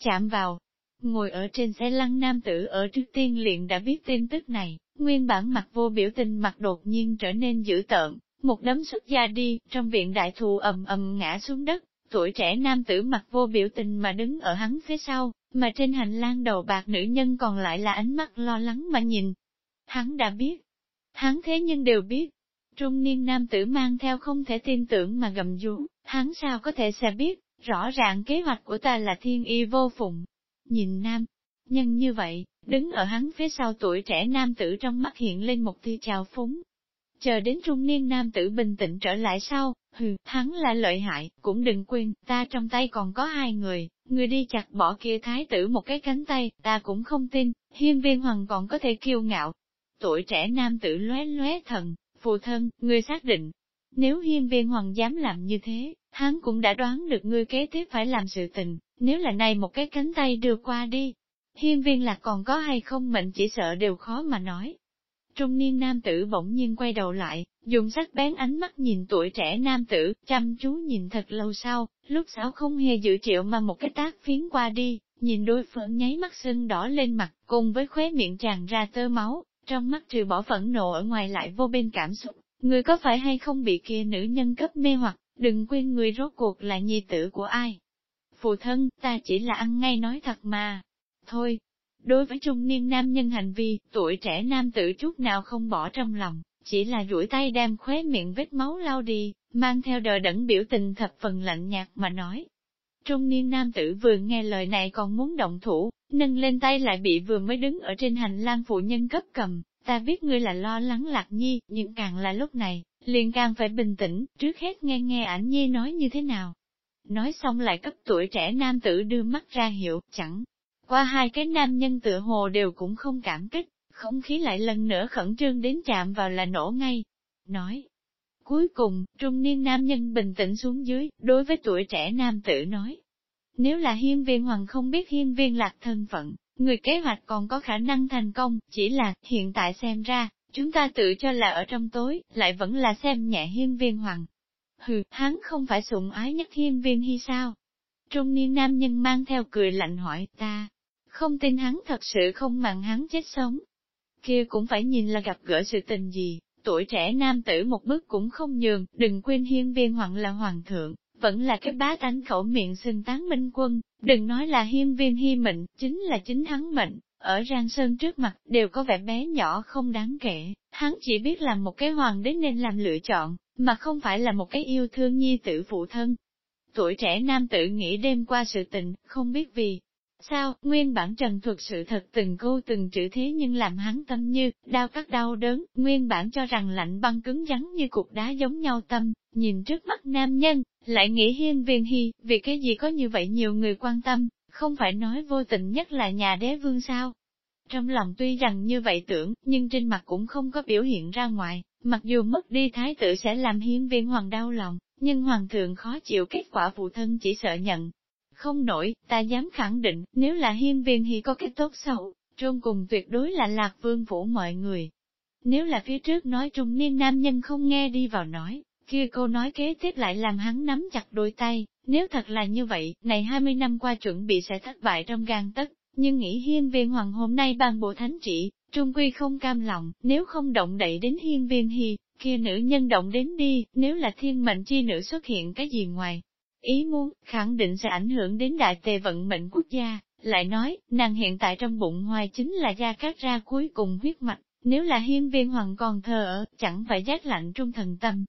chạm vào. Ngồi ở trên xe lăn nam tử ở trước tiên liền đã biết tin tức này, nguyên bản mặt vô biểu tình mặt đột nhiên trở nên dữ tợn, một đấm xuất ra đi, trong viện đại thù ầm ầm ngã xuống đất, tuổi trẻ nam tử mặt vô biểu tình mà đứng ở hắn phía sau, mà trên hành lang đầu bạc nữ nhân còn lại là ánh mắt lo lắng mà nhìn. Hắn đã biết, hắn thế nhưng đều biết, trung niên nam tử mang theo không thể tin tưởng mà gầm rú, hắn sao có thể sẽ biết, rõ ràng kế hoạch của ta là thiên y vô phụng. Nhìn nam, nhân như vậy, đứng ở hắn phía sau tuổi trẻ nam tử trong mắt hiện lên một tia trào phúng. Chờ đến trung niên nam tử bình tĩnh trở lại sau, hừ, hắn là lợi hại, cũng đừng quên, ta trong tay còn có hai người, người đi chặt bỏ kia thái tử một cái cánh tay, ta cũng không tin, hiên viên hoàng còn có thể kiêu ngạo. Tuổi trẻ nam tử lóe lóe thần, phù thân, ngươi xác định, nếu hiên viên hoàng dám làm như thế, hắn cũng đã đoán được ngươi kế tiếp phải làm sự tình, nếu là này một cái cánh tay đưa qua đi. Hiên viên lạc còn có hay không mệnh chỉ sợ đều khó mà nói. Trung niên nam tử bỗng nhiên quay đầu lại, dùng sắc bén ánh mắt nhìn tuổi trẻ nam tử, chăm chú nhìn thật lâu sau, lúc sáu không hề dự triệu mà một cái tác phiến qua đi, nhìn đôi phượng nháy mắt sưng đỏ lên mặt, cùng với khóe miệng tràn ra tơ máu, trong mắt trừ bỏ phẫn nộ ở ngoài lại vô bên cảm xúc, người có phải hay không bị kia nữ nhân cấp mê hoặc, đừng quên người rốt cuộc là nhi tử của ai. Phụ thân, ta chỉ là ăn ngay nói thật mà. Thôi, đối với trung niên nam nhân hành vi, tuổi trẻ nam tử chút nào không bỏ trong lòng, chỉ là duỗi tay đem khóe miệng vết máu lau đi, mang theo đờ đẫn biểu tình thập phần lạnh nhạt mà nói. Trung niên nam tử vừa nghe lời này còn muốn động thủ, nâng lên tay lại bị vừa mới đứng ở trên hành lang phụ nhân cấp cầm, ta biết ngươi là lo lắng lạc nhi, nhưng càng là lúc này, liền càng phải bình tĩnh, trước hết nghe nghe ảnh nhi nói như thế nào. Nói xong lại cấp tuổi trẻ nam tử đưa mắt ra hiệu, chẳng qua hai cái nam nhân tựa hồ đều cũng không cảm kích, không khí lại lần nữa khẩn trương đến chạm vào là nổ ngay. Nói, cuối cùng, trung niên nam nhân bình tĩnh xuống dưới, đối với tuổi trẻ nam tử nói. Nếu là hiên viên hoàng không biết hiên viên lạc thân phận, người kế hoạch còn có khả năng thành công, chỉ là, hiện tại xem ra, chúng ta tự cho là ở trong tối, lại vẫn là xem nhẹ hiên viên hoàng. Hừ, hắn không phải sủng ái nhất hiên viên hy sao? Trung niên nam nhân mang theo cười lạnh hỏi ta, không tin hắn thật sự không mặn hắn chết sống. Kia cũng phải nhìn là gặp gỡ sự tình gì, tuổi trẻ nam tử một bước cũng không nhường, đừng quên hiên viên hoàng là hoàng thượng, vẫn là cái bá tánh khẩu miệng xưng tán minh quân, đừng nói là hiên viên hy mệnh, chính là chính hắn mệnh, ở Giang Sơn trước mặt, đều có vẻ bé nhỏ không đáng kể, hắn chỉ biết làm một cái hoàng đế nên làm lựa chọn, mà không phải là một cái yêu thương nhi tử phụ thân. Tuổi trẻ nam tử nghĩ đêm qua sự tình, không biết vì sao, nguyên bản trần thuật sự thật từng câu từng chữ thế nhưng làm hắn tâm như, đau cắt đau đớn, nguyên bản cho rằng lạnh băng cứng rắn như cục đá giống nhau tâm, nhìn trước mắt nam nhân, lại nghĩ hiên viên hy, vì cái gì có như vậy nhiều người quan tâm, không phải nói vô tình nhất là nhà đế vương sao. Trong lòng tuy rằng như vậy tưởng, nhưng trên mặt cũng không có biểu hiện ra ngoài, mặc dù mất đi thái tử sẽ làm hiên viên hoàng đau lòng, nhưng hoàng thượng khó chịu kết quả phụ thân chỉ sợ nhận. Không nổi, ta dám khẳng định, nếu là hiên viên thì có cái tốt xấu, trôn cùng tuyệt đối là lạc vương phủ mọi người. Nếu là phía trước nói trung niên nam nhân không nghe đi vào nói, kia câu nói kế tiếp lại làm hắn nắm chặt đôi tay, nếu thật là như vậy, này 20 năm qua chuẩn bị sẽ thất bại trong gan tất, nhưng nghĩ hiên viên hoàng hôm nay ban bộ thánh trị, trung quy không cam lòng, nếu không động đậy đến hiên viên hi, kia nữ nhân động đến đi, nếu là thiên mệnh chi nữ xuất hiện cái gì ngoài. Ý muốn, khẳng định sẽ ảnh hưởng đến đại tề vận mệnh quốc gia, lại nói, nàng hiện tại trong bụng hoài chính là gia cát ra cuối cùng huyết mạch, nếu là hiên viên hoàng còn thờ ở, chẳng phải giác lạnh trung thần tâm,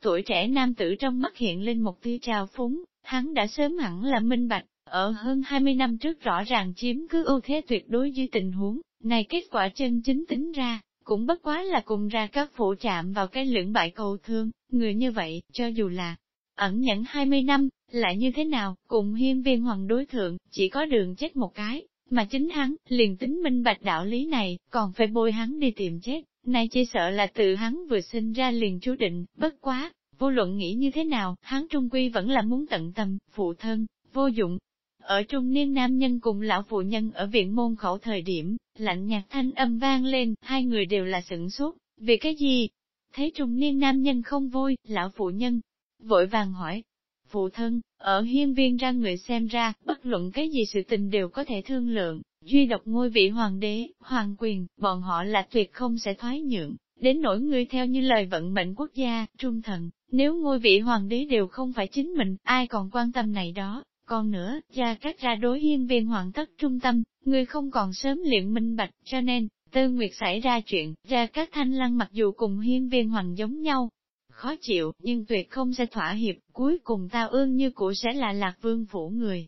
Tuổi trẻ nam tử trong mắt hiện lên một tia trào phúng, hắn đã sớm hẳn là minh bạch, ở hơn 20 năm trước rõ ràng chiếm cứ ưu thế tuyệt đối dưới tình huống, này kết quả chân chính tính ra, cũng bất quá là cùng ra các phụ chạm vào cái lưỡng bại cầu thương, người như vậy, cho dù là ẩn nhẫn 20 năm, lại như thế nào, cùng hiên viên hoàng đối thượng, chỉ có đường chết một cái, mà chính hắn, liền tính minh bạch đạo lý này, còn phải bôi hắn đi tìm chết, này chỉ sợ là tự hắn vừa sinh ra liền chú định, bất quá, vô luận nghĩ như thế nào, hắn trung quy vẫn là muốn tận tâm, phụ thân, vô dụng. Ở trung niên nam nhân cùng lão phụ nhân ở viện môn khẩu thời điểm, lạnh nhạt thanh âm vang lên, hai người đều là sửng sốt, vì cái gì? Thấy trung niên nam nhân không vui, lão phụ nhân, vội vàng hỏi, Phụ thân, ở hiên viên ra người xem ra, bất luận cái gì sự tình đều có thể thương lượng, duy độc ngôi vị hoàng đế, hoàng quyền, bọn họ là tuyệt không sẽ thoái nhượng, đến nỗi ngươi theo như lời vận mệnh quốc gia, trung thần, nếu ngôi vị hoàng đế đều không phải chính mình, ai còn quan tâm này đó, còn nữa, gia các ra đối hiên viên hoàng thất trung tâm, ngươi không còn sớm luyện minh bạch, cho nên, tư nguyệt xảy ra chuyện, gia các thanh lăng mặc dù cùng hiên viên hoàng giống nhau, khó chịu, nhưng tuyệt không sẽ thỏa hiệp, cuối cùng tao ương như cũ sẽ là lạc vương phủ người.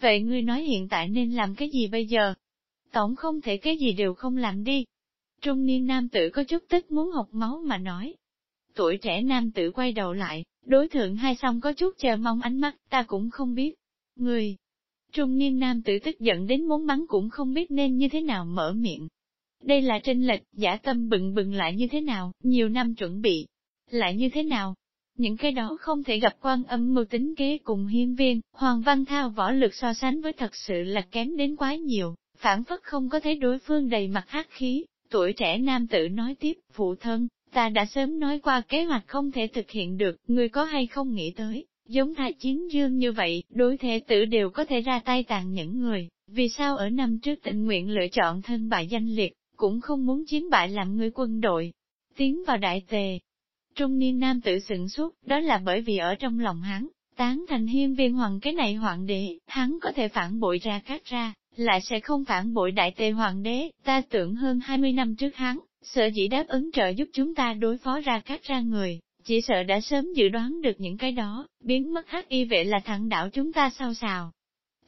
Vậy ngươi nói hiện tại nên làm cái gì bây giờ? Tổng không thể cái gì đều không làm đi. Trung niên nam tử có chút tức muốn học máu mà nói. Tuổi trẻ nam tử quay đầu lại, đối thượng hai song có chút chờ mong ánh mắt, ta cũng không biết. Người, trung niên nam tử tức giận đến muốn mắng cũng không biết nên như thế nào mở miệng. Đây là tranh lệch, giả tâm bừng bừng lại như thế nào, nhiều năm chuẩn bị, lại như thế nào? Những cái đó không thể gặp quan âm mưu tính kế cùng hiên viên, Hoàng Văn Thao võ lực so sánh với thật sự là kém đến quá nhiều, phản phất không có thấy đối phương đầy mặt hát khí, tuổi trẻ nam tử nói tiếp, phụ thân, ta đã sớm nói qua kế hoạch không thể thực hiện được, người có hay không nghĩ tới, giống thái chiến dương như vậy, đối thể tử đều có thể ra tay tàn những người, vì sao ở năm trước tình nguyện lựa chọn thân bại danh liệt, cũng không muốn chiến bại làm người quân đội, tiến vào đại tề, Trung niên nam tử sửng suốt, đó là bởi vì ở trong lòng hắn, tán thành hiên viên hoàng cái này hoàng đế, hắn có thể phản bội ra khác ra, lại sẽ không phản bội đại tề hoàng đế, ta tưởng hơn 20 năm trước hắn, sợ dĩ đáp ứng trợ giúp chúng ta đối phó ra các ra người, chỉ sợ đã sớm dự đoán được những cái đó, biến mất hắc y vệ là thẳng đảo chúng ta sao xào.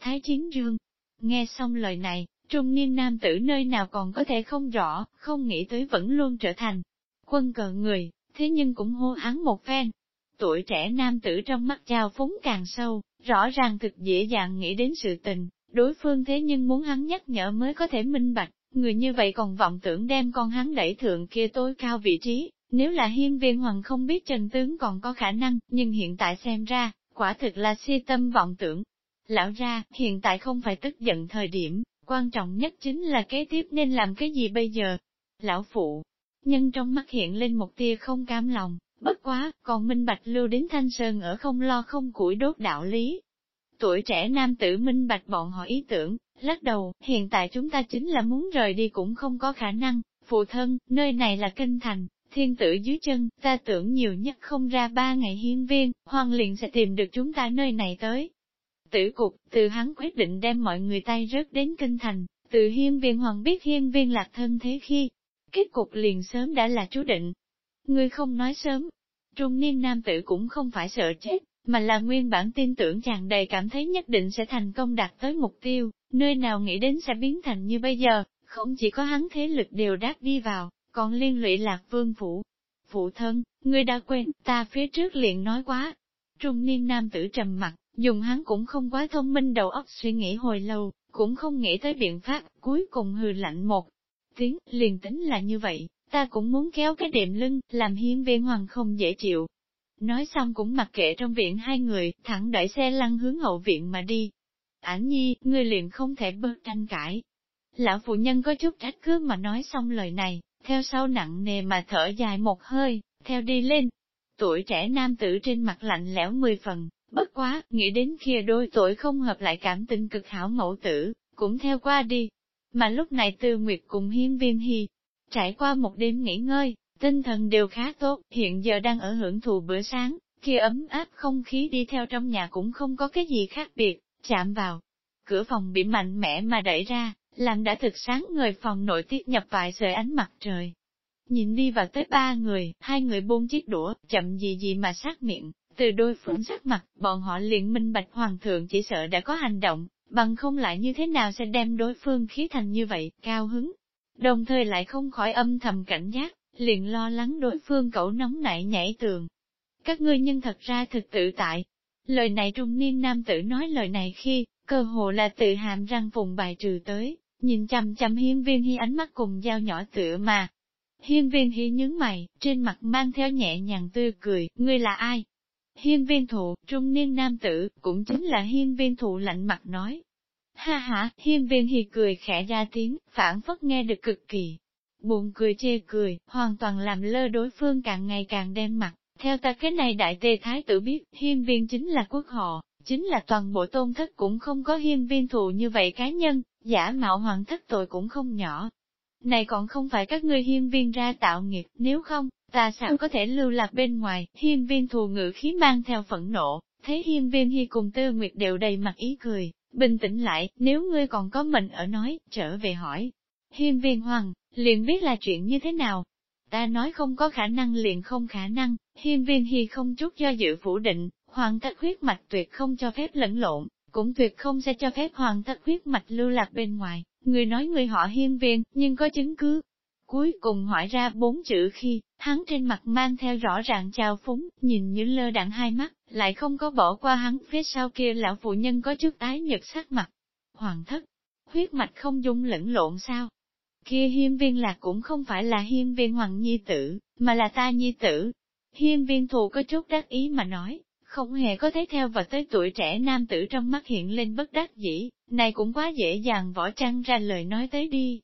Thái chiến dương, nghe xong lời này, trung niên nam tử nơi nào còn có thể không rõ, không nghĩ tới vẫn luôn trở thành quân cờ người, thế nhưng cũng hô hắn một phen. Tuổi trẻ nam tử trong mắt trao phúng càng sâu, rõ ràng thực dễ dàng nghĩ đến sự tình, đối phương thế nhưng muốn hắn nhắc nhở mới có thể minh bạch, người như vậy còn vọng tưởng đem con hắn đẩy thượng kia tối cao vị trí, nếu là hiên viên hoàng không biết trần tướng còn có khả năng, nhưng hiện tại xem ra, quả thực là si tâm vọng tưởng. Lão ra, hiện tại không phải tức giận thời điểm, quan trọng nhất chính là kế tiếp nên làm cái gì bây giờ. Lão phụ, nhân trong mắt hiện lên một tia không cam lòng, bất quá, còn minh bạch lưu đến thanh sơn ở không lo không củi đốt đạo lý. Tuổi trẻ nam tử minh bạch bọn họ ý tưởng, lắc đầu, hiện tại chúng ta chính là muốn rời đi cũng không có khả năng, phụ thân, nơi này là kinh thành, thiên tử dưới chân, ta tưởng nhiều nhất không ra ba ngày hiên viên, hoàng liền sẽ tìm được chúng ta nơi này tới. Tử cục, từ hắn quyết định đem mọi người tay rớt đến kinh thành, từ hiên viên hoàng biết hiên viên lạc thân thế khi, kết cục liền sớm đã là chú định. Ngươi không nói sớm, trung niên nam tử cũng không phải sợ chết, mà là nguyên bản tin tưởng chàng đầy cảm thấy nhất định sẽ thành công đạt tới mục tiêu, nơi nào nghĩ đến sẽ biến thành như bây giờ, không chỉ có hắn thế lực đều đáp đi vào, còn liên lụy lạc vương phủ. Phụ thân, ngươi đã quên, ta phía trước liền nói quá. Trung niên nam tử trầm mặt, dùng hắn cũng không quá thông minh đầu óc suy nghĩ hồi lâu, cũng không nghĩ tới biện pháp, cuối cùng hừ lạnh một tiếng, liền tính là như vậy, ta cũng muốn kéo cái đệm lưng, làm hiên viên hoàng không dễ chịu. Nói xong cũng mặc kệ trong viện hai người, thẳng đẩy xe lăn hướng hậu viện mà đi. Ảnh nhi, ngươi liền không thể bớt tranh cãi. Lão phụ nhân có chút trách cứ mà nói xong lời này, theo sau nặng nề mà thở dài một hơi, theo đi lên. Tuổi trẻ nam tử trên mặt lạnh lẽo mười phần, bất quá, nghĩ đến kia đôi tuổi không hợp lại cảm tình cực hảo mẫu tử, cũng theo qua đi, mà lúc này Tư Nguyệt cùng Hiên Viên Hy, trải qua một đêm nghỉ ngơi, tinh thần đều khá tốt, hiện giờ đang ở hưởng thụ bữa sáng, kia ấm áp không khí đi theo trong nhà cũng không có cái gì khác biệt, chạm vào. Cửa phòng bị mạnh mẽ mà đẩy ra, làm đã thực sáng người phòng nội tiết nhập vài sợi ánh mặt trời. Nhìn đi vào tới ba người, hai người buông chiếc đũa, chậm gì gì mà sát miệng, từ đôi phương sắc mặt, bọn họ liền minh bạch hoàng thượng chỉ sợ đã có hành động, bằng không lại như thế nào sẽ đem đối phương khí thành như vậy, cao hứng. Đồng thời lại không khỏi âm thầm cảnh giác, liền lo lắng đối phương cẩu nóng nảy nhảy tường. Các ngươi nhân thật ra thực tự tại. Lời này trung niên nam tử nói lời này khi, cơ hồ là tự hàm răng vùng bài trừ tới, nhìn chăm chăm hiên viên hy ánh mắt cùng dao nhỏ tựa mà. Hiên viên hy nhướng mày, trên mặt mang theo nhẹ nhàng tươi cười, ngươi là ai? Hiên viên thụ, trung niên nam tử, cũng chính là hiên viên thụ lạnh mặt nói. Ha ha, hiên viên hy cười khẽ ra tiếng, phản phất nghe được cực kỳ. Buồn cười chê cười, hoàn toàn làm lơ đối phương càng ngày càng đen mặt, Theo ta cái này đại tề thái tử biết, hiên viên chính là quốc họ, chính là toàn bộ tôn thất cũng không có hiên viên thù như vậy cá nhân, giả mạo hoàng thất tội cũng không nhỏ. Này còn không phải các ngươi hiên viên ra tạo nghiệp, nếu không, ta sao có thể lưu lạc bên ngoài, hiên viên thù ngữ khí mang theo phẫn nộ, thấy hiên viên hy cùng tư nguyệt đều đầy mặt ý cười, bình tĩnh lại, nếu ngươi còn có mình ở nói, trở về hỏi. Hiên viên hoàng, liền biết là chuyện như thế nào. Ta nói không có khả năng liền không khả năng, hiên viên hy không chút do dự phủ định, hoàng thất huyết mạch tuyệt không cho phép lẫn lộn, cũng tuyệt không sẽ cho phép hoàng thất huyết mạch lưu lạc bên ngoài. Người nói người họ hiên viên, nhưng có chứng cứ. Cuối cùng hỏi ra bốn chữ khi, hắn trên mặt mang theo rõ ràng chào phúng, nhìn như lơ đặng hai mắt, lại không có bỏ qua hắn phía sau kia lão phụ nhân có chút tái nhật sắc mặt. Hoàng thất, huyết mạch không dung lẫn lộn sao? Kia hiên viên lạc cũng không phải là hiên viên hoàng nhi tử, mà là ta nhi tử. Hiên viên thù có chút đắc ý mà nói, không hề có thấy theo và tới tuổi trẻ nam tử trong mắt hiện lên bất đắc dĩ, này cũng quá dễ dàng võ trăng ra lời nói tới đi.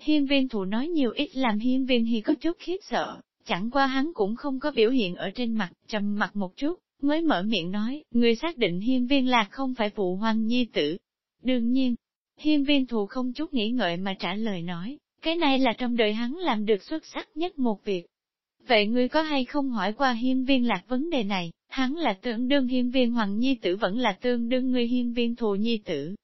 Hiên viên thù nói nhiều ít làm hiên viên hi có chút khiếp sợ, chẳng qua hắn cũng không có biểu hiện ở trên mặt, trầm mặt một chút, mới mở miệng nói, người xác định hiên viên lạc không phải phụ hoàng nhi tử. Đương nhiên, hiên viên thù không chút nghĩ ngợi mà trả lời nói, cái này là trong đời hắn làm được xuất sắc nhất một việc. Vậy ngươi có hay không hỏi qua hiên viên lạc vấn đề này, hắn là tương đương hiên viên hoàng nhi tử vẫn là tương đương ngươi hiên viên thù nhi tử.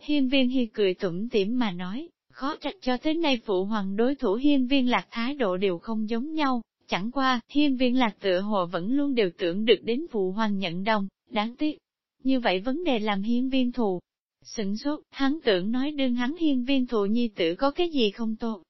Hiên viên hi cười tủm tỉm mà nói, khó trách cho tới nay phụ hoàng đối thủ hiên viên lạc thái độ đều không giống nhau, chẳng qua, hiên viên lạc tựa hồ vẫn luôn đều tưởng được đến phụ hoàng nhận đồng, đáng tiếc. Như vậy vấn đề làm hiên viên thù. Sửng sốt, hắn tưởng nói đương hắn hiên viên thụ nhi tử có cái gì không tốt.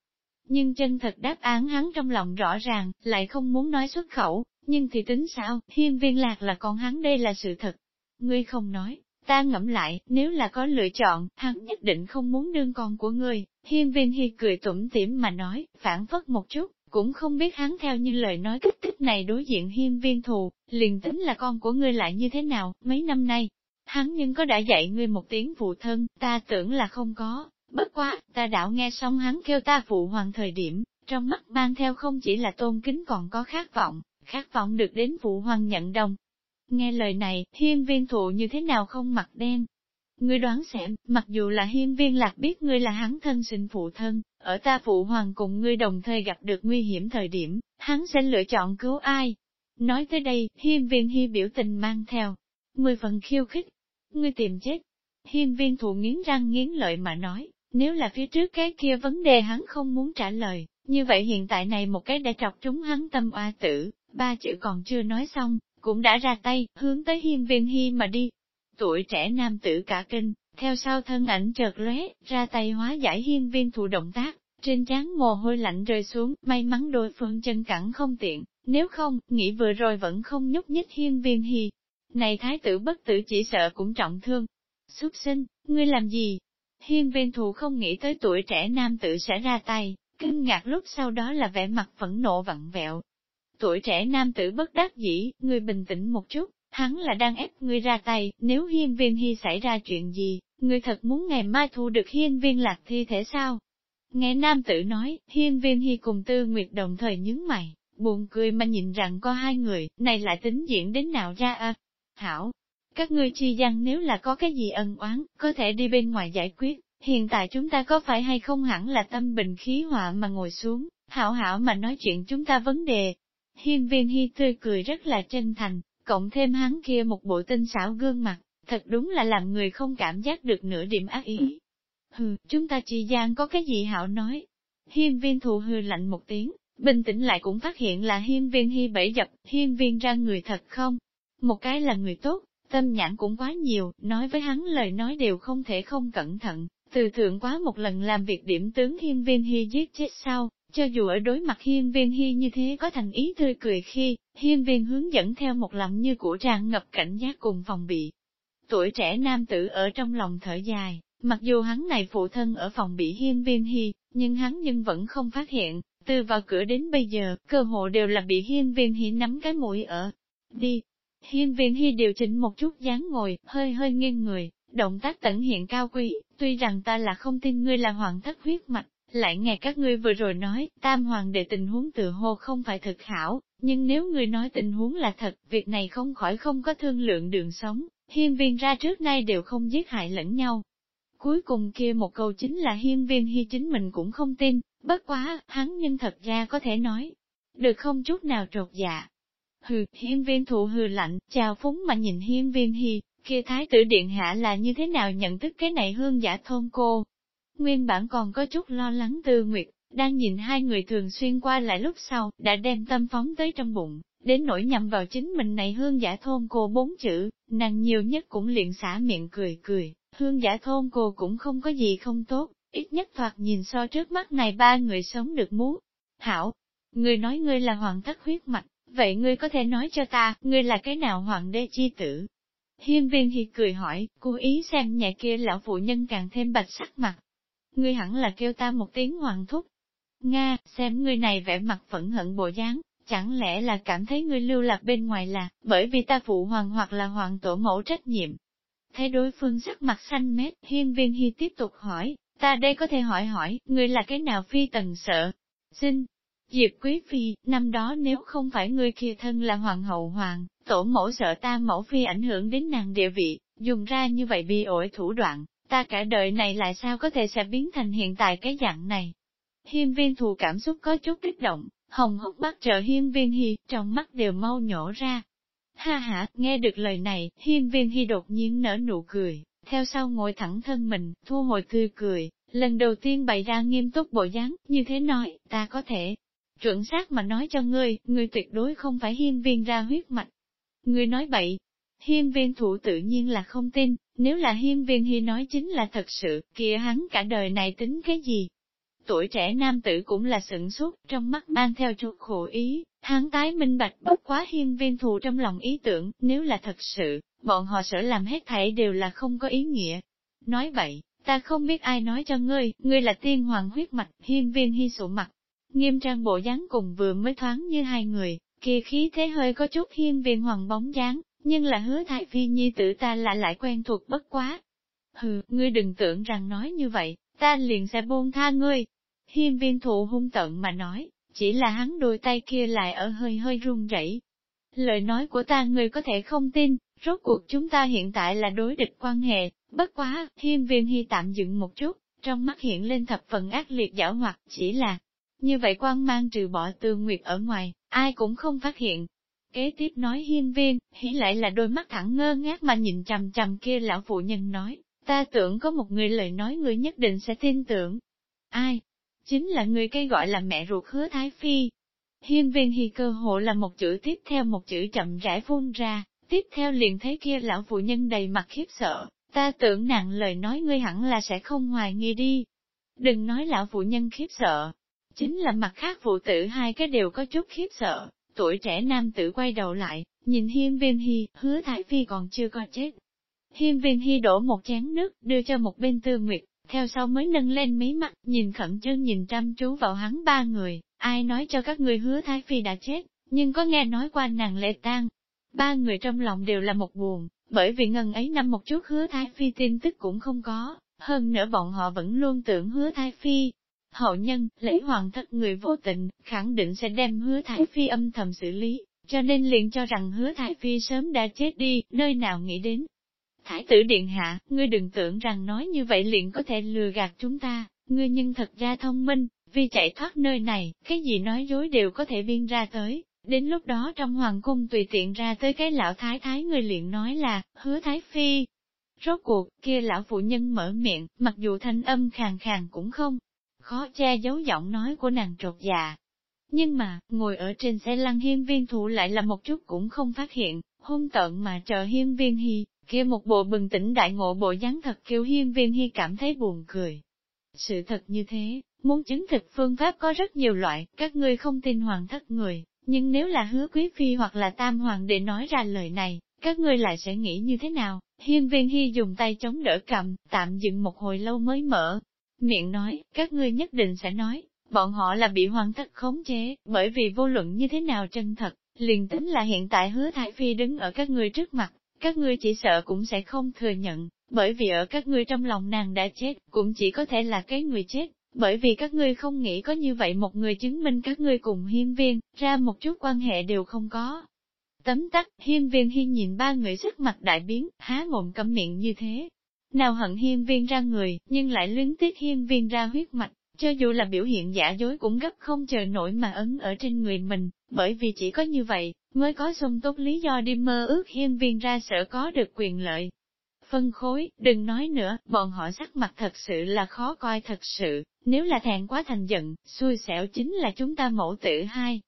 Nhưng chân thật đáp án hắn trong lòng rõ ràng, lại không muốn nói xuất khẩu, nhưng thì tính sao, hiên viên lạc là con hắn đây là sự thật. Ngươi không nói, ta ngẫm lại, nếu là có lựa chọn, hắn nhất định không muốn đương con của ngươi. Hiên viên hi cười tủm tỉm mà nói, phản phất một chút, cũng không biết hắn theo như lời nói kích thích này đối diện hiên viên thù, liền tính là con của ngươi lại như thế nào, mấy năm nay. Hắn nhưng có đã dạy ngươi một tiếng phụ thân, ta tưởng là không có, bất quá, ta đảo nghe xong hắn kêu ta phụ hoàng thời điểm, trong mắt mang theo không chỉ là tôn kính còn có khát vọng, khát vọng được đến phụ hoàng nhận đồng. Nghe lời này, hiên viên thụ như thế nào không mặt đen, Ngươi đoán xem, mặc dù là hiên viên lạc biết ngươi là hắn thân sinh phụ thân, ở ta phụ hoàng cùng ngươi đồng thời gặp được nguy hiểm thời điểm, hắn sẽ lựa chọn cứu ai? Nói tới đây, hiên viên hy biểu tình mang theo. Mười phần khiêu khích. Ngươi tìm chết. Hiên viên thụ nghiến răng nghiến lợi mà nói, nếu là phía trước cái kia vấn đề hắn không muốn trả lời, như vậy hiện tại này một cái đã trọc trúng hắn tâm oa tử, ba chữ còn chưa nói xong, cũng đã ra tay, hướng tới hiên viên Hi mà đi, tuổi trẻ nam tử cả kinh, theo sau thân ảnh chợt lóe, ra tay hóa giải hiên viên thủ động tác, trên trán mồ hôi lạnh rơi xuống, may mắn đôi phương chân cẳng không tiện, nếu không, nghĩ vừa rồi vẫn không nhúc nhích hiên viên hi. Này thái tử bất tử chỉ sợ cũng trọng thương. Xuất sinh, ngươi làm gì? Hiên viên thù không nghĩ tới tuổi trẻ nam tử sẽ ra tay, kinh ngạc lúc sau đó là vẻ mặt phẫn nộ vặn vẹo. Tuổi trẻ nam tử bất đắc dĩ, ngươi bình tĩnh một chút, Hắn là đang ép ngươi ra tay, nếu hiên viên hy xảy ra chuyện gì, ngươi thật muốn ngày mai thu được hiên viên lạc thi thể sao? Nghe nam tử nói, hiên viên hy cùng tư nguyệt đồng thời nhướng mày, buồn cười mà nhìn rằng có hai người, này lại tính diễn đến nào ra à? Hảo, các ngươi chi gian nếu là có cái gì ân oán, có thể đi bên ngoài giải quyết, hiện tại chúng ta có phải hay không hẳn là tâm bình khí hòa mà ngồi xuống, hảo hảo mà nói chuyện chúng ta vấn đề. Hiên viên hy tươi cười rất là chân thành, cộng thêm hắn kia một bộ tinh xảo gương mặt, thật đúng là làm người không cảm giác được nửa điểm ác ý. Hừ, chúng ta chi gian có cái gì hảo nói. Hiên viên thù hừ lạnh một tiếng, bình tĩnh lại cũng phát hiện là hiên viên hy bẫy dập, hiên viên ra người thật không. Một cái là người tốt, tâm nhãn cũng quá nhiều, nói với hắn lời nói đều không thể không cẩn thận, từ thượng quá một lần làm việc điểm tướng hiên viên hy giết chết sau, cho dù ở đối mặt hiên viên hy như thế có thành ý tươi cười khi, hiên viên hướng dẫn theo một lòng như của tràn ngập cảnh giác cùng phòng bị. Tuổi trẻ nam tử ở trong lòng thở dài, mặc dù hắn này phụ thân ở phòng bị hiên viên hy, nhưng hắn nhưng vẫn không phát hiện, từ vào cửa đến bây giờ, cơ hội đều là bị hiên viên hy nắm cái mũi ở. Đi! Hiên viên hy điều chỉnh một chút dáng ngồi, hơi hơi nghiêng người, động tác tận hiện cao quý, tuy rằng ta là không tin ngươi là hoàng thất huyết mạch, Lại nghe các ngươi vừa rồi nói, tam hoàng đệ tình huống tự hồ không phải thực hảo, nhưng nếu ngươi nói tình huống là thật, việc này không khỏi không có thương lượng đường sống, hiên viên ra trước nay đều không giết hại lẫn nhau. Cuối cùng kia một câu chính là hiên viên hy chính mình cũng không tin, bất quá, hắn nhưng thật ra có thể nói, được không chút nào trột dạ. Hừ, hiên viên thụ hừ lạnh, chào phúng mà nhìn hiên viên hi kia thái tử điện hạ là như thế nào nhận thức cái này hương giả thôn cô. Nguyên bản còn có chút lo lắng tư nguyệt, đang nhìn hai người thường xuyên qua lại lúc sau, đã đem tâm phóng tới trong bụng, đến nỗi nhằm vào chính mình này hương giả thôn cô bốn chữ, nàng nhiều nhất cũng liền xả miệng cười cười, hương giả thôn cô cũng không có gì không tốt, ít nhất thoạt nhìn so trước mắt này ba người sống được muốn. Hảo, người nói ngươi là hoàng thất huyết mạch, vậy ngươi có thể nói cho ta, ngươi là cái nào hoàng đế chi tử? Hiên viên thì cười hỏi, cố ý xem nhà kia lão phụ nhân càng thêm bạch sắc mặt. Ngươi hẳn là kêu ta một tiếng hoàng thúc. Nga, xem ngươi này vẻ mặt phẫn hận bộ dáng, chẳng lẽ là cảm thấy ngươi lưu lạc bên ngoài là, bởi vì ta phụ hoàng hoặc là hoàng tổ mẫu trách nhiệm. Thấy đối phương sắc mặt xanh mét, hiên viên hy tiếp tục hỏi, ta đây có thể hỏi hỏi, ngươi là cái nào phi tần sợ? Xin, Diệp Quý Phi, năm đó nếu không phải ngươi kia thân là hoàng hậu hoàng, tổ mẫu sợ ta mẫu phi ảnh hưởng đến nàng địa vị, dùng ra như vậy bi ổi thủ đoạn, ta cả đời này lại sao có thể sẽ biến thành hiện tại cái dạng này. Hiên viên thù cảm xúc có chút kích động, hồng hốc bắt trợ hiên viên hy, trong mắt đều mau nhổ ra. Ha ha, nghe được lời này, hiên viên hy đột nhiên nở nụ cười, theo sau ngồi thẳng thân mình, thu hồi tươi cười, lần đầu tiên bày ra nghiêm túc bộ dáng, như thế nói, ta có thể, chuẩn xác mà nói cho ngươi, ngươi tuyệt đối không phải hiên viên ra huyết mạch. Ngươi nói bậy, hiên viên thủ tự nhiên là không tin, nếu là hiên viên hy nói chính là thật sự, kia hắn cả đời này tính cái gì? Tuổi trẻ nam tử cũng là sửng sốt, trong mắt mang theo chút khổ ý, hắn tái minh bạch bất quá hiên viên thù trong lòng ý tưởng, nếu là thật sự, bọn họ sợ làm hết thảy đều là không có ý nghĩa. Nói vậy, ta không biết ai nói cho ngươi, ngươi là tiên hoàng huyết mạch, hiên viên hy sụ mặt, Nghiêm trang bộ dáng cùng vừa mới thoáng như hai người, kia khí thế hơi có chút hiên viên hoàng bóng dáng, nhưng là hứa thái phi nhi tử ta lại lại quen thuộc bất quá. Hừ, ngươi đừng tưởng rằng nói như vậy, ta liền sẽ buông tha ngươi. Hiên viên thụ hung tận mà nói, chỉ là hắn đôi tay kia lại ở hơi hơi run rẩy. Lời nói của ta ngươi có thể không tin, rốt cuộc chúng ta hiện tại là đối địch quan hệ, bất quá, hiên viên hy tạm dừng một chút, trong mắt hiện lên thập phần ác liệt giảo hoạt, chỉ là, như vậy quan mang trừ bỏ tương nguyệt ở ngoài, ai cũng không phát hiện. Kế tiếp nói hiên viên, hỉ lại là đôi mắt thẳng ngơ ngác mà nhìn chằm chằm kia lão phụ nhân nói, ta tưởng có một người lời nói người nhất định sẽ tin tưởng. Ai? Chính là người cây gọi là mẹ ruột hứa Thái Phi. Hiên viên hi cơ hộ là một chữ tiếp theo một chữ chậm rãi phun ra, tiếp theo liền thấy kia lão phụ nhân đầy mặt khiếp sợ, ta tưởng nặng lời nói ngươi hẳn là sẽ không hoài nghi đi. Đừng nói lão phụ nhân khiếp sợ, Chính là mặt khác phụ tử hai cái đều có chút khiếp sợ, tuổi trẻ nam tử quay đầu lại, nhìn hiên viên hy, hứa thái phi còn chưa có chết. Hiên viên hy đổ một chén nước, đưa cho một bên tư nguyệt, theo sau mới nâng lên mí mắt, nhìn khẩn trương nhìn chăm chú vào hắn ba người, ai nói cho các người hứa thái phi đã chết, nhưng có nghe nói qua nàng lệ tang. Ba người trong lòng đều là một buồn, bởi vì ngần ấy năm một chút hứa thái phi tin tức cũng không có, hơn nữa bọn họ vẫn luôn tưởng hứa thái phi, Hậu nhân, lễ hoàng thất người vô tình, khẳng định sẽ đem hứa Thái Phi âm thầm xử lý, cho nên liền cho rằng hứa Thái Phi sớm đã chết đi, nơi nào nghĩ đến. Thái tử điện hạ, ngươi đừng tưởng rằng nói như vậy liền có thể lừa gạt chúng ta, ngươi nhưng thật ra thông minh, vì chạy thoát nơi này, cái gì nói dối đều có thể biên ra tới. Đến lúc đó trong hoàng cung tùy tiện ra tới cái lão thái thái người liền nói là, hứa thái phi. Rốt cuộc, kia lão phụ nhân mở miệng, mặc dù thanh âm khàn khàn cũng không, khó che giấu giọng nói của nàng trột dạ. Nhưng mà, ngồi ở trên xe lăn hiên viên thủ lại là một chút cũng không phát hiện, hôn tận mà chờ hiên viên hy, kia một bộ bừng tỉnh đại ngộ bộ dáng thật kêu hiên viên hy cảm thấy buồn cười. Sự thật như thế, muốn chứng thực phương pháp có rất nhiều loại, các ngươi không tin hoàng thất người, nhưng nếu là hứa quý phi hoặc là tam hoàng để nói ra lời này, các ngươi lại sẽ nghĩ như thế nào? Hiên viên hy dùng tay chống đỡ cầm, tạm dừng một hồi lâu mới mở, miệng nói, các ngươi nhất định sẽ nói, bọn họ là bị hoàng thất khống chế, bởi vì vô luận như thế nào chân thật, liền tính là hiện tại hứa Thái Phi đứng ở các ngươi trước mặt, các ngươi chỉ sợ cũng sẽ không thừa nhận, bởi vì ở các ngươi trong lòng nàng đã chết, cũng chỉ có thể là cái người chết, Bởi vì các ngươi không nghĩ có như vậy một người chứng minh các ngươi cùng hiên viên, ra một chút quan hệ đều không có. Tấm tắc, hiên viên hiên nhìn ba người sức mặt đại biến, há mồm cấm miệng như thế. Nào hận hiên viên ra người, nhưng lại luyến tiếc hiên viên ra huyết mạch, cho dù là biểu hiện giả dối cũng gấp không chờ nổi mà ấn ở trên người mình, bởi vì chỉ có như vậy, mới có sung tốt lý do đi mơ ước hiên viên ra sở có được quyền lợi. Phân khối, đừng nói nữa, bọn họ sắc mặt thật sự là khó coi thật sự, nếu là thẹn quá thành giận, xui xẻo chính là chúng ta mẫu tử hai.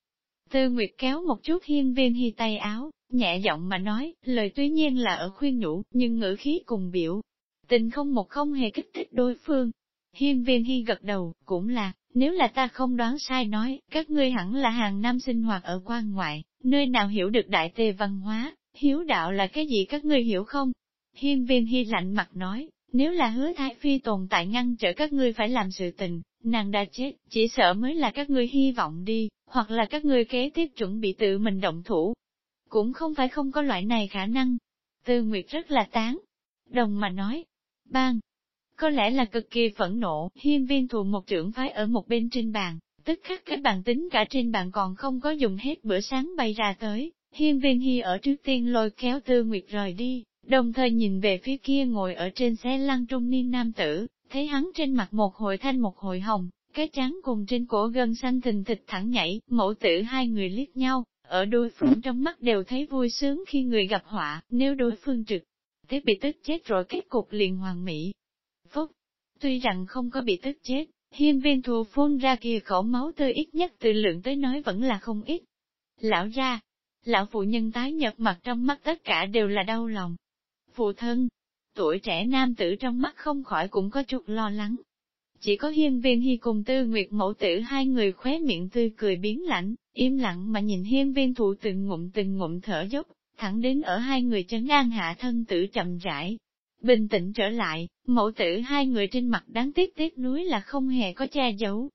Tư Nguyệt kéo một chút hiên viên hy tay áo, nhẹ giọng mà nói, lời tuy nhiên là ở khuyên nhủ, nhưng ngữ khí cùng biểu. Tình không một không hề kích thích đối phương. Hiên viên hy gật đầu, cũng là, nếu là ta không đoán sai nói, các ngươi hẳn là hàng năm sinh hoạt ở quan ngoại, nơi nào hiểu được đại tề văn hóa, hiếu đạo là cái gì các ngươi hiểu không? Hiên viên hy lạnh mặt nói, nếu là hứa thái phi tồn tại ngăn trở các ngươi phải làm sự tình, nàng đã chết, chỉ sợ mới là các ngươi hy vọng đi, hoặc là các ngươi kế tiếp chuẩn bị tự mình động thủ. Cũng không phải không có loại này khả năng. Tư Nguyệt rất là tán. Đồng mà nói, bang, có lẽ là cực kỳ phẫn nộ, hiên viên thù một trưởng phái ở một bên trên bàn, tức khắc cái bàn tính cả trên bàn còn không có dùng hết bữa sáng bay ra tới, hiên viên hy ở trước tiên lôi kéo tư nguyệt rời đi, đồng thời nhìn về phía kia ngồi ở trên xe lăn trung niên nam tử, thấy hắn trên mặt một hồi thanh một hồi hồng, cái trán cùng trên cổ gân xanh thình thịt thẳng nhảy, mẫu tử hai người liếc nhau, ở đối phương trong mắt đều thấy vui sướng khi người gặp họa, nếu đối phương trực. Thế bị tức chết rồi kết cục liền hoàng mỹ, phúc. Tuy rằng không có bị tức chết, hiên viên thù phun ra kia khẩu máu tươi ít nhất từ lượng tới nói vẫn là không ít. Lão ra, lão phụ nhân tái nhợt mặt trong mắt tất cả đều là đau lòng. Phụ thân, tuổi trẻ nam tử trong mắt không khỏi cũng có chút lo lắng. Chỉ có hiên viên hy cùng tư nguyệt mẫu tử hai người khóe miệng tươi cười biến lạnh, im lặng mà nhìn hiên viên thụ từng ngụm từng ngụm thở dốc, thẳng đến ở hai người chấn an hạ thân tử chậm rãi, Bình tĩnh trở lại, mẫu tử hai người trên mặt đáng tiếc tiếc núi là không hề có che giấu.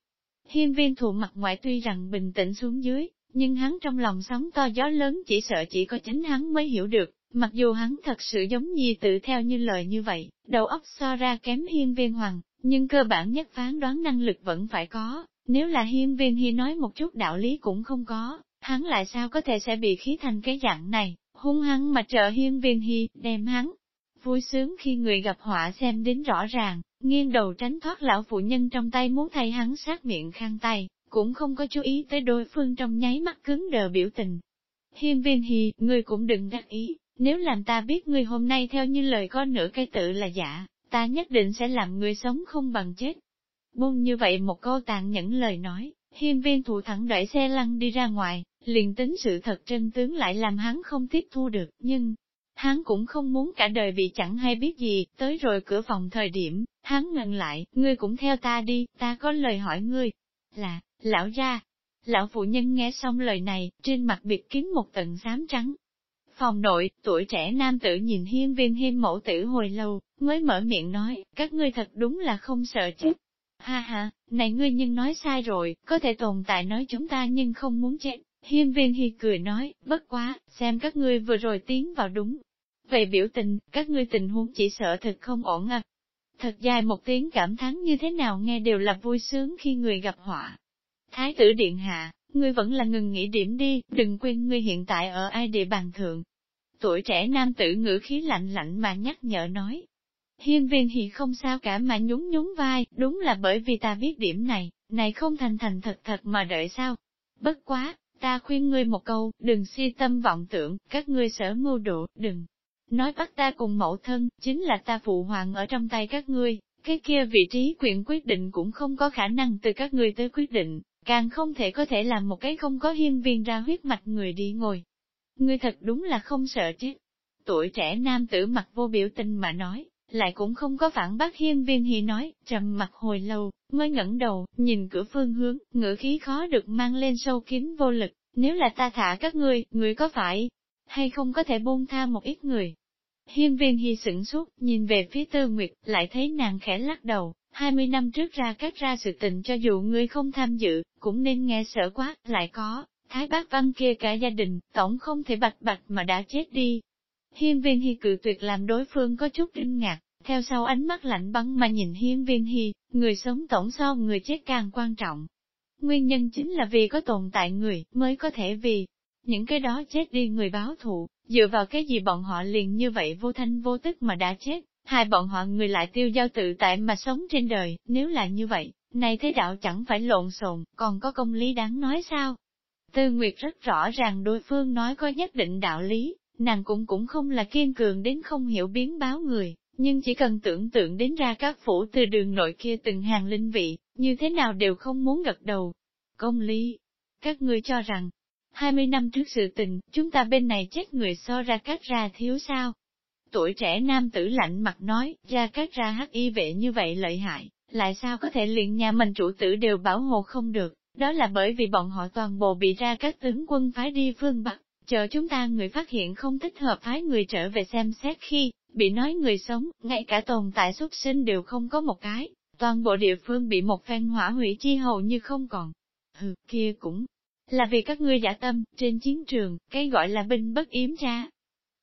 Hiên viên thụ mặt ngoại tuy rằng bình tĩnh xuống dưới, nhưng hắn trong lòng sóng to gió lớn chỉ sợ chỉ có chính hắn mới hiểu được, mặc dù hắn thật sự giống như tự theo như lời như vậy, đầu óc so ra kém hiên viên hoàng, nhưng cơ bản nhất phán đoán năng lực vẫn phải có, nếu là hiên viên hi nói một chút đạo lý cũng không có, hắn lại sao có thể sẽ bị khí thành cái dạng này, hung hăng mà trợ hiên viên hi, đem hắn, vui sướng khi người gặp họa xem đến rõ ràng, nghiêng đầu tránh thoát lão phụ nhân trong tay muốn thay hắn sát miệng khăn tay, cũng không có chú ý tới đối phương trong nháy mắt cứng đờ biểu tình. Hiên viên hì, ngươi cũng đừng đắc ý, nếu làm ta biết ngươi hôm nay theo như lời có nửa cây tự là giả, ta nhất định sẽ làm ngươi sống không bằng chết. Buông như vậy một câu tàn nhẫn lời nói, hiên viên thủ thẳng đẩy xe lăn đi ra ngoài, liền tính sự thật chân tướng lại làm hắn không tiếp thu được, nhưng, Hắn cũng không muốn cả đời bị chẳng hay biết gì, tới rồi cửa phòng thời điểm, hắn ngừng lại, ngươi cũng theo ta đi, ta có lời hỏi ngươi. Là, lão gia, Lão phụ nhân nghe xong lời này, trên mặt biệt kín một tầng xám trắng. Phòng nội, tuổi trẻ nam tử nhìn hiên viên hiên mẫu tử hồi lâu, mới mở miệng nói, các ngươi thật đúng là không sợ chết. Ha ha, này ngươi nhưng nói sai rồi, có thể tồn tại nói chúng ta nhưng không muốn chết. Hiên viên hi cười nói, bất quá, xem các ngươi vừa rồi tiến vào đúng, về biểu tình, các ngươi tình huống chỉ sợ thật không ổn à. Thật dài một tiếng cảm thán như thế nào nghe đều là vui sướng khi người gặp họa. Thái tử điện hạ, ngươi vẫn là ngừng nghĩ điểm đi, đừng quên ngươi hiện tại ở ai địa bàn thượng. Tuổi trẻ nam tử ngữ khí lạnh lạnh mà nhắc nhở nói. Hiên viên hi không sao cả mà nhún nhún vai, đúng là bởi vì ta biết điểm này, này không thành thành thật thật mà đợi sao. Bất quá, ta khuyên ngươi một câu, đừng si tâm vọng tưởng, các ngươi sở mưu độ, đừng nói bắt ta cùng mẫu thân, chính là ta phụ hoàng ở trong tay các ngươi, cái kia vị trí quyền quyết định cũng không có khả năng từ các ngươi tới quyết định, càng không thể có thể làm một cái không có hiên viên ra huyết mạch người đi ngồi. Ngươi thật đúng là không sợ chứ. Tuổi trẻ nam tử mặt vô biểu tình mà nói, lại cũng không có phản bác hiên viên hi nói, trầm mặt hồi lâu, mới ngẩng đầu, nhìn cửa phương hướng, ngữ khí khó được mang lên sâu kín vô lực, nếu là ta thả các ngươi, ngươi có phải hay không có thể buông tha một ít người. Hiên viên hy sửng suốt, nhìn về phía tư nguyệt, lại thấy nàng khẽ lắc đầu, 20 năm trước ra các ra sự tình cho dù ngươi không tham dự, cũng nên nghe sợ quá, lại có, thái bác văn kia cả gia đình, tổng không thể bạch bạch mà đã chết đi. Hiên viên hy cự tuyệt làm đối phương có chút kinh ngạc, theo sau ánh mắt lạnh băng mà nhìn hiên viên hy, người sống tổng so người chết càng quan trọng. Nguyên nhân chính là vì có tồn tại người, mới có thể vì những cái đó chết đi người báo thù, dựa vào cái gì bọn họ liền như vậy vô thanh vô tức mà đã chết, hai bọn họ người lại tiêu giao tự tại mà sống trên đời, nếu là như vậy, này thế đạo chẳng phải lộn xộn, còn có công lý đáng nói sao? Tư Nguyệt rất rõ ràng đối phương nói có nhất định đạo lý, nàng cũng cũng không là kiên cường đến không hiểu biến báo người, nhưng chỉ cần tưởng tượng đến ra các phủ từ đường nội kia từng hàng linh vị, như thế nào đều không muốn gật đầu. Công lý, các ngươi cho rằng, 20 năm trước sự tình, chúng ta bên này chết người so ra các ra thiếu sao? Tuổi trẻ nam tử lạnh mặt nói, ra các ra hắc y vệ như vậy lợi hại, lại sao có thể liền nhà mình chủ tử đều bảo hộ không được, đó là bởi vì bọn họ toàn bộ bị ra các tướng quân phái đi phương Bắc, chờ chúng ta người phát hiện không thích hợp phái người trở về xem xét khi, bị nói người sống, ngay cả tồn tại xuất sinh đều không có một cái, toàn bộ địa phương bị một phen hỏa hủy chi hầu như không còn. Hừ, kia cũng là vì các ngươi giả tâm, trên chiến trường, cái gọi là binh bất yếm ra.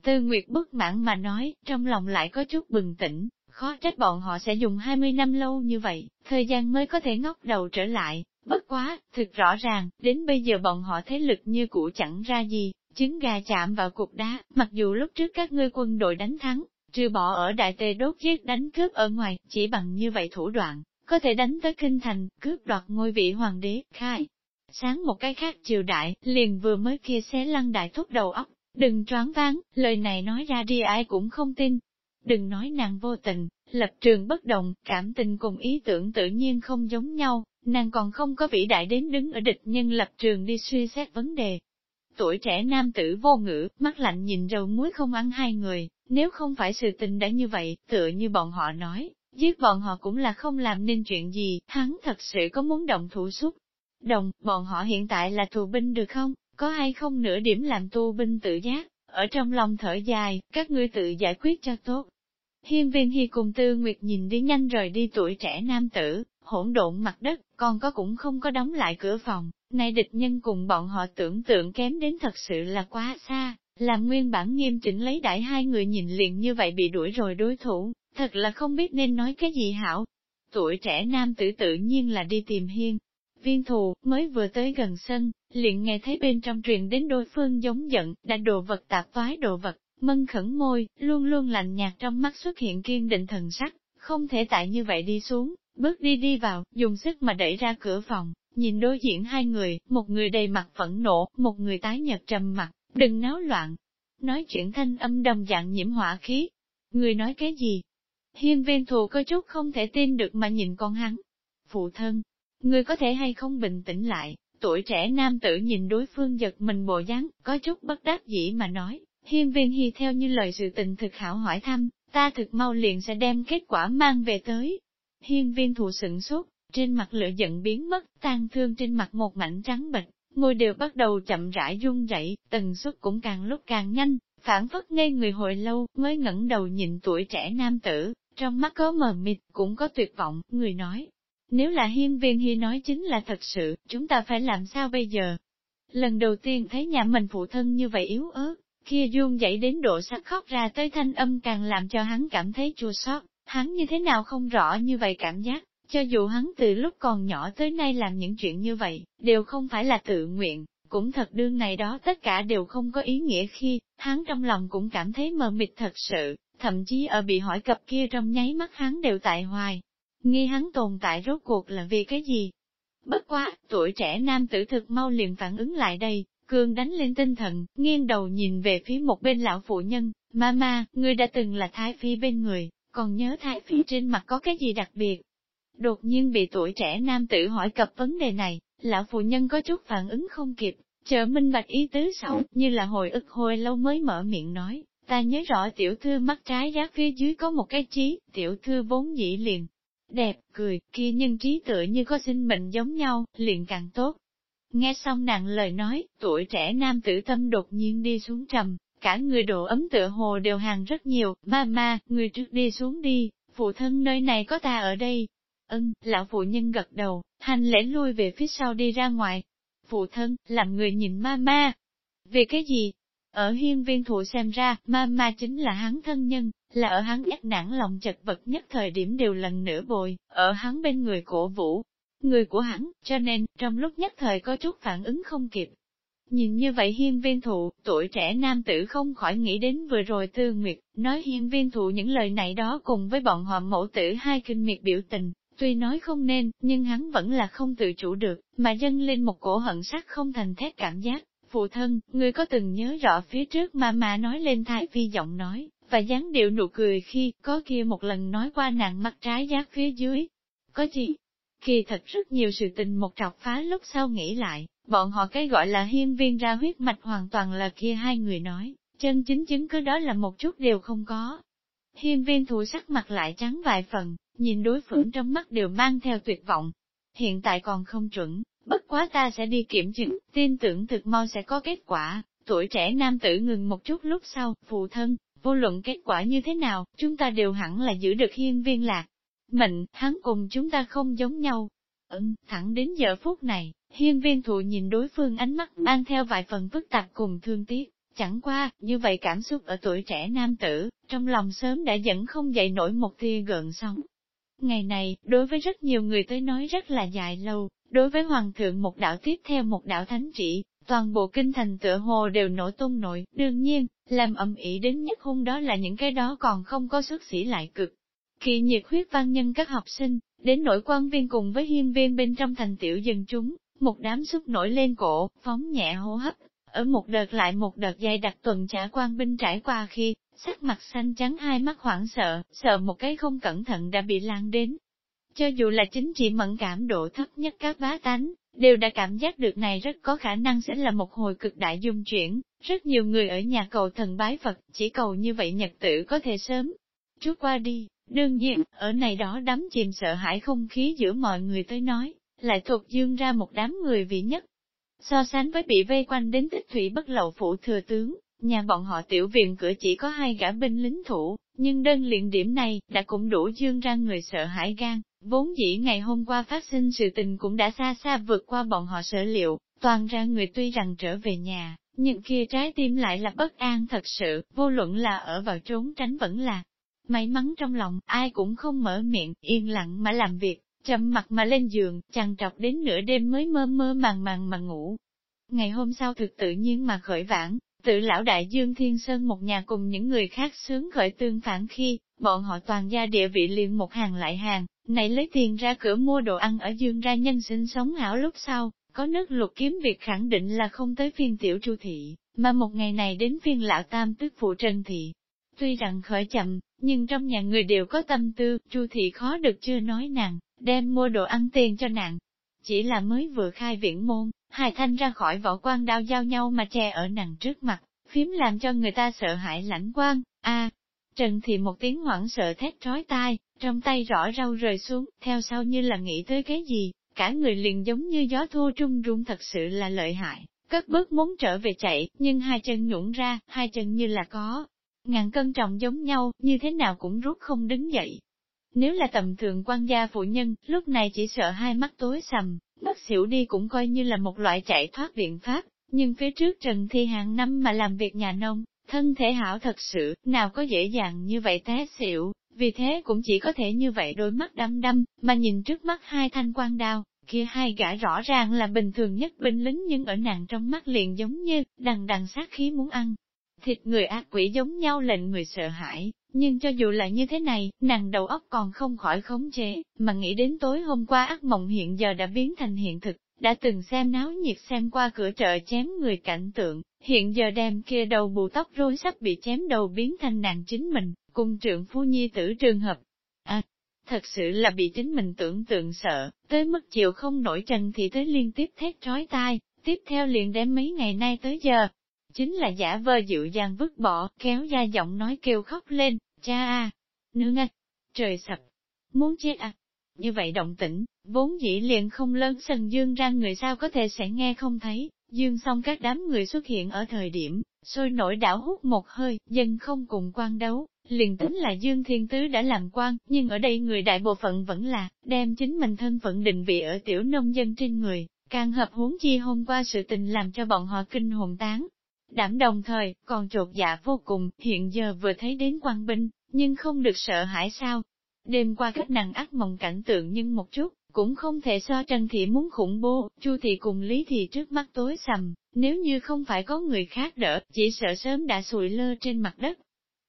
Tư Nguyệt bất mãn mà nói, trong lòng lại có chút bừng tỉnh, khó trách bọn họ sẽ dùng 20 năm lâu như vậy, thời gian mới có thể ngóc đầu trở lại, bất quá, thực rõ ràng, đến bây giờ bọn họ thế lực như cũ chẳng ra gì, trứng gà chạm vào cục đá, mặc dù lúc trước các ngươi quân đội đánh thắng, trừ bỏ ở đại tề đốt giết đánh cướp ở ngoài, chỉ bằng như vậy thủ đoạn, có thể đánh tới kinh thành, cướp đoạt ngôi vị hoàng đế, khai. Sáng một cái khác triều đại, liền vừa mới kia xé lăng đại thúc đầu óc, đừng choáng váng, lời này nói ra đi ai cũng không tin. Đừng nói nàng vô tình, lập trường bất đồng, cảm tình cùng ý tưởng tự nhiên không giống nhau, nàng còn không có vĩ đại đến đứng ở địch nhân lập trường đi suy xét vấn đề. Tuổi trẻ nam tử vô ngữ, mắt lạnh nhìn rầu muối không ăn hai người, nếu không phải sự tình đã như vậy, tựa như bọn họ nói, giết bọn họ cũng là không làm nên chuyện gì, hắn thật sự có muốn động thủ xúc. Đồng, bọn họ hiện tại là tù binh được không, có hay không nửa điểm làm tu binh tự giác, ở trong lòng thở dài, các ngươi tự giải quyết cho tốt. Hiên viên hy cùng tư nguyệt nhìn đi nhanh rời đi tuổi trẻ nam tử, hỗn độn mặt đất, còn có cũng không có đóng lại cửa phòng, nay địch nhân cùng bọn họ tưởng tượng kém đến thật sự là quá xa, làm nguyên bản nghiêm chỉnh lấy đại hai người nhìn liền như vậy bị đuổi rồi đối thủ, thật là không biết nên nói cái gì hảo. Tuổi trẻ nam tử tự nhiên là đi tìm hiên. Viên thù, mới vừa tới gần sân, liền nghe thấy bên trong truyền đến đối phương giống giận, đã đồ vật tạp toái đồ vật, mân khẩn môi, luôn luôn lạnh nhạt trong mắt xuất hiện kiên định thần sắc, không thể tại như vậy đi xuống, bước đi đi vào, dùng sức mà đẩy ra cửa phòng, nhìn đối diện hai người, một người đầy mặt phẫn nộ, một người tái nhật trầm mặt, đừng náo loạn. Nói chuyện thanh âm đồng dạng nhiễm hỏa khí. Người nói cái gì? Hiên viên thù có chút không thể tin được mà nhìn con hắn. Phụ thân, người có thể hay không bình tĩnh lại, tuổi trẻ nam tử nhìn đối phương giật mình bộ dáng, có chút bất đắc dĩ mà nói, hiên viên hy theo như lời sự tình thực hảo hỏi thăm, ta thực mau liền sẽ đem kết quả mang về tới. Hiên viên thụ sửng sốt, trên mặt lửa giận biến mất, tan thương trên mặt một mảnh trắng bệch, môi đều bắt đầu chậm rãi run rẩy, tần suất cũng càng lúc càng nhanh, phản phất ngây người hồi lâu, mới ngẩng đầu nhìn tuổi trẻ nam tử, trong mắt có mờ mịt, cũng có tuyệt vọng, người nói. Nếu là hiên viên hy nói chính là thật sự, chúng ta phải làm sao bây giờ? Lần đầu tiên thấy nhà mình phụ thân như vậy yếu ớt, kia dung dậy đến độ sắc khóc ra tới thanh âm càng làm cho hắn cảm thấy chua xót hắn như thế nào không rõ như vậy cảm giác, cho dù hắn từ lúc còn nhỏ tới nay làm những chuyện như vậy, đều không phải là tự nguyện, cũng thật đương này đó tất cả đều không có ý nghĩa khi, hắn trong lòng cũng cảm thấy mờ mịt thật sự, thậm chí ở bị hỏi cập kia trong nháy mắt hắn đều tại hoài. Nghi hắn tồn tại rốt cuộc là vì cái gì? Bất quá, tuổi trẻ nam tử thực mau liền phản ứng lại đây, Cương đánh lên tinh thần, nghiêng đầu nhìn về phía một bên lão phụ nhân, Mama, ngươi đã từng là thái phi bên người, còn nhớ thái phi trên mặt có cái gì đặc biệt? Đột nhiên bị tuổi trẻ nam tử hỏi cập vấn đề này, lão phụ nhân có chút phản ứng không kịp, chờ minh bạch ý tứ sau, như là hồi ức hồi lâu mới mở miệng nói, ta nhớ rõ tiểu thư mắt trái giác phía dưới có một cái trí, tiểu thư vốn dĩ liền. Đẹp, cười, kia nhân trí tựa như có sinh mệnh giống nhau, liền càng tốt. Nghe xong nàng lời nói, tuổi trẻ nam tử tâm đột nhiên đi xuống trầm, cả người độ ấm tựa hồ đều hàng rất nhiều, ma ma, người trước đi xuống đi, phụ thân nơi này có ta ở đây. Ân, lão phụ nhân gật đầu, hành lễ lui về phía sau đi ra ngoài. Phụ thân, làm người nhìn ma ma. Vì cái gì? Ở hiên viên thụ xem ra, ma ma chính là hắn thân nhân, là ở hắn ác nản lòng chật vật nhất thời điểm đều lần nữa bồi, ở hắn bên người cổ vũ, người của hắn, cho nên, trong lúc nhất thời có chút phản ứng không kịp. Nhìn như vậy hiên viên thụ, tuổi trẻ nam tử không khỏi nghĩ đến vừa rồi tư nguyệt, nói hiên viên thụ những lời này đó cùng với bọn họ mẫu tử hai kinh miệt biểu tình, tuy nói không nên, nhưng hắn vẫn là không tự chủ được, mà dâng lên một cổ hận sắc không thành thét cảm giác. Phụ thân, ngươi có từng nhớ rõ phía trước mà mà nói lên thái phi giọng nói, và dáng điệu nụ cười khi có kia một lần nói qua nàng mắt trái giác phía dưới. Có gì? Kỳ thật rất nhiều sự tình một trọc phá lúc sau nghĩ lại, bọn họ cái gọi là hiên viên ra huyết mạch hoàn toàn là kia hai người nói, chân chính chứng cứ đó là một chút đều không có. Hiên viên thủ sắc mặt lại trắng vài phần, nhìn đối phương trong mắt đều mang theo tuyệt vọng. Hiện tại còn không chuẩn, bất quá ta sẽ đi kiểm chứng, tin tưởng thực mau sẽ có kết quả. Tuổi trẻ nam tử ngừng một chút lúc sau, phụ thân, vô luận kết quả như thế nào, chúng ta đều hẳn là giữ được hiên viên lạc. Mệnh, hắn cùng chúng ta không giống nhau. Ừm, thẳng đến giờ phút này, hiên viên thụ nhìn đối phương ánh mắt mang theo vài phần phức tạp cùng thương tiếc. Chẳng qua, như vậy cảm xúc ở tuổi trẻ nam tử, trong lòng sớm đã dẫn không dậy nổi một tia gợn sóng. Ngày này, đối với rất nhiều người tới nói rất là dài lâu, đối với hoàng thượng một đạo tiếp theo một đạo thánh trị, toàn bộ kinh thành tựa hồ đều nổ tung nổi, đương nhiên, làm ẩm ý đến nhất hung đó là những cái đó còn không có xuất sĩ lại cực. Khi nhiệt huyết văn nhân các học sinh, đến nỗi quan viên cùng với hiên viên bên trong thành tiểu dân chúng, một đám xúc nổi lên cổ, phóng nhẹ hô hấp, ở một đợt lại một đợt dày đặc tuần trả quan binh trải qua khi, sắc mặt xanh trắng hai mắt hoảng sợ, sợ một cái không cẩn thận đã bị lan đến. Cho dù là chính trị mẫn cảm độ thấp nhất các bá tánh, đều đã cảm giác được này rất có khả năng sẽ là một hồi cực đại dung chuyển, rất nhiều người ở nhà cầu thần bái Phật, chỉ cầu như vậy nhật tử có thể sớm. Trước qua đi, đương nhiên, ở này đó đắm chìm sợ hãi không khí giữa mọi người tới nói, lại thuộc dương ra một đám người vị nhất. So sánh với bị vây quanh đến tích thủy bất lậu phủ thừa tướng, nhà bọn họ tiểu viện cửa chỉ có hai gã binh lính thủ, nhưng đơn luyện điểm này đã cũng đủ dương ra người sợ hãi gan, vốn dĩ ngày hôm qua phát sinh sự tình cũng đã xa xa vượt qua bọn họ sở liệu, toàn ra người tuy rằng trở về nhà, nhưng kia trái tim lại là bất an thật sự, vô luận là ở vào trốn tránh vẫn là. May mắn trong lòng, ai cũng không mở miệng, yên lặng mà làm việc, chậm mặt mà lên giường, chàng trọc đến nửa đêm mới mơ mơ màng màng mà ngủ. Ngày hôm sau thực tự nhiên mà khởi vãn, tự lão đại Dương Thiên Sơn một nhà cùng những người khác sướng khởi tương phản khi, bọn họ toàn gia địa vị liền một hàng lại hàng, này lấy tiền ra cửa mua đồ ăn ở Dương ra nhân sinh sống hảo lúc sau, có nước lục kiếm việc khẳng định là không tới phiên tiểu chu thị, mà một ngày này đến phiên lão tam tức phụ trần thị. Tuy rằng khởi chậm, nhưng trong nhà người đều có tâm tư, chu thị khó được chưa nói nàng, đem mua đồ ăn tiền cho nàng. Chỉ là mới vừa khai viễn môn, hai thanh ra khỏi võ quan đao giao nhau mà che ở nàng trước mặt, phím làm cho người ta sợ hãi lãnh quan, a à, Trần thì một tiếng hoảng sợ thét trói tai, trong tay rõ rau rời xuống, theo sau như là nghĩ tới cái gì, cả người liền giống như gió thua trung rung thật sự là lợi hại, cất bước muốn trở về chạy, nhưng hai chân nhũng ra, hai chân như là có. Ngàn cân trọng giống nhau, như thế nào cũng rút không đứng dậy, nếu là tầm thường quan gia phụ nhân, lúc này chỉ sợ hai mắt tối sầm, bất xỉu đi cũng coi như là một loại chạy thoát biện pháp, nhưng phía trước Trần Thi hàng năm mà làm việc nhà nông, thân thể hảo thật sự, nào có dễ dàng như vậy té xỉu, vì thế cũng chỉ có thể như vậy đôi mắt đăm đăm, mà nhìn trước mắt hai thanh quan đao, kia hai gã rõ ràng là bình thường nhất binh lính nhưng ở nàng trong mắt liền giống như, đằng đằng sát khí muốn ăn. Thịt người ác quỷ giống nhau lệnh người sợ hãi, nhưng cho dù là như thế này, nàng đầu óc còn không khỏi khống chế, mà nghĩ đến tối hôm qua ác mộng hiện giờ đã biến thành hiện thực, đã từng xem náo nhiệt xem qua cửa chợ chém người cảnh tượng, hiện giờ đem kia đầu bù tóc rối sắp bị chém đầu biến thành nàng chính mình, cùng trượng phu nhi tử trường hợp. À, thật sự là bị chính mình tưởng tượng sợ, tới mức chịu không nổi trần thì tới liên tiếp thét trói tai, tiếp theo liền đến mấy ngày nay tới giờ. Chính là giả vờ dịu dàng vứt bỏ, kéo da giọng nói kêu khóc lên, cha a, nương a, trời sập, muốn chết à. Như vậy động tĩnh, vốn dĩ liền không lớn sần dương ra người sao có thể sẽ nghe không thấy, dương xong các đám người xuất hiện ở thời điểm, sôi nổi đảo hút một hơi, dân không cùng quan đấu, liền tính là Dương Thiên Tứ đã làm quan, nhưng ở đây người đại bộ phận vẫn là, đem chính mình thân phận định vị ở tiểu nông dân trên người, càng hợp huống chi hôm qua sự tình làm cho bọn họ kinh hồn tán đảm đồng thời, còn trột dạ vô cùng, hiện giờ vừa thấy đến quan binh, nhưng không được sợ hãi sao. Đêm qua cách nàng ác mộng cảnh tượng nhưng một chút, cũng không thể so Trần Thị muốn khủng bố, Chu Thị cùng Lý Thị trước mắt tối sầm, nếu như không phải có người khác đỡ, chỉ sợ sớm đã sụi lơ trên mặt đất.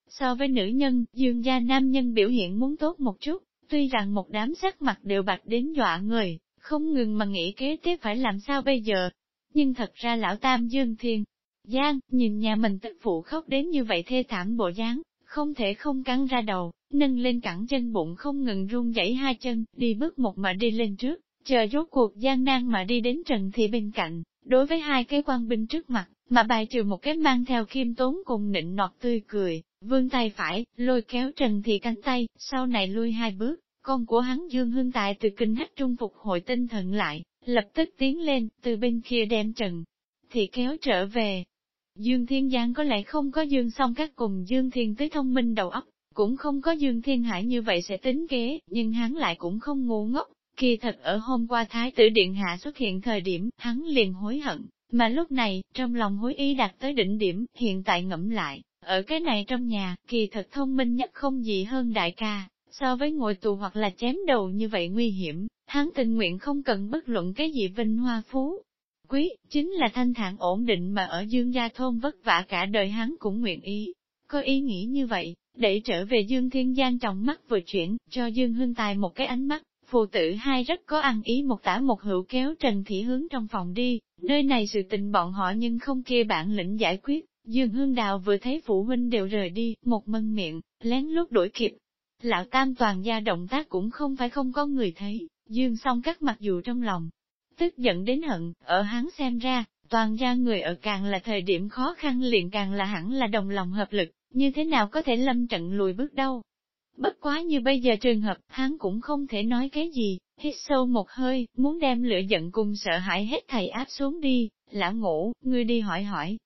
So với nữ nhân, dương gia nam nhân biểu hiện muốn tốt một chút, tuy rằng một đám sắc mặt đều bạch đến dọa người, không ngừng mà nghĩ kế tiếp phải làm sao bây giờ. Nhưng thật ra lão tam dương thiên, Giang, nhìn nhà mình tức phụ khóc đến như vậy thê thảm bộ dáng, không thể không cắn ra đầu, nâng lên cẳng chân bụng không ngừng run dãy hai chân, đi bước một mà đi lên trước, chờ rốt cuộc gian nan mà đi đến Trần Thị bên cạnh, đối với hai cái quan binh trước mặt, mà bài trừ một cái mang theo khiêm tốn cùng nịnh nọt tươi cười, vươn tay phải, lôi kéo Trần Thị cánh tay, sau này lui hai bước, con của hắn Dương Hương Tài từ kinh hách trung phục hội tinh thần lại, lập tức tiến lên, từ bên kia đem Trần Thị kéo trở về. Dương Thiên Giang có lẽ không có Dương song các cùng Dương Thiên tới thông minh đầu óc, cũng không có Dương Thiên Hải như vậy sẽ tính kế, nhưng hắn lại cũng không ngu ngốc. Kỳ thật ở hôm qua Thái tử Điện Hạ xuất hiện thời điểm, hắn liền hối hận, mà lúc này, trong lòng hối ý đạt tới đỉnh điểm, hiện tại ngẫm lại, ở cái này trong nhà, kỳ thật thông minh nhất không gì hơn đại ca, so với ngồi tù hoặc là chém đầu như vậy nguy hiểm, hắn tình nguyện không cần bất luận cái gì vinh hoa phú. Quý, chính là thanh thản ổn định mà ở dương gia thôn vất vả cả đời hắn cũng nguyện ý. Có ý nghĩ như vậy, để trở về Dương Thiên Giang trong mắt vừa chuyển, cho Dương Hưng Tài một cái ánh mắt, phụ tử hai rất có ăn ý một tả một hữu kéo Trần Thị hướng trong phòng đi, nơi này sự tình bọn họ nhưng không kia bản lĩnh giải quyết. Dương Hương Đào vừa thấy phụ huynh đều rời đi, một mân miệng, lén lút đuổi kịp. Lão Tam toàn gia động tác cũng không phải không có người thấy, Dương song các mặc dù trong lòng, tức giận đến hận, ở hắn xem ra, toàn gia người ở càng là thời điểm khó khăn liền càng là hẳn là đồng lòng hợp lực, như thế nào có thể lâm trận lùi bước đâu. Bất quá như bây giờ trường hợp, hắn cũng không thể nói cái gì, hít sâu một hơi, muốn đem lửa giận cùng sợ hãi hết thầy áp xuống đi, lão ngủ, ngươi đi hỏi hỏi.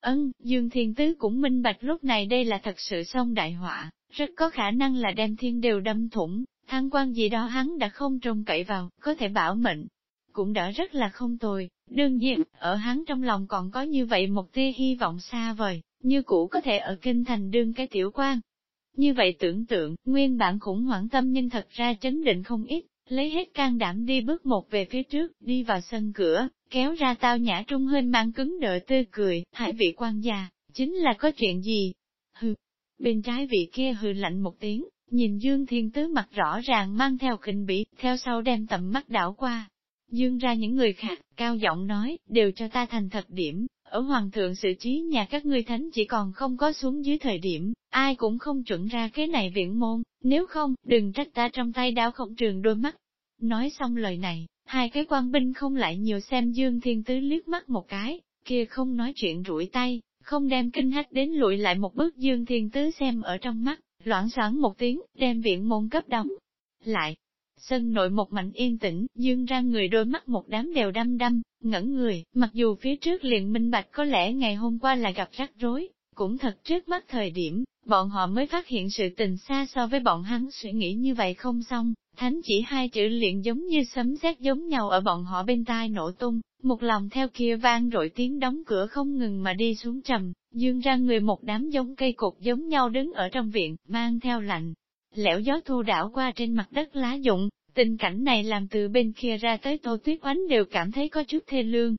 Ân, Dương Thiên Tứ cũng minh bạch lúc này đây là thật sự xong đại họa, rất có khả năng là đem thiên đều đâm thủng, thăng quan gì đó hắn đã không trông cậy vào, có thể bảo mệnh. Cũng đã rất là không tồi, đương nhiên, ở hắn trong lòng còn có như vậy một tia hy vọng xa vời, như cũ có thể ở kinh thành đương cái tiểu quan. Như vậy tưởng tượng, nguyên bản khủng hoảng tâm nhưng thật ra chấn định không ít, lấy hết can đảm đi bước một về phía trước, đi vào sân cửa, kéo ra tao nhã trung hơi mang cứng đợi tươi cười, hải vị quan già, chính là có chuyện gì? Hừ, bên trái vị kia hừ lạnh một tiếng, nhìn Dương Thiên Tứ mặt rõ ràng mang theo kinh bỉ, theo sau đem tầm mắt đảo qua. Dương ra những người khác, cao giọng nói, đều cho ta thành thật điểm, ở hoàng thượng sự trí nhà các ngươi thánh chỉ còn không có xuống dưới thời điểm, ai cũng không chuẩn ra cái này viện môn, nếu không, đừng trách ta trong tay đao không trường đôi mắt. Nói xong lời này, hai cái quan binh không lại nhiều xem Dương Thiên Tứ liếc mắt một cái, kia không nói chuyện rủi tay, không đem kinh hách đến lụi lại một bước Dương Thiên Tứ xem ở trong mắt, loạn sáng một tiếng, đem viện môn cấp đóng. Lại, Sân nội một mảnh yên tĩnh, dương ra người đôi mắt một đám đều đăm đăm, ngẩn người, mặc dù phía trước liền minh bạch có lẽ ngày hôm qua là gặp rắc rối, cũng thật trước mắt thời điểm, bọn họ mới phát hiện sự tình xa so với bọn hắn suy nghĩ như vậy không xong, thánh chỉ hai chữ liền giống như sấm sét giống nhau ở bọn họ bên tai nổ tung, một lòng theo kia vang rội tiếng đóng cửa không ngừng mà đi xuống trầm, dương ra người một đám giống cây cột giống nhau đứng ở trong viện, mang theo lạnh, lẻo gió thu đảo qua trên mặt đất lá dụng, tình cảnh này làm từ bên kia ra tới tô tuyết oánh đều cảm thấy có chút thê lương.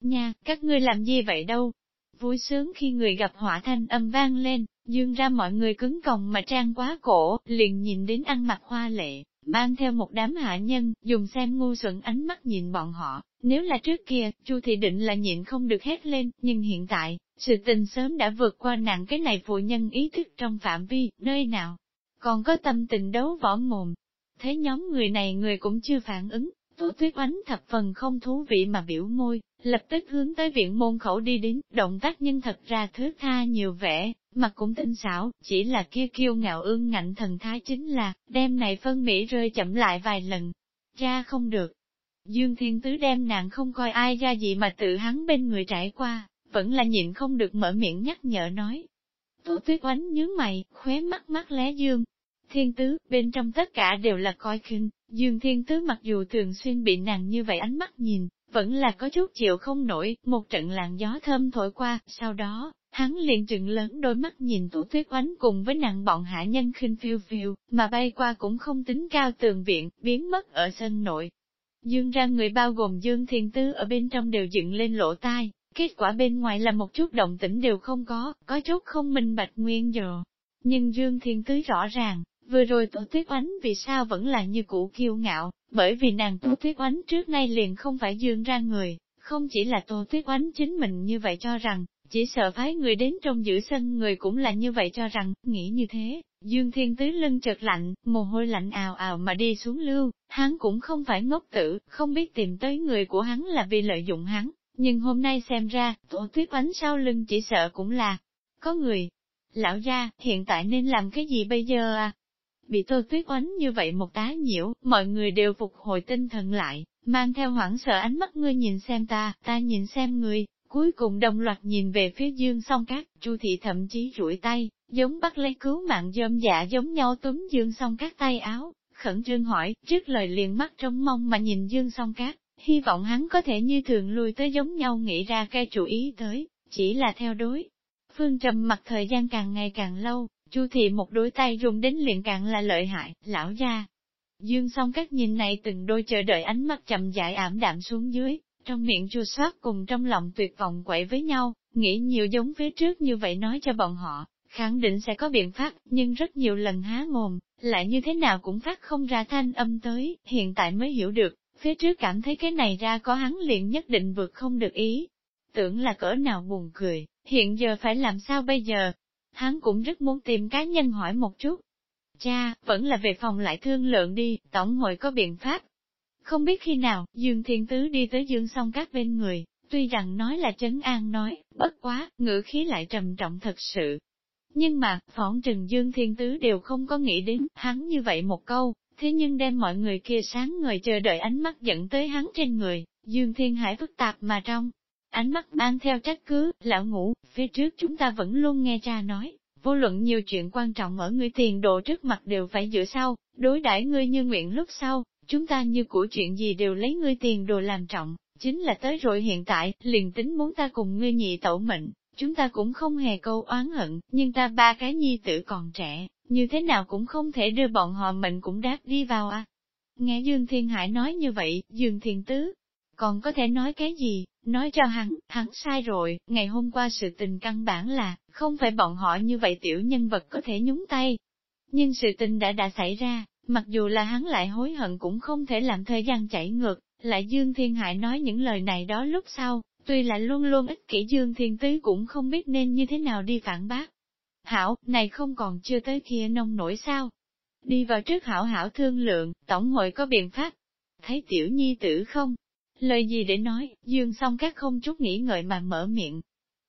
Nha, các ngươi làm gì vậy đâu? Vui sướng khi người gặp hỏa thanh âm vang lên, dương ra mọi người cứng còng mà trang quá cổ, liền nhìn đến ăn mặc hoa lệ, mang theo một đám hạ nhân, dùng xem ngu xuẩn ánh mắt nhìn bọn họ. Nếu là trước kia, Chu thị định là nhịn không được hét lên, nhưng hiện tại, sự tình sớm đã vượt qua nặng cái này phụ nhân ý thức trong phạm vi, nơi nào, còn có tâm tình đấu võ mồm. Thấy nhóm người này người cũng chưa phản ứng, Tổ tuyết oánh thập phần không thú vị mà biểu môi, lập tức hướng tới viện môn khẩu đi đến, động tác nhân thật ra thước tha nhiều vẻ, mặt cũng tinh xảo, chỉ là kia kiêu ngạo ương ngạnh thần thái chính là, đem này phân mỹ rơi chậm lại vài lần. Ra không được. Dương Thiên Tứ đem nàng không coi ai ra gì mà tự hắn bên người trải qua, vẫn là nhịn không được mở miệng nhắc nhở nói, Tổ tuyết oánh nhướng mày, khóe mắt mắt lé dương. Thiên tứ, bên trong tất cả đều là coi khinh, dương thiên tứ mặc dù thường xuyên bị nàng như vậy ánh mắt nhìn, vẫn là có chút chịu không nổi, một trận làn gió thơm thổi qua, sau đó, hắn liền trừng lớn đôi mắt nhìn tổ tuyết oánh cùng với nàng bọn hạ nhân khinh phiêu phiêu, mà bay qua cũng không tính cao tường viện, biến mất ở sân nội. Dương ra người bao gồm Dương Thiên Tứ ở bên trong đều dựng lên lỗ tai, kết quả bên ngoài là một chút động tĩnh đều không có, có chút không minh bạch nguyên dồ. Nhưng Dương Thiên Tứ rõ ràng, vừa rồi tổ tuyết oánh vì sao vẫn là như cũ kiêu ngạo, bởi vì nàng tổ tuyết oánh trước nay liền không phải Dương ra người, không chỉ là tổ tuyết oánh chính mình như vậy cho rằng, chỉ sợ phái người đến trong giữ sân người cũng là như vậy cho rằng, nghĩ như thế, Dương Thiên Tứ lưng chợt lạnh, mồ hôi lạnh ào ào mà đi xuống lưu, hắn cũng không phải ngốc tử, không biết tìm tới người của hắn là vì lợi dụng hắn, nhưng hôm nay xem ra, tổ tuyết oánh sau lưng chỉ sợ cũng là, có người. Lão gia, hiện tại nên làm cái gì bây giờ à? Bị tô tuyết oánh như vậy một tá nhiễu, mọi người đều phục hồi tinh thần lại, mang theo hoảng sợ ánh mắt ngươi nhìn xem ta, ta nhìn xem ngươi, cuối cùng đồng loạt nhìn về phía dương song cát, chu thị thậm chí rủi tay, giống bắt lấy cứu mạng dơm dạ giống nhau túm dương song cát tay áo, khẩn trương hỏi, trước lời liền mắt trong mong mà nhìn dương song cát, hy vọng hắn có thể như thường lui tới giống nhau nghĩ ra cái chủ ý tới, chỉ là theo đối. Phương trầm mặt thời gian càng ngày càng lâu, chu thị một đôi tay dùng đến liền càng là lợi hại, lão gia. Dương song các nhìn này từng đôi chờ đợi ánh mắt chậm dại ảm đạm xuống dưới, trong miệng chua xót cùng trong lòng tuyệt vọng quậy với nhau, nghĩ nhiều giống phía trước như vậy nói cho bọn họ, khẳng định sẽ có biện pháp, nhưng rất nhiều lần há mồm, lại như thế nào cũng phát không ra thanh âm tới, hiện tại mới hiểu được, phía trước cảm thấy cái này ra có hắn liền nhất định vượt không được ý. Tưởng là cỡ nào buồn cười, hiện giờ phải làm sao bây giờ? Hắn cũng rất muốn tìm cá nhân hỏi một chút. Cha, vẫn là về phòng lại thương lượng đi, tổng hội có biện pháp. Không biết khi nào, Dương Thiên Tứ đi tới Dương song các bên người, tuy rằng nói là trấn an nói, bất quá, ngữ khí lại trầm trọng thật sự. Nhưng mà, phỏng trừng Dương Thiên Tứ đều không có nghĩ đến, hắn như vậy một câu, thế nhưng đem mọi người kia sáng người chờ đợi ánh mắt dẫn tới hắn trên người, Dương Thiên Hải phức tạp mà trong. Ánh mắt mang theo trách cứ, lão ngủ, phía trước chúng ta vẫn luôn nghe cha nói, vô luận nhiều chuyện quan trọng ở người tiền đồ trước mặt đều phải dựa sau, đối đãi ngươi như nguyện lúc sau, chúng ta như của chuyện gì đều lấy ngươi tiền đồ làm trọng, chính là tới rồi hiện tại, liền tính muốn ta cùng ngươi nhị tẩu mệnh, chúng ta cũng không hề câu oán hận, nhưng ta ba cái nhi tử còn trẻ, như thế nào cũng không thể đưa bọn họ mệnh cũng đáp đi vào à. Nghe Dương Thiên Hải nói như vậy, Dương Thiên Tứ, còn có thể nói cái gì, nói cho hắn, hắn sai rồi, ngày hôm qua sự tình căn bản là, không phải bọn họ như vậy tiểu nhân vật có thể nhúng tay. Nhưng sự tình đã đã xảy ra, mặc dù là hắn lại hối hận cũng không thể làm thời gian chảy ngược, lại Dương Thiên Hải nói những lời này đó lúc sau, tuy là luôn luôn ích kỷ Dương Thiên Tứ cũng không biết nên như thế nào đi phản bác. Hảo, này không còn chưa tới kia nông nổi sao? Đi vào trước hảo hảo thương lượng, tổng hội có biện pháp. Thấy tiểu nhi tử không? Lời gì để nói, dương Song các không chút nghĩ ngợi mà mở miệng.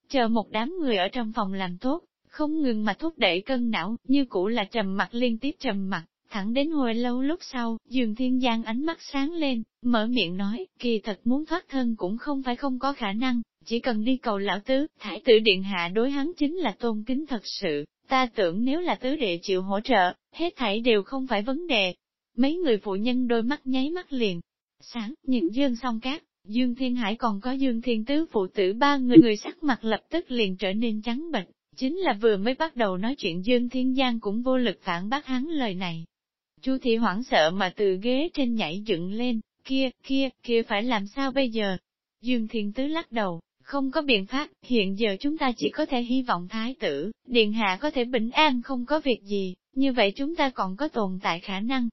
Chờ một đám người ở trong phòng làm tốt, không ngừng mà thúc đẩy cân não, như cũ là trầm mặt liên tiếp trầm mặt, thẳng đến hồi lâu lúc sau, Dương Thiên Giang ánh mắt sáng lên, mở miệng nói, kỳ thật muốn thoát thân cũng không phải không có khả năng, chỉ cần đi cầu lão tứ, thải tử điện hạ đối hắn chính là tôn kính thật sự, ta tưởng nếu là tứ đệ chịu hỗ trợ, hết thảy đều không phải vấn đề. Mấy người phụ nhân đôi mắt nháy mắt liền. Sáng, những dương song cát, Dương Thiên Hải còn có Dương Thiên Tứ phụ tử ba người người sắc mặt lập tức liền trở nên trắng bệch, chính là vừa mới bắt đầu nói chuyện Dương Thiên Giang cũng vô lực phản bác hắn lời này. Chu thị hoảng sợ mà từ ghế trên nhảy dựng lên, kia, kia, kia phải làm sao bây giờ? Dương Thiên Tứ lắc đầu, không có biện pháp, hiện giờ chúng ta chỉ có thể hy vọng thái tử, điện hạ có thể bình an không có việc gì, như vậy chúng ta còn có tồn tại khả năng.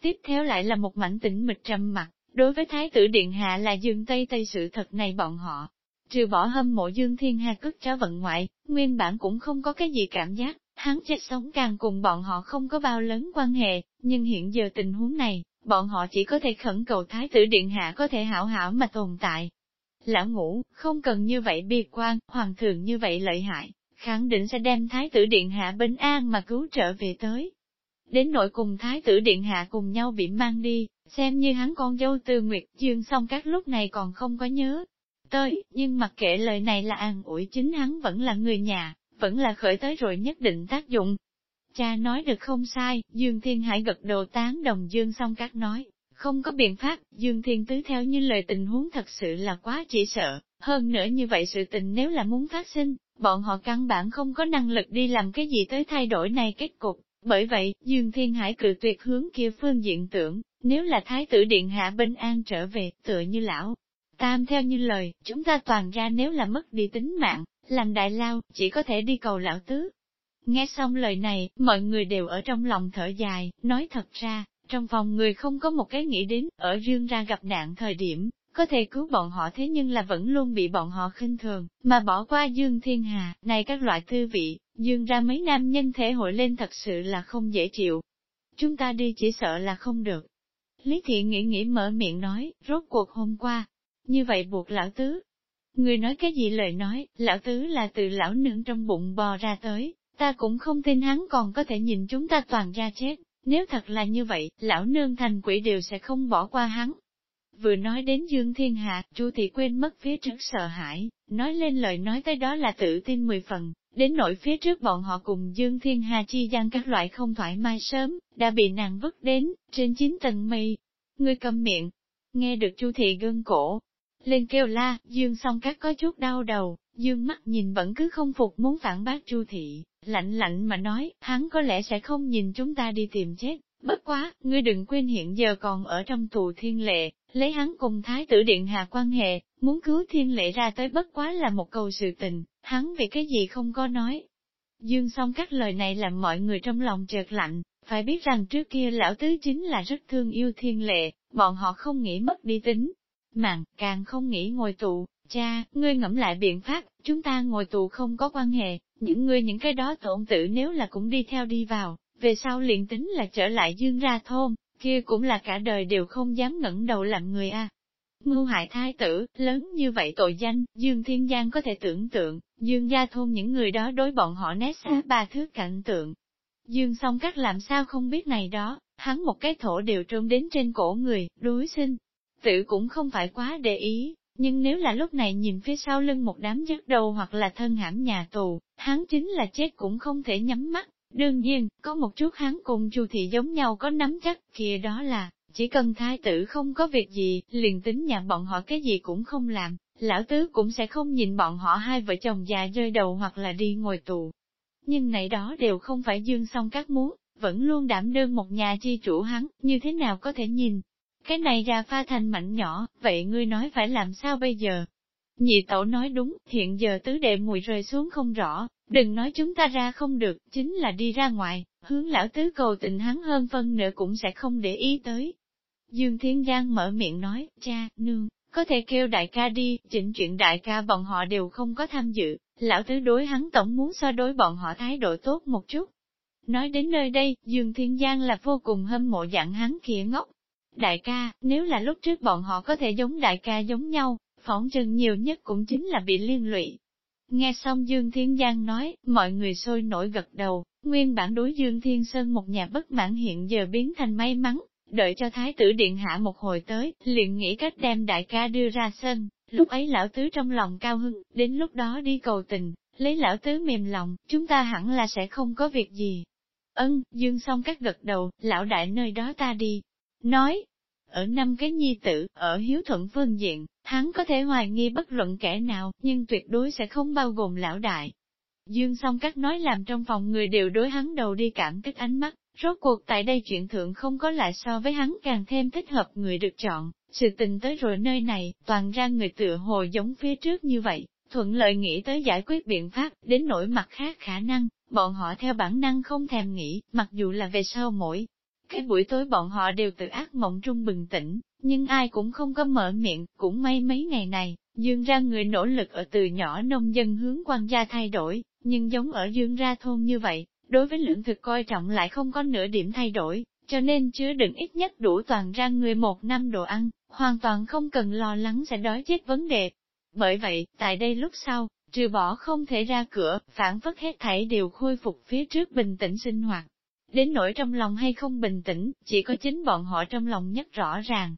Tiếp theo lại là một mảnh tĩnh mịch trầm mặt, đối với thái tử điện hạ là dương tây tây sự thật này bọn họ. Trừ bỏ hâm mộ dương thiên hà cất trả vận ngoại, nguyên bản cũng không có cái gì cảm giác, hắn chết sống càng cùng bọn họ không có bao lớn quan hệ, nhưng hiện giờ tình huống này, bọn họ chỉ có thể khẩn cầu thái tử điện hạ có thể hảo hảo mà tồn tại, Lão ngũ, không cần như vậy bi quan, hoàng thượng như vậy lợi hại, khẳng định sẽ đem thái tử điện hạ bình an mà cứu trở về tới. Đến nội cùng thái tử điện hạ cùng nhau bị mang đi, xem như hắn con dâu từ Nguyệt Dương xong các lúc này còn không có nhớ. Tới, nhưng mặc kệ lời này là an ủi chính hắn vẫn là người nhà, vẫn là khởi tới rồi nhất định tác dụng. Cha nói được không sai, Dương Thiên Hải gật đầu tán đồng Dương song các nói, Không có biện pháp, Dương Thiên Tứ theo như lời tình huống thật sự là quá chỉ sợ, hơn nữa như vậy sự tình nếu là muốn phát sinh, bọn họ căn bản không có năng lực đi làm cái gì tới thay đổi này kết cục. Bởi vậy, Dương Thiên Hải cự tuyệt hướng kia phương diện tưởng, nếu là Thái tử Điện Hạ bình an trở về, tựa như lão. Tam theo như lời, chúng ta toàn ra nếu là mất đi tính mạng, làm đại lao, chỉ có thể đi cầu lão tứ. Nghe xong lời này, mọi người đều ở trong lòng thở dài, nói thật ra, trong phòng người không có một cái nghĩ đến, ở riêng ra gặp nạn thời điểm, có thể cứu bọn họ thế nhưng là vẫn luôn bị bọn họ khinh thường, mà bỏ qua Dương Thiên Hà, này các loại thư vị, Dương ra mấy nam nhân thể hội lên thật sự là không dễ chịu. Chúng ta đi chỉ sợ là không được. Lý Thị nghĩ nghĩ mở miệng nói, rốt cuộc hôm qua, như vậy buộc lão tứ. Người nói cái gì lời nói, lão tứ là từ lão nương trong bụng bò ra tới, ta cũng không tin hắn còn có thể nhìn chúng ta toàn ra chết, nếu thật là như vậy, lão nương thành quỷ đều sẽ không bỏ qua hắn. Vừa nói đến Dương Thiên Hạ, Chu Thị quên mất phía trước sợ hãi, nói lên lời nói tới đó là tự tin mười phần, đến nỗi phía trước bọn họ cùng Dương Thiên Hà chi gian các loại không thoải mái sớm, đã bị nàng vứt đến, trên chín tầng mây. Ngươi cầm miệng, nghe được Chu Thị gân cổ, lên kêu la, Dương song các có chút đau đầu, Dương mắt nhìn vẫn cứ không phục muốn phản bác Chu Thị, lạnh lạnh mà nói, hắn có lẽ sẽ không nhìn chúng ta đi tìm chết, bất quá, ngươi đừng quên hiện giờ còn ở trong tù thiên lệ, lấy hắn cùng thái tử điện hạ quan hệ, muốn cứu thiên lệ ra tới bất quá là một câu sự tình, hắn vì cái gì không có nói. Dương song các lời này làm mọi người trong lòng chợt lạnh, phải biết rằng trước kia lão tứ chính là rất thương yêu thiên lệ, bọn họ không nghĩ mất đi tính. Mạng, càng không nghĩ ngồi tù, cha, ngươi ngẫm lại biện pháp, chúng ta ngồi tù không có quan hệ, những ngươi những cái đó tổn tử nếu là cũng đi theo đi vào, về sau liền tính là trở lại dương ra thôn, kia cũng là cả đời đều không dám ngẩng đầu làm người a. À. Mưu hại thái tử, lớn như vậy tội danh, Dương Thiên Giang có thể tưởng tượng, Dương gia thôn những người đó đối bọn họ nét xa ba thứ cảnh tượng. Dương song các làm sao không biết này đó, hắn một cái thổ đều trôn đến trên cổ người, đuối sinh. Tử cũng không phải quá để ý, nhưng nếu là lúc này nhìn phía sau lưng một đám dứt đầu hoặc là thân hãm nhà tù, hắn chính là chết cũng không thể nhắm mắt. Đương nhiên, có một chút hắn cùng chu thị giống nhau có nắm chắc, kia đó là, chỉ cần thái tử không có việc gì, liền tính nhà bọn họ cái gì cũng không làm, lão tứ cũng sẽ không nhìn bọn họ hai vợ chồng già rơi đầu hoặc là đi ngồi tù. Nhưng này đó đều không phải dương song các muốn, vẫn luôn đảm đương một nhà chi chủ hắn, như thế nào có thể nhìn, cái này ra pha thành mảnh nhỏ, vậy ngươi nói phải làm sao bây giờ? Nhị tẩu nói đúng, hiện giờ tứ đệ mùi rơi xuống không rõ, đừng nói chúng ta ra không được, chính là đi ra ngoài, hướng lão tứ cầu tình hắn hơn phân nữa cũng sẽ không để ý tới. Dương Thiên Giang mở miệng nói, cha, nương, có thể kêu đại ca đi, chỉnh chuyện đại ca bọn họ đều không có tham dự, lão tứ đối hắn tổng muốn so đối bọn họ thái độ tốt một chút. Nói đến nơi đây, Dương Thiên Giang là vô cùng hâm mộ dạng hắn kia ngốc, Đại ca, nếu là lúc trước bọn họ có thể giống đại ca giống nhau, phỏng chừng nhiều nhất cũng chính là bị liên lụy. Nghe xong Dương Thiên Giang nói, mọi người sôi nổi gật đầu, nguyên bản đối Dương Thiên Sơn một nhà bất mãn hiện giờ biến thành may mắn, đợi cho Thái tử Điện Hạ một hồi tới, liền nghĩ cách đem đại ca đưa ra sân, lúc ấy lão tứ trong lòng cao hưng, đến lúc đó đi cầu tình, lấy lão tứ mềm lòng, chúng ta hẳn là sẽ không có việc gì. Ân, Dương xong các gật đầu, lão đại nơi đó ta đi, nói, ở năm cái nhi tử, ở hiếu thuận phương diện, hắn có thể hoài nghi bất luận kẻ nào, nhưng tuyệt đối sẽ không bao gồm lão đại. Dương song các nói làm trong phòng người đều đối hắn đầu đi cảm kích ánh mắt, rốt cuộc tại đây chuyện thượng không có lại so với hắn càng thêm thích hợp người được chọn, sự tình tới rồi nơi này, toàn ra người tựa hồ giống phía trước như vậy, thuận lợi nghĩ tới giải quyết biện pháp, đến nỗi mặt khác khả năng, bọn họ theo bản năng không thèm nghĩ, mặc dù là về sau mỗi cái buổi tối bọn họ đều tự ác mộng trung bừng tỉnh, nhưng ai cũng không có mở miệng, cũng may mấy ngày này, dương ra người nỗ lực ở từ nhỏ nông dân hướng quan gia thay đổi, nhưng giống ở dương ra thôn như vậy, đối với lượng thực coi trọng lại không có nửa điểm thay đổi, cho nên chứa đựng ít nhất đủ toàn ra người một năm đồ ăn, hoàn toàn không cần lo lắng sẽ đói chết vấn đề. Bởi vậy, tại đây lúc sau, trừ bỏ không thể ra cửa, phản phất hết thảy đều khôi phục phía trước bình tĩnh sinh hoạt. Đến nỗi trong lòng hay không bình tĩnh, chỉ có chính bọn họ trong lòng nhất rõ ràng.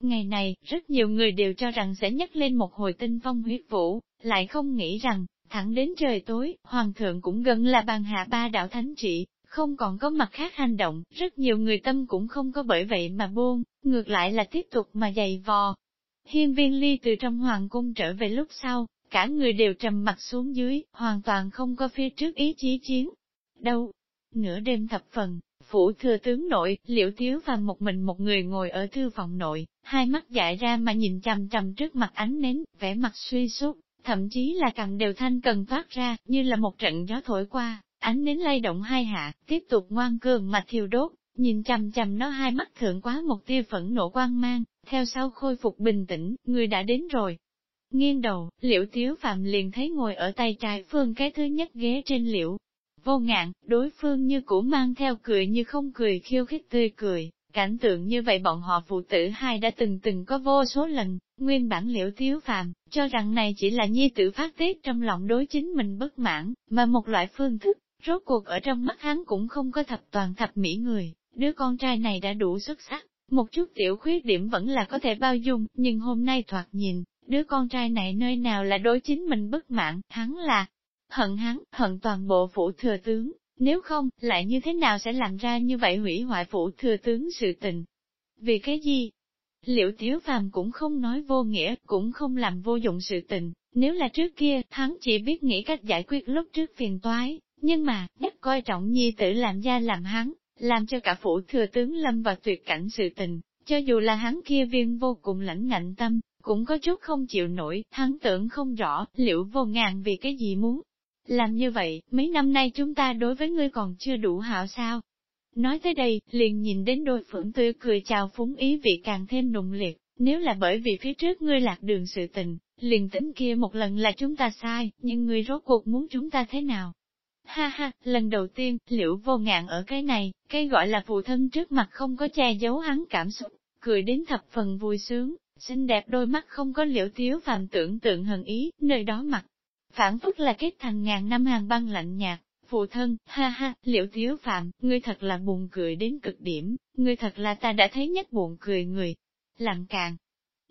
Ngày này, rất nhiều người đều cho rằng sẽ nhắc lên một hồi tinh phong huyết vũ, lại không nghĩ rằng, thẳng đến trời tối, hoàng thượng cũng gần là bàn hạ ba đạo thánh trị, không còn có mặt khác hành động, rất nhiều người tâm cũng không có bởi vậy mà buông, ngược lại là tiếp tục mà dày vò. Hiên viên ly từ trong hoàng cung trở về lúc sau, cả người đều trầm mặt xuống dưới, hoàn toàn không có phía trước ý chí chiến. Đâu? Nửa đêm thập phần, phủ thừa tướng nội, liễu thiếu và một mình một người ngồi ở thư phòng nội, hai mắt dại ra mà nhìn chằm chằm trước mặt ánh nến, vẻ mặt suy sút, thậm chí là cầm đều thanh cần phát ra, như là một trận gió thổi qua, ánh nến lay động hai hạ, tiếp tục ngoan cường mà thiêu đốt, nhìn chằm chằm nó hai mắt thượng quá một tia phẫn nộ quan mang, theo sau khôi phục bình tĩnh, người đã đến rồi. Nghiêng đầu, liễu tiếu phạm liền thấy ngồi ở tay trái phương cái thứ nhất ghế trên liễu. Vô ngạn, đối phương như cũ mang theo cười như không cười khiêu khích tươi cười, cảnh tượng như vậy bọn họ phụ tử hai đã từng từng có vô số lần, nguyên bản liễu thiếu phàm cho rằng này chỉ là nhi tử phát tiết trong lòng đối chính mình bất mãn, mà một loại phương thức, rốt cuộc ở trong mắt hắn cũng không có thập toàn thập mỹ người, đứa con trai này đã đủ xuất sắc, một chút tiểu khuyết điểm vẫn là có thể bao dung, nhưng hôm nay thoạt nhìn, đứa con trai này nơi nào là đối chính mình bất mãn, hắn là hận hắn, hận toàn bộ phủ thừa tướng, nếu không, lại như thế nào sẽ làm ra như vậy hủy hoại phủ thừa tướng sự tình. Vì cái gì? Liệu Tiếu Phàm cũng không nói vô nghĩa, cũng không làm vô dụng sự tình, nếu là trước kia, hắn chỉ biết nghĩ cách giải quyết lúc trước phiền toái, nhưng mà, đất coi trọng nhi tử làm gia làm hắn, làm cho cả phủ thừa tướng lâm vào tuyệt cảnh sự tình, cho dù là hắn kia viên vô cùng lãnh ngạnh tâm, cũng có chút không chịu nổi, hắn tưởng không rõ, liệu vô ngàn vì cái gì muốn. Làm như vậy, mấy năm nay chúng ta đối với ngươi còn chưa đủ hảo sao? Nói tới đây, liền nhìn đến đôi phượng tươi cười chào phúng ý vị càng thêm nụng liệt, nếu là bởi vì phía trước ngươi lạc đường sự tình, liền tính kia một lần là chúng ta sai, nhưng ngươi rốt cuộc muốn chúng ta thế nào? Ha ha, lần đầu tiên, liễu vô ngạn ở cái này, cái gọi là phụ thân trước mặt không có che giấu hắn cảm xúc, cười đến thập phần vui sướng, xinh đẹp đôi mắt không có liễu tiếu phàm tưởng tượng hận ý, nơi đó mặt. Phản phất là kết thành ngàn năm hàng băng lạnh nhạt, phụ thân, ha ha, liễu thiếu phạm, ngươi thật là buồn cười đến cực điểm, ngươi thật là ta đã thấy nhất buồn cười người. Lặng càng.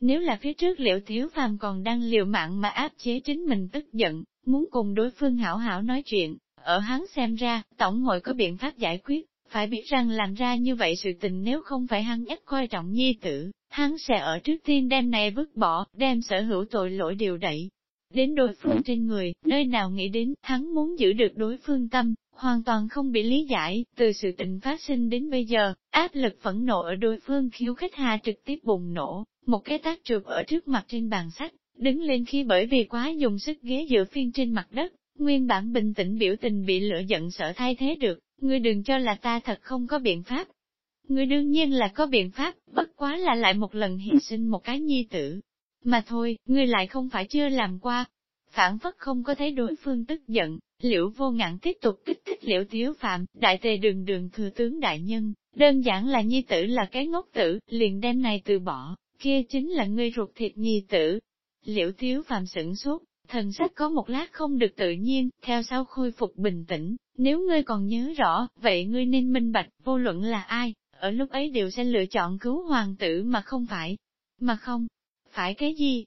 Nếu là phía trước liễu thiếu phàm còn đang liều mạng mà áp chế chính mình tức giận, muốn cùng đối phương hảo hảo nói chuyện, ở hắn xem ra, Tổng hội có biện pháp giải quyết, phải biết rằng làm ra như vậy sự tình nếu không phải hắn nhất coi trọng nhi tử, hắn sẽ ở trước tiên đem này vứt bỏ, đem sở hữu tội lỗi điều đẩy. Đến đối phương trên người, nơi nào nghĩ đến, hắn muốn giữ được đối phương tâm, hoàn toàn không bị lý giải, từ sự tình phát sinh đến bây giờ, áp lực phẫn nộ ở đối phương khiếu khích hà trực tiếp bùng nổ, một cái tác trượt ở trước mặt trên bàn sách, đứng lên khi bởi vì quá dùng sức ghế dựa phiên trên mặt đất, Nguyên bản bình tĩnh biểu tình bị lửa giận sợ thay thế được, ngươi đừng cho là ta thật không có biện pháp. Ngươi đương nhiên là có biện pháp, bất quá là lại một lần hy sinh một cái nhi tử. Mà thôi, ngươi lại không phải chưa làm qua. Phản phất không có thấy đối phương tức giận, liễu vô ngạn tiếp tục kích thích liễu thiếu phạm, đại tề đường đường thừa tướng đại nhân, đơn giản là nhi tử là cái ngốc tử, liền đem này từ bỏ, kia chính là ngươi ruột thịt nhi tử. Liễu thiếu phạm sửng sốt, Thần sách có một lát không được tự nhiên, theo sau khôi phục bình tĩnh, nếu ngươi còn nhớ rõ, vậy ngươi nên minh bạch, vô luận là ai, ở lúc ấy đều sẽ lựa chọn cứu hoàng tử mà không phải, mà không, phải cái gì?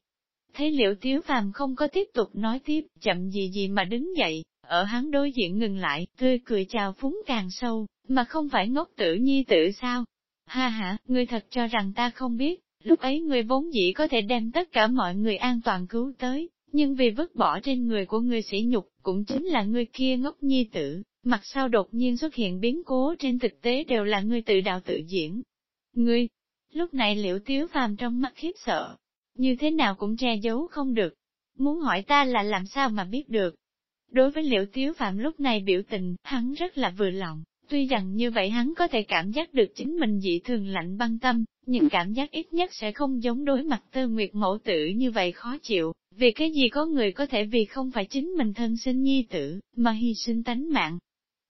Thấy liệu tiếu phàm không có tiếp tục nói tiếp, chậm gì gì mà đứng dậy, ở hắn đối diện ngừng lại, tươi cười chào phúng càng sâu, mà không phải ngốc tử nhi tử sao? Ha ha, ngươi thật cho rằng ta không biết, lúc ấy ngươi vốn dĩ có thể đem tất cả mọi người an toàn cứu tới, nhưng vì vứt bỏ trên người của người sĩ nhục, cũng chính là người kia ngốc nhi tử, mặt sau đột nhiên xuất hiện biến cố trên thực tế đều là người tự đạo tự diễn. Ngươi, lúc này liệu tiếu phàm trong mắt khiếp sợ, như thế nào cũng che giấu không được. Muốn hỏi ta là làm sao mà biết được. Đối với liễu tiếu phạm lúc này biểu tình, hắn rất là vừa lòng, tuy rằng như vậy hắn có thể cảm giác được chính mình dị thường lạnh băng tâm, nhưng cảm giác ít nhất sẽ không giống đối mặt tư nguyệt mẫu tử như vậy khó chịu, vì cái gì có người có thể vì không phải chính mình thân sinh nhi tử, mà hy sinh tánh mạng?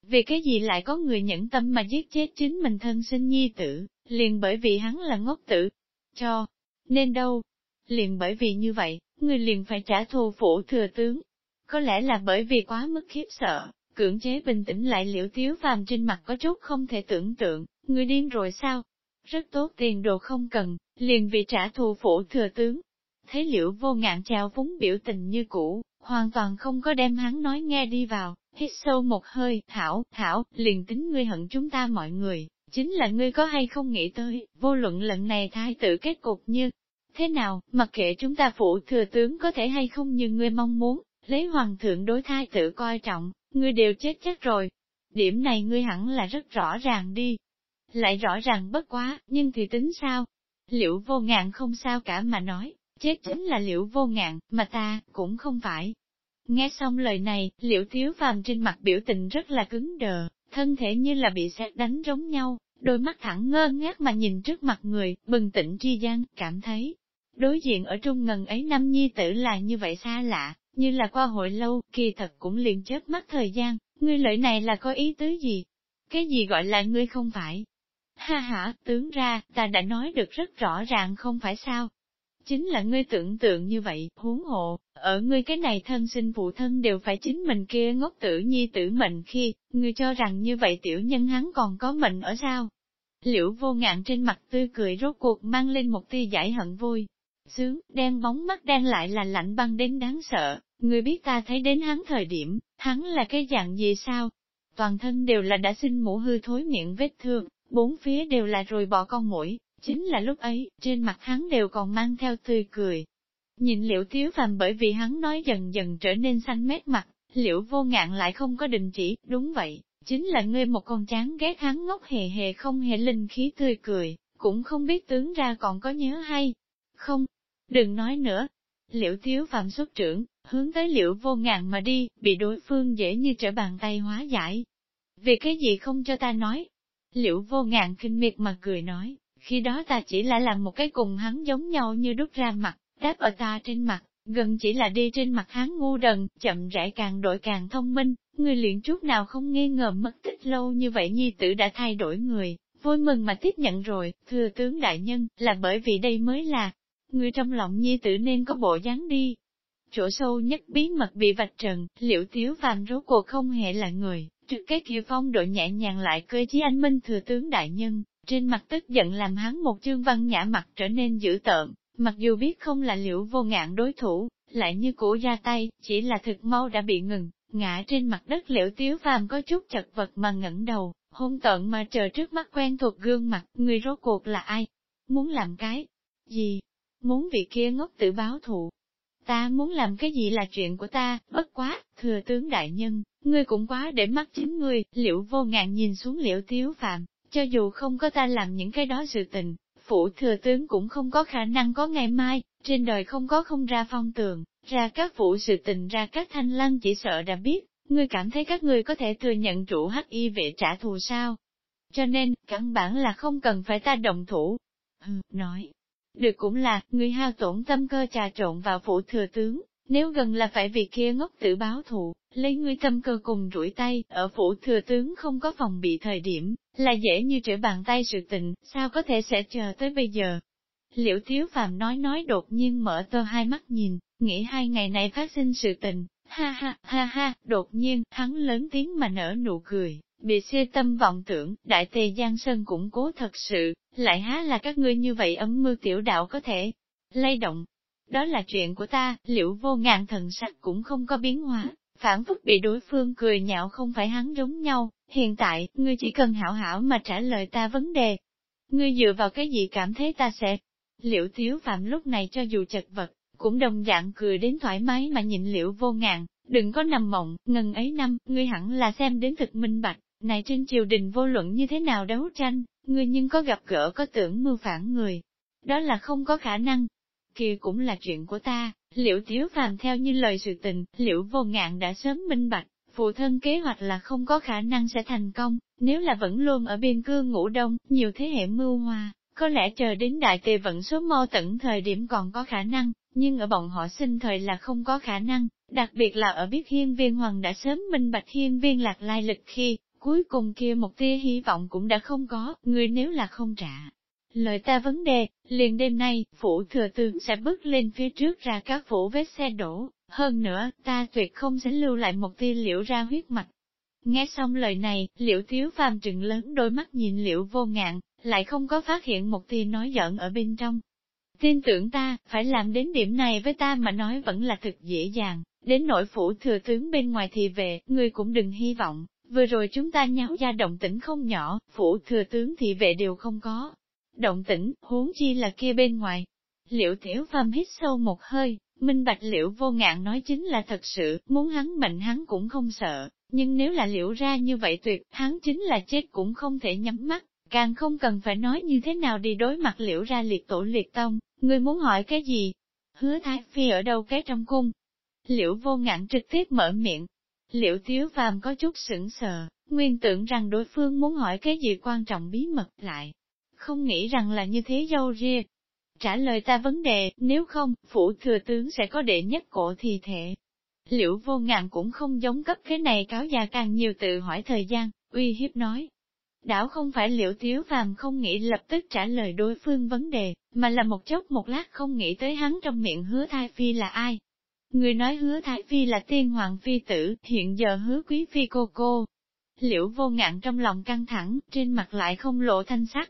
Vì cái gì lại có người nhẫn tâm mà giết chết chính mình thân sinh nhi tử, liền bởi vì hắn là ngốc tử? Cho, nên đâu? Liền bởi vì như vậy, người liền phải trả thù phủ thừa tướng. Có lẽ là bởi vì quá mức khiếp sợ, cưỡng chế bình tĩnh lại liễu tiếu phàm trên mặt có chút không thể tưởng tượng, người điên rồi sao? Rất tốt tiền đồ không cần, liền vì trả thù phủ thừa tướng, thấy liễu vô ngạn trao phúng biểu tình như cũ, hoàn toàn không có đem hắn nói nghe đi vào, hít sâu một hơi, thảo, thảo, liền tính ngươi hận chúng ta mọi người, chính là ngươi có hay không nghĩ tới, vô luận lần này thái tử kết cục như thế nào, mặc kệ chúng ta phụ thừa tướng có thể hay không như ngươi mong muốn, lấy hoàng thượng đối thái tử coi trọng, ngươi đều chết chắc rồi. Điểm này ngươi hẳn là rất rõ ràng đi. Lại rõ ràng bất quá, nhưng thì tính sao? Liệu vô ngạn không sao cả mà nói, chết chính là liệu vô ngạn, mà ta, cũng không phải. Nghe xong lời này, liệu thiếu phàm trên mặt biểu tình rất là cứng đờ, thân thể như là bị xét đánh giống nhau, đôi mắt thẳng ngơ ngác mà nhìn trước mặt người, bừng tỉnh tri gian, cảm thấy. Đối diện ở trung ngần ấy năm nhi tử là như vậy xa lạ, như là qua hội lâu, kỳ thật cũng liền chớp mắt thời gian, ngươi lợi này là có ý tứ gì? Cái gì gọi là ngươi không phải? Ha ha, tướng ra, ta đã nói được rất rõ ràng không phải sao? Chính là ngươi tưởng tượng như vậy, huống hộ, ở ngươi cái này thân sinh phụ thân đều phải chính mình kia ngốc tử nhi tử mệnh khi, ngươi cho rằng như vậy tiểu nhân hắn còn có mệnh ở sao? Liễu vô ngạn trên mặt tươi cười rốt cuộc mang lên một tia giải hận vui. Sướng, đen bóng mắt đen lại là lạnh băng đến đáng sợ, người biết ta thấy đến hắn thời điểm, hắn là cái dạng gì sao? Toàn thân đều là đã sinh mũ hư thối miệng vết thương, bốn phía đều là rồi bỏ con mũi, chính là lúc ấy, trên mặt hắn đều còn mang theo tươi cười. Nhìn liễu thiếu phàm bởi vì hắn nói dần dần trở nên xanh mét mặt, liễu vô ngạn lại không có đình chỉ, đúng vậy, chính là ngươi một con chán ghét hắn ngốc hề hề không hề linh khí tươi cười, cũng không biết tướng ra còn có nhớ hay. Không, đừng nói nữa. Liễu thiếu phạm xuất trưởng, hướng tới liễu vô ngạn mà đi, bị đối phương dễ như trở bàn tay hóa giải. Vì cái gì không cho ta nói? Liễu vô ngạn kinh miệt mà cười nói, khi đó ta chỉ là làm một cái cùng hắn giống nhau như đút ra mặt, đáp ở ta trên mặt, gần chỉ là đi trên mặt hắn ngu đần, chậm rãi càng đổi càng thông minh, người luyện chút nào không nghi ngờ mất tích lâu như vậy nhi tử đã thay đổi người, vui mừng mà tiếp nhận rồi, thưa tướng đại nhân, là bởi vì đây mới là, người trong lòng nhi tử nên có bộ dáng đi. Chỗ sâu nhất bí mật bị vạch trần, liệu tiếu phàm rốt cuộc không hề là người, trực cái kia phong độ nhẹ nhàng lại cơ chí anh minh thừa tướng đại nhân, trên mặt tức giận làm hắn một chương văn nhã mặt trở nên dữ tợn, mặc dù biết không là liệu vô ngạn đối thủ, lại như cũ ra tay, chỉ là thực mau đã bị ngừng, ngã trên mặt đất liễu tiếu phàm có chút chật vật mà ngẩng đầu, hôn tận mà chờ trước mắt quen thuộc gương mặt, người rốt cuộc là ai? Muốn làm cái gì? Muốn vị kia ngốc tử báo thù. Ta muốn làm cái gì là chuyện của ta, bất quá, thừa tướng đại nhân, ngươi cũng quá để mắt chính ngươi, liễu vô ngạn nhìn xuống liễu tiếu phạm, cho dù không có ta làm những cái đó sự tình, phủ thừa tướng cũng không có khả năng có ngày mai, trên đời không có không ra phong tường, ra các vụ sự tình ra các thanh lăng chỉ sợ đã biết, ngươi cảm thấy các ngươi có thể thừa nhận chủ hắc y vệ trả thù sao. Cho nên, căn bản là không cần phải ta động thủ. Hừ, nói. Được cũng là, người hao tổn tâm cơ trà trộn vào phủ thừa tướng, nếu gần là phải vì kia ngốc tử báo thù, lấy ngươi tâm cơ cùng rủi tay, ở phủ thừa tướng không có phòng bị thời điểm, là dễ như trở bàn tay sự tình, sao có thể sẽ chờ tới bây giờ. Liễu Tiếu Phàm nói nói đột nhiên mở to hai mắt nhìn, nghĩ hai ngày này phát sinh sự tình, ha ha, ha ha, đột nhiên, hắn lớn tiếng mà nở nụ cười, bị siêu tâm vọng tưởng, đại tề Giang Sơn cũng cố thật sự, lại há là các ngươi như vậy ấm mưu tiểu đạo có thể lay động. Đó là chuyện của ta, liệu vô ngàn thần sắc cũng không có biến hóa, phản phất bị đối phương cười nhạo không phải hắn giống nhau, hiện tại, ngươi chỉ cần hảo hảo mà trả lời ta vấn đề. Ngươi dựa vào cái gì cảm thấy ta sẽ? Liễu thiếu phạm lúc này cho dù chật vật, cũng đồng dạng cười đến thoải mái mà nhịn liễu vô ngàn, đừng có nằm mộng, ngần ấy năm, ngươi hẳn là xem đến thực minh bạch, này trên triều đình vô luận như thế nào đấu tranh, ngươi nhưng có gặp gỡ có tưởng mưu phản người. Đó là không có khả năng. kia cũng là chuyện của ta, liệu Tiếu Phàm theo như lời sự tình, liệu Vô Ngạn đã sớm minh bạch, phụ thân kế hoạch là không có khả năng sẽ thành công, nếu là vẫn luôn ở biên cương ngủ đông, nhiều thế hệ mưu hoa, có lẽ chờ đến đại tề vận số mô tận thời điểm còn có khả năng, nhưng ở bọn họ sinh thời là không có khả năng, đặc biệt là ở biết hiên viên hoàng đã sớm minh bạch hiên viên lạc lai lịch khi, cuối cùng kia một tia hy vọng cũng đã không có, người nếu là không trả Lời ta vấn đề, liền đêm nay, phủ thừa tướng sẽ bước lên phía trước ra các phủ vết xe đổ, hơn nữa, ta tuyệt không sẽ lưu lại một tia liễu ra huyết mạch. Nghe xong lời này, liễu thiếu phàm trừng lớn đôi mắt nhìn liễu vô ngạn, lại không có phát hiện một tia nói giận ở bên trong. Tin tưởng ta, phải làm đến điểm này với ta mà nói vẫn là thực dễ dàng, Đến nội phủ thừa tướng bên ngoài thì về, người cũng đừng hy vọng, vừa rồi chúng ta nháo ra động tĩnh không nhỏ, phủ thừa tướng thị vệ đều không có. Động tĩnh, huống chi là kia bên ngoài. Liệu tiểu phàm hít sâu một hơi, minh bạch liễu vô ngạn nói chính là thật sự, muốn hắn mệnh hắn cũng không sợ, nhưng nếu là liễu ra như vậy tuyệt, hắn chính là chết cũng không thể nhắm mắt, càng không cần phải nói như thế nào đi đối mặt liễu ra liệt tổ liệt tông, người muốn hỏi cái gì? Hứa thái phi ở đâu cái trong cung? Liễu vô ngạn trực tiếp mở miệng. Liễu tiếu phàm có chút sững sờ, nguyên tưởng rằng đối phương muốn hỏi cái gì quan trọng bí mật lại. Không nghĩ rằng là như thế dâu ria. Trả lời ta vấn đề, nếu không, phủ thừa tướng sẽ có đệ nhất cổ thi thể. Liễu vô ngạn cũng không giống cấp cái này cáo già càng nhiều tự hỏi thời gian, uy hiếp nói. Đảo không phải liễu tiếu phàm không nghĩ lập tức trả lời đối phương vấn đề, mà là một chốc một lát không nghĩ tới hắn trong miệng hứa thai phi là ai. Người nói hứa thái phi là tiên hoàng phi tử, hiện giờ hứa quý phi cô cô. Liễu vô ngạn trong lòng căng thẳng, trên mặt lại không lộ thanh sắc.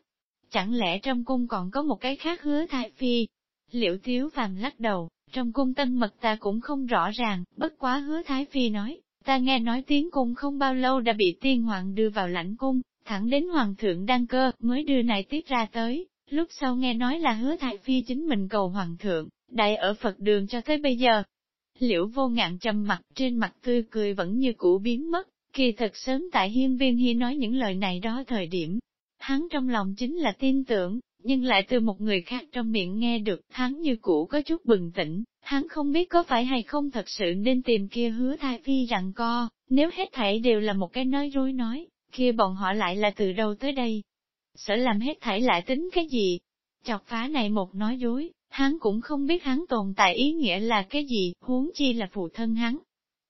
Chẳng lẽ trong cung còn có một cái khác hứa thái phi? Liễu tiếu phàm lắc đầu, trong cung tân mật ta cũng không rõ ràng, bất quá hứa thái phi nói, ta nghe nói tiếng cung không bao lâu đã bị tiên hoàng đưa vào lãnh cung, thẳng đến hoàng thượng đăng cơ mới đưa này tiếp ra tới, lúc sau nghe nói là hứa thái phi chính mình cầu hoàng thượng, đại ở Phật đường cho tới bây giờ, Liễu vô ngạn trầm mặt trên mặt tươi cười vẫn như cũ biến mất, kỳ thật sớm tại hiên viên hy nói những lời này đó thời điểm. Hắn trong lòng chính là tin tưởng, nhưng lại từ một người khác trong miệng nghe được hắn như cũ có chút bừng tỉnh, hắn không biết có phải hay không thật sự nên tìm kia hứa thai phi rằng co, nếu hết thảy đều là một cái nói rối nói, kia bọn họ lại là từ đâu tới đây. Sở làm hết thảy lại tính cái gì? Chọc phá này một nói dối, Hắn cũng không biết hắn tồn tại ý nghĩa là cái gì, huống chi là phụ thân hắn.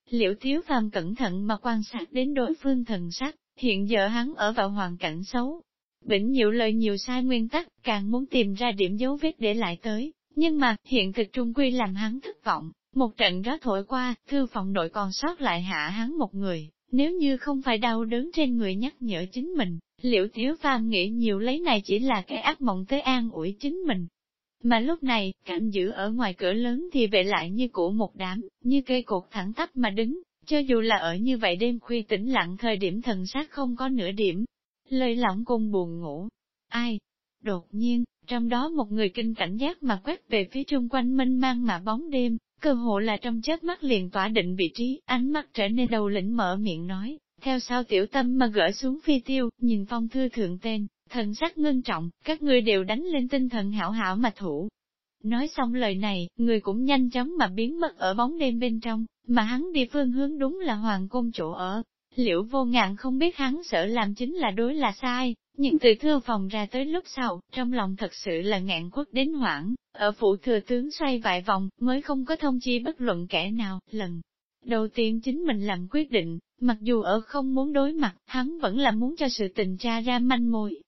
Liễu thiếu phàm cẩn thận mà quan sát đến đối phương thần sắc, hiện giờ hắn ở vào hoàn cảnh xấu. Bỉnh nhiều lời nhiều sai nguyên tắc, càng muốn tìm ra điểm dấu vết để lại tới, nhưng mà, hiện thực trung quy làm hắn thất vọng. Một trận gió thổi qua, thư phòng nội còn sót lại hạ hắn một người, nếu như không phải đau đớn trên người nhắc nhở chính mình, liệu thiếu phàm nghĩ nhiều lấy này chỉ là cái ác mộng tới an ủi chính mình, mà lúc này, cảnh giữ ở ngoài cửa lớn thì vệ lại như cũ một đám, như cây cột thẳng tắp mà đứng, cho dù là ở như vậy đêm khuya tĩnh lặng thời điểm thần sát không có nửa điểm. Lời lỏng cùng buồn ngủ. Ai? Đột nhiên, trong đó một người kinh cảnh giác mà quét về phía trung quanh mênh mang mà bóng đêm, cơ hộ là trong chết mắt liền tỏa định vị trí, ánh mắt trở nên đầu lĩnh mở miệng nói, theo sau tiểu tâm mà gỡ xuống phi tiêu, nhìn phong thư thượng tên, thần sắc ngưng trọng, các ngươi đều đánh lên tinh thần hảo hảo mà thủ. Nói xong lời này, người cũng nhanh chóng mà biến mất ở bóng đêm bên trong, mà hắn đi phương hướng đúng là hoàng cung chỗ ở. Liễu vô ngạn không biết hắn sợ làm chính là đối là sai, nhưng từ thư phòng ra tới lúc sau, trong lòng thật sự là ngạn quất đến hoảng, ở phụ thừa tướng xoay vài vòng, mới không có thông chi bất luận kẻ nào, lần. Đầu tiên chính mình làm quyết định, mặc dù ở không muốn đối mặt, hắn vẫn là muốn cho sự tình tra ra manh mối,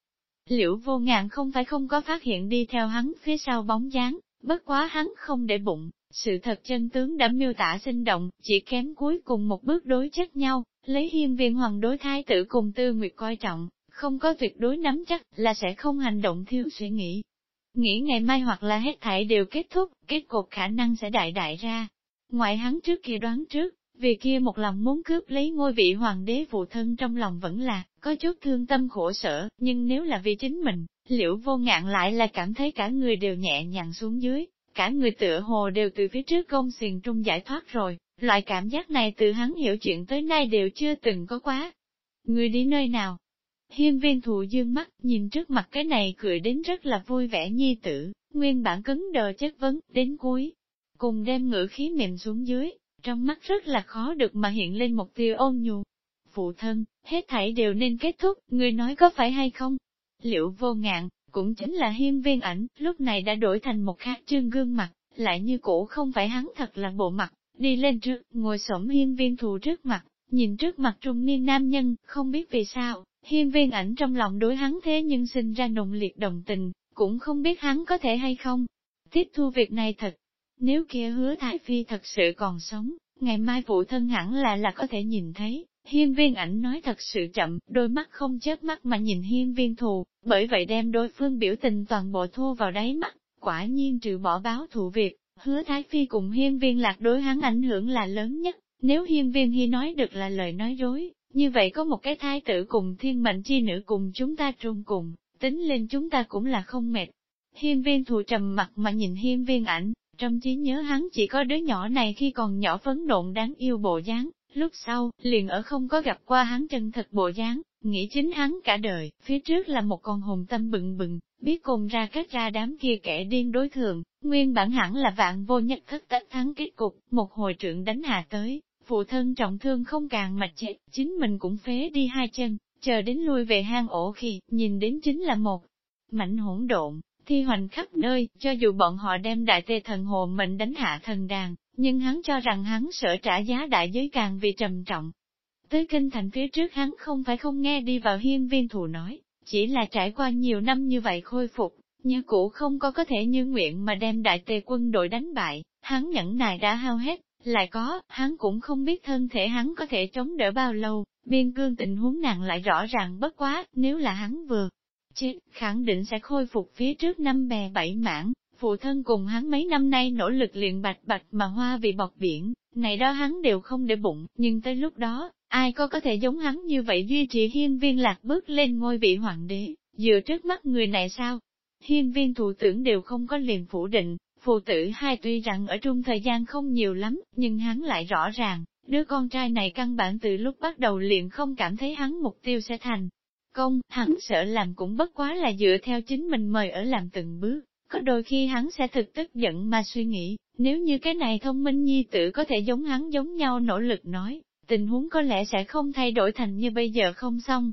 Liễu vô ngạn không phải không có phát hiện đi theo hắn phía sau bóng dáng, bất quá hắn không để bụng, sự thật chân tướng đã miêu tả sinh động, chỉ kém cuối cùng một bước đối chất nhau, lấy hiên viên hoàng đối thái tử cùng tư nguyệt coi trọng, không có tuyệt đối nắm chắc là sẽ không hành động thiếu suy nghĩ. Nghĩ ngày mai hoặc là hết thảy đều kết thúc, kết cục khả năng sẽ đại đại ra. Ngoại hắn trước kia đoán trước, vì kia một lòng muốn cướp lấy ngôi vị hoàng đế phụ thân trong lòng vẫn là, có chút thương tâm khổ sở, nhưng nếu là vì chính mình, liễu vô ngạn lại là cảm thấy cả người đều nhẹ nhàng xuống dưới, cả người tựa hồ đều từ phía trước công xiền trung giải thoát rồi, loại cảm giác này từ hắn hiểu chuyện tới nay đều chưa từng có quá. Người đi nơi nào? Hiên viên thụ dương mắt, nhìn trước mặt cái này cười đến rất là vui vẻ nhi tử, nguyên bản cứng đờ chất vấn, đến cuối. Cùng đem ngữ khí mềm xuống dưới, trong mắt rất là khó được mà hiện lên một tia ôn nhu. Phụ thân, hết thảy đều nên kết thúc, người nói có phải hay không? Liệu vô ngạn, cũng chính là hiên viên ảnh, lúc này đã đổi thành một khác trương gương mặt, lại như cũ không phải hắn thật là bộ mặt, đi lên trước, ngồi xổm hiên viên thù trước mặt, nhìn trước mặt trung niên nam nhân, không biết vì sao, hiên viên ảnh trong lòng đối hắn thế nhưng sinh ra nồng liệt đồng tình, cũng không biết hắn có thể hay không. Tiếp thu việc này thật, nếu kia hứa Thái Phi thật sự còn sống, ngày mai phụ thân hẳn là là có thể nhìn thấy. Hiên viên ảnh nói thật sự chậm, đôi mắt không chớp mắt mà nhìn hiên viên thù, bởi vậy đem đối phương biểu tình toàn bộ thua vào đáy mắt, quả nhiên trừ bỏ báo thù việc, Hứa Thái Phi cùng hiên viên lạc đối hắn ảnh hưởng là lớn nhất, nếu hiên viên hy nói được là lời nói dối, như vậy có một cái thái tử cùng thiên mệnh chi nữ cùng chúng ta trung cùng, tính lên chúng ta cũng là không mệt. Hiên viên thù trầm mặt mà nhìn hiên viên ảnh, trong trí nhớ hắn chỉ có đứa nhỏ này khi còn nhỏ phấn nộn đáng yêu bộ dáng, lúc sau, liền ở không có gặp qua hắn chân thật bộ dáng, nghĩ chính hắn cả đời, phía trước là một con hồn tâm bừng bừng, biết cùng ra cách ra đám kia kẻ điên đối thường, nguyên bản hẳn là vạn vô nhất thất tất thắng kết cục, một hồi trưởng đánh hạ tới, phụ thân trọng thương không càng mạch chết, chính mình cũng phế đi hai chân, chờ đến lui về hang ổ khi, nhìn đến chính là một mảnh hỗn độn, thi hoành khắp nơi, cho dù bọn họ đem đại tê thần hồ mệnh đánh hạ thần đàn, nhưng hắn cho rằng hắn sợ trả giá đại giới càng vì trầm trọng. Tới kinh thành phía trước hắn không phải không nghe đi vào hiên viên thù nói, chỉ là trải qua nhiều năm như vậy khôi phục, như cũ không có có thể như nguyện mà đem đại tề quân đội đánh bại, hắn nhẫn nài đã hao hết, lại có, hắn cũng không biết thân thể hắn có thể chống đỡ bao lâu, biên cương tình huống nặng lại rõ ràng bất quá, nếu là hắn vừa chết, khẳng định sẽ khôi phục phía trước năm bè bảy mảng, phụ thân cùng hắn mấy năm nay nỗ lực luyện bạch bạch mà hoa vì bọt biển, này đó hắn đều không để bụng, nhưng tới lúc đó, ai có có thể giống hắn như vậy duy trì hiên viên lạc bước lên ngôi vị hoàng đế, dựa trước mắt người này sao? Hiên viên thủ tưởng đều không có liền phủ định, phụ tử hai tuy rằng ở trung thời gian không nhiều lắm, nhưng hắn lại rõ ràng, đứa con trai này căn bản từ lúc bắt đầu liền không cảm thấy hắn mục tiêu sẽ thành. Công, hắn sợ làm cũng bất quá là dựa theo chính mình mời ở làm từng bước, có đôi khi hắn sẽ thực tức giận mà suy nghĩ, nếu như cái này thông minh nhi tử có thể giống hắn giống nhau nỗ lực nói, tình huống có lẽ sẽ không thay đổi thành như bây giờ không xong.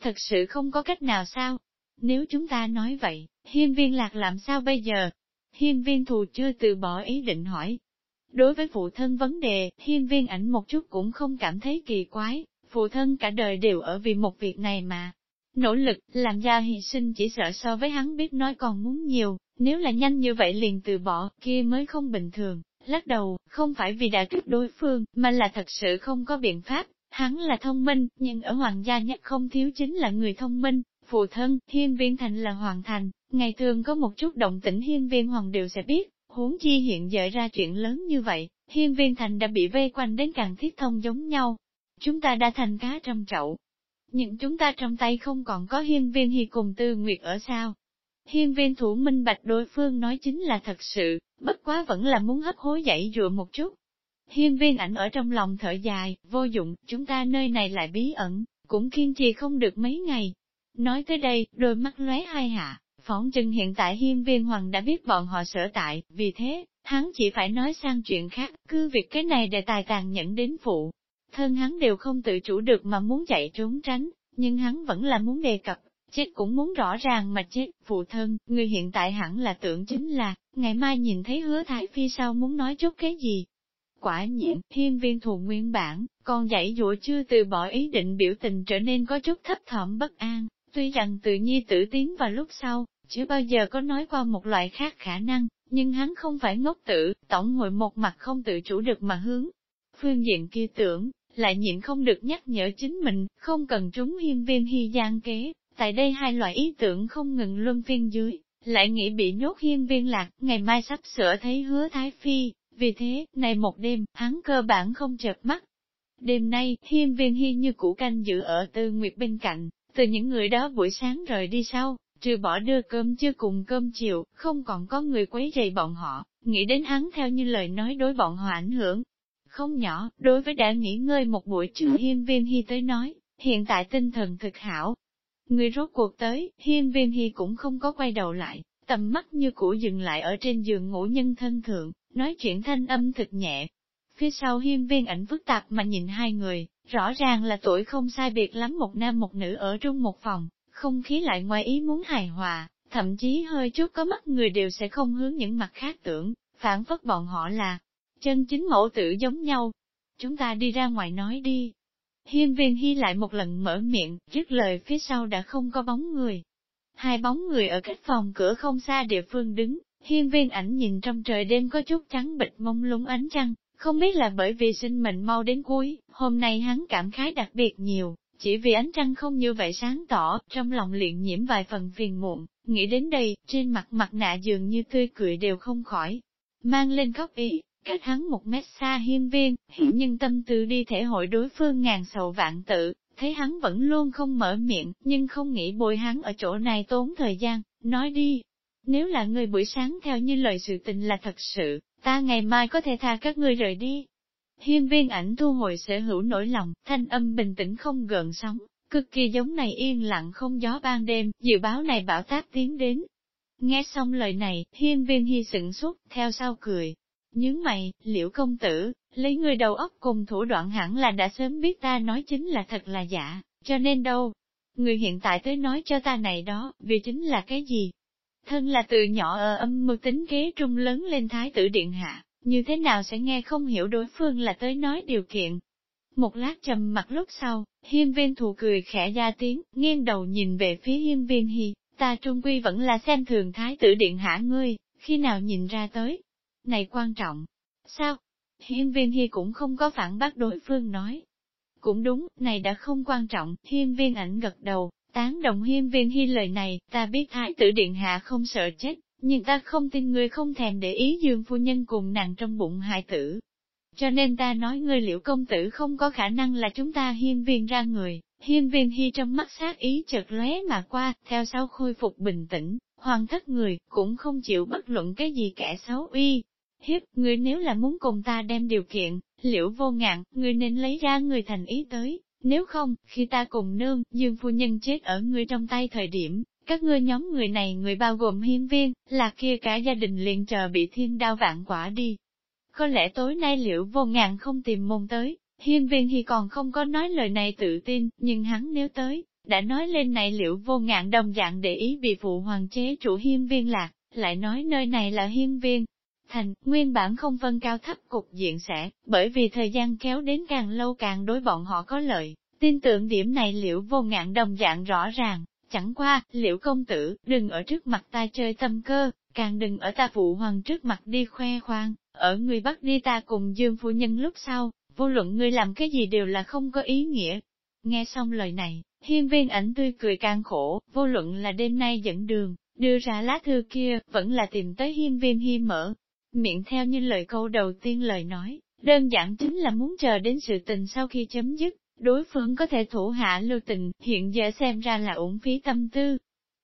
Thật sự không có cách nào sao? Nếu chúng ta nói vậy, hiên viên lạc làm sao bây giờ? Hiên viên thù chưa từ bỏ ý định hỏi. Đối với phụ thân vấn đề, hiên viên ảnh một chút cũng không cảm thấy kỳ quái, phụ thân cả đời đều ở vì một việc này mà. Nỗ lực, làm ra hy sinh chỉ sợ so với hắn biết nói còn muốn nhiều, nếu là nhanh như vậy liền từ bỏ, kia mới không bình thường. Lắc đầu, không phải vì đã kích đối phương, mà là thật sự không có biện pháp. Hắn là thông minh, nhưng ở hoàng gia nhất không thiếu chính là người thông minh. Phụ thân, hiên viên thành là hoàng thành, ngày thường có một chút động tĩnh hiên viên hoàng đều sẽ biết, huống chi hiện dợi ra chuyện lớn như vậy, hiên viên thành đã bị vây quanh đến càng thiết thông giống nhau. Chúng ta đã thành cá trong chậu, nhưng chúng ta trong tay không còn có hiên viên hi cùng tư nguyệt ở sao. Hiên viên thủ minh bạch đối phương nói chính là thật sự, bất quá vẫn là muốn hấp hối dậy dụa một chút. Hiên viên ảnh ở trong lòng thở dài, vô dụng, chúng ta nơi này lại bí ẩn, cũng kiên trì không được mấy ngày. Nói tới đây, đôi mắt lóe hai hạ, phóng chừng hiện tại hiên viên hoàng đã biết bọn họ sở tại, vì thế, hắn chỉ phải nói sang chuyện khác, cứ việc cái này đề tài tàn nhẫn đến phụ. Thân hắn đều không tự chủ được mà muốn chạy trốn tránh, nhưng hắn vẫn là muốn đề cập, chết cũng muốn rõ ràng mà chết, phụ thân, người hiện tại hẳn là tưởng chính là, ngày mai nhìn thấy hứa thái phi sau muốn nói chút cái gì. Quả nhiên, thiên viên thù nguyên bản, còn dạy dụa chưa từ bỏ ý định biểu tình trở nên có chút thấp thỏm bất an, tuy rằng tự nhi tử tiến vào lúc sau, chưa bao giờ có nói qua một loại khác khả năng, nhưng hắn không phải ngốc tử, tổng hội một mặt không tự chủ được mà hướng. Phương diện kia tưởng, lại nhịn không được nhắc nhở chính mình, không cần trúng hiên viên hy gian kế, tại đây hai loại ý tưởng không ngừng luân phiên dưới, lại nghĩ bị nhốt hiên viên lạc, ngày mai sắp sửa thấy hứa thái phi, vì thế, này một đêm, hắn cơ bản không chợp mắt. Đêm nay, hiên viên hy như cũ canh giữ ở tư nguyệt bên cạnh, từ những người đó buổi sáng rời đi sau, trừ bỏ đưa cơm chưa cùng cơm chiều, không còn có người quấy rầy bọn họ, nghĩ đến hắn theo như lời nói đối bọn họ ảnh hưởng. Không nhỏ, đối với đã nghỉ ngơi một buổi trưa hiên viên hy tới nói, hiện tại tinh thần thực hảo. Người rốt cuộc tới, hiên viên hy cũng không có quay đầu lại, tầm mắt như cũ dừng lại ở trên giường ngủ nhân thân thượng, nói chuyện thanh âm thực nhẹ. Phía sau hiên viên ảnh phức tạp mà nhìn hai người, rõ ràng là tuổi không sai biệt lắm một nam một nữ ở trong một phòng, không khí lại ngoài ý muốn hài hòa, thậm chí hơi chút có mắt người đều sẽ không hướng những mặt khác tưởng, phản phất bọn họ là chân chính mẫu tử giống nhau. Chúng ta đi ra ngoài nói đi. Hiên viên hy lại một lần mở miệng, trước lời phía sau đã không có bóng người. Hai bóng người ở cách phòng cửa không xa địa phương đứng, hiên viên ảnh nhìn trong trời đêm có chút trắng bịch mông lung ánh trăng, không biết là bởi vì sinh mệnh mau đến cuối, hôm nay hắn cảm khái đặc biệt nhiều, chỉ vì ánh trăng không như vậy sáng tỏ, trong lòng liền nhiễm vài phần phiền muộn, nghĩ đến đây, trên mặt mặt nạ dường như tươi cười đều không khỏi. mang lên khóc ý, cách hắn một mét xa hiên viên, hiện nhân tâm tư đi thể hội đối phương ngàn sầu vạn tự, thấy hắn vẫn luôn không mở miệng, nhưng không nghĩ bồi hắn ở chỗ này tốn thời gian, nói đi. Nếu là người buổi sáng theo như lời sự tình là thật sự, ta ngày mai có thể tha các ngươi rời đi. Hiên viên ảnh thu hồi sở hữu nỗi lòng, thanh âm bình tĩnh không gợn sóng, cực kỳ giống này yên lặng không gió ban đêm, dự báo này bão táp tiến đến. Nghe xong lời này, hiên viên hy sửng suốt, theo sau cười. Nhướng mày, liễu công tử, lấy người đầu óc cùng thủ đoạn hẳn là đã sớm biết ta nói chính là thật là giả, cho nên đâu. Người hiện tại tới nói cho ta này đó, vì chính là cái gì? Thân là từ nhỏ ở âm mưu tính kế trung lớn lên thái tử điện hạ, như thế nào sẽ nghe không hiểu đối phương là tới nói điều kiện. Một lát trầm mặt lúc sau, hiên viên thù cười khẽ ra tiếng, nghiêng đầu nhìn về phía hiên viên hy, ta trung quy vẫn là xem thường thái tử điện hạ ngươi, khi nào nhìn ra tới. Này quan trọng. Sao? Hiên viên hy cũng không có phản bác đối phương nói. Cũng đúng, này đã không quan trọng, hiên viên ảnh gật đầu, tán đồng hiên viên hy lời này, ta biết thái tử điện hạ không sợ chết, nhưng ta không tin ngươi không thèm để ý dương phu nhân cùng nàng trong bụng hài tử. Cho nên ta nói ngươi liệu công tử không có khả năng là chúng ta hiên viên ra người, hiên viên hy trong mắt sát ý chợt lóe mà qua, theo sau khôi phục bình tĩnh, hoàng thất người, cũng không chịu bất luận cái gì kẻ xấu uy. Hiếp, ngươi nếu là muốn cùng ta đem điều kiện, liễu vô ngạn, ngươi nên lấy ra người thành ý tới, nếu không, khi ta cùng nương, dương phu nhân chết ở ngươi trong tay thời điểm, các ngươi nhóm người này người bao gồm hiên viên, là kia cả gia đình liền chờ bị thiên đao vạn quả đi. Có lẽ tối nay liệu vô ngạn không tìm môn tới, hiên viên thì còn không có nói lời này tự tin, nhưng hắn nếu tới, đã nói lên này liệu vô ngạn đồng dạng để ý bị phụ hoàng chế chủ hiên viên lạc, lại nói nơi này là hiên viên. Thành, nguyên bản không phân cao thấp cục diện sẽ, bởi vì thời gian kéo đến càng lâu càng đối bọn họ có lợi, tin tưởng điểm này liệu vô ngạn đồng dạng rõ ràng, Chẳng qua, liệu công tử, đừng ở trước mặt ta chơi tâm cơ, càng đừng ở ta phụ hoàng trước mặt đi khoe khoang, ở người bắt đi ta cùng dương phu nhân lúc sau, vô luận ngươi làm cái gì đều là không có ý nghĩa. Nghe xong lời này, hiên viên ảnh tươi cười càng khổ, vô luận là đêm nay dẫn đường, đưa ra lá thư kia, vẫn là tìm tới hiên viên hi mở. Miệng theo như lời câu đầu tiên lời nói, đơn giản chính là muốn chờ đến sự tình sau khi chấm dứt, đối phương có thể thủ hạ lưu tình, hiện giờ xem ra là uổng phí tâm tư.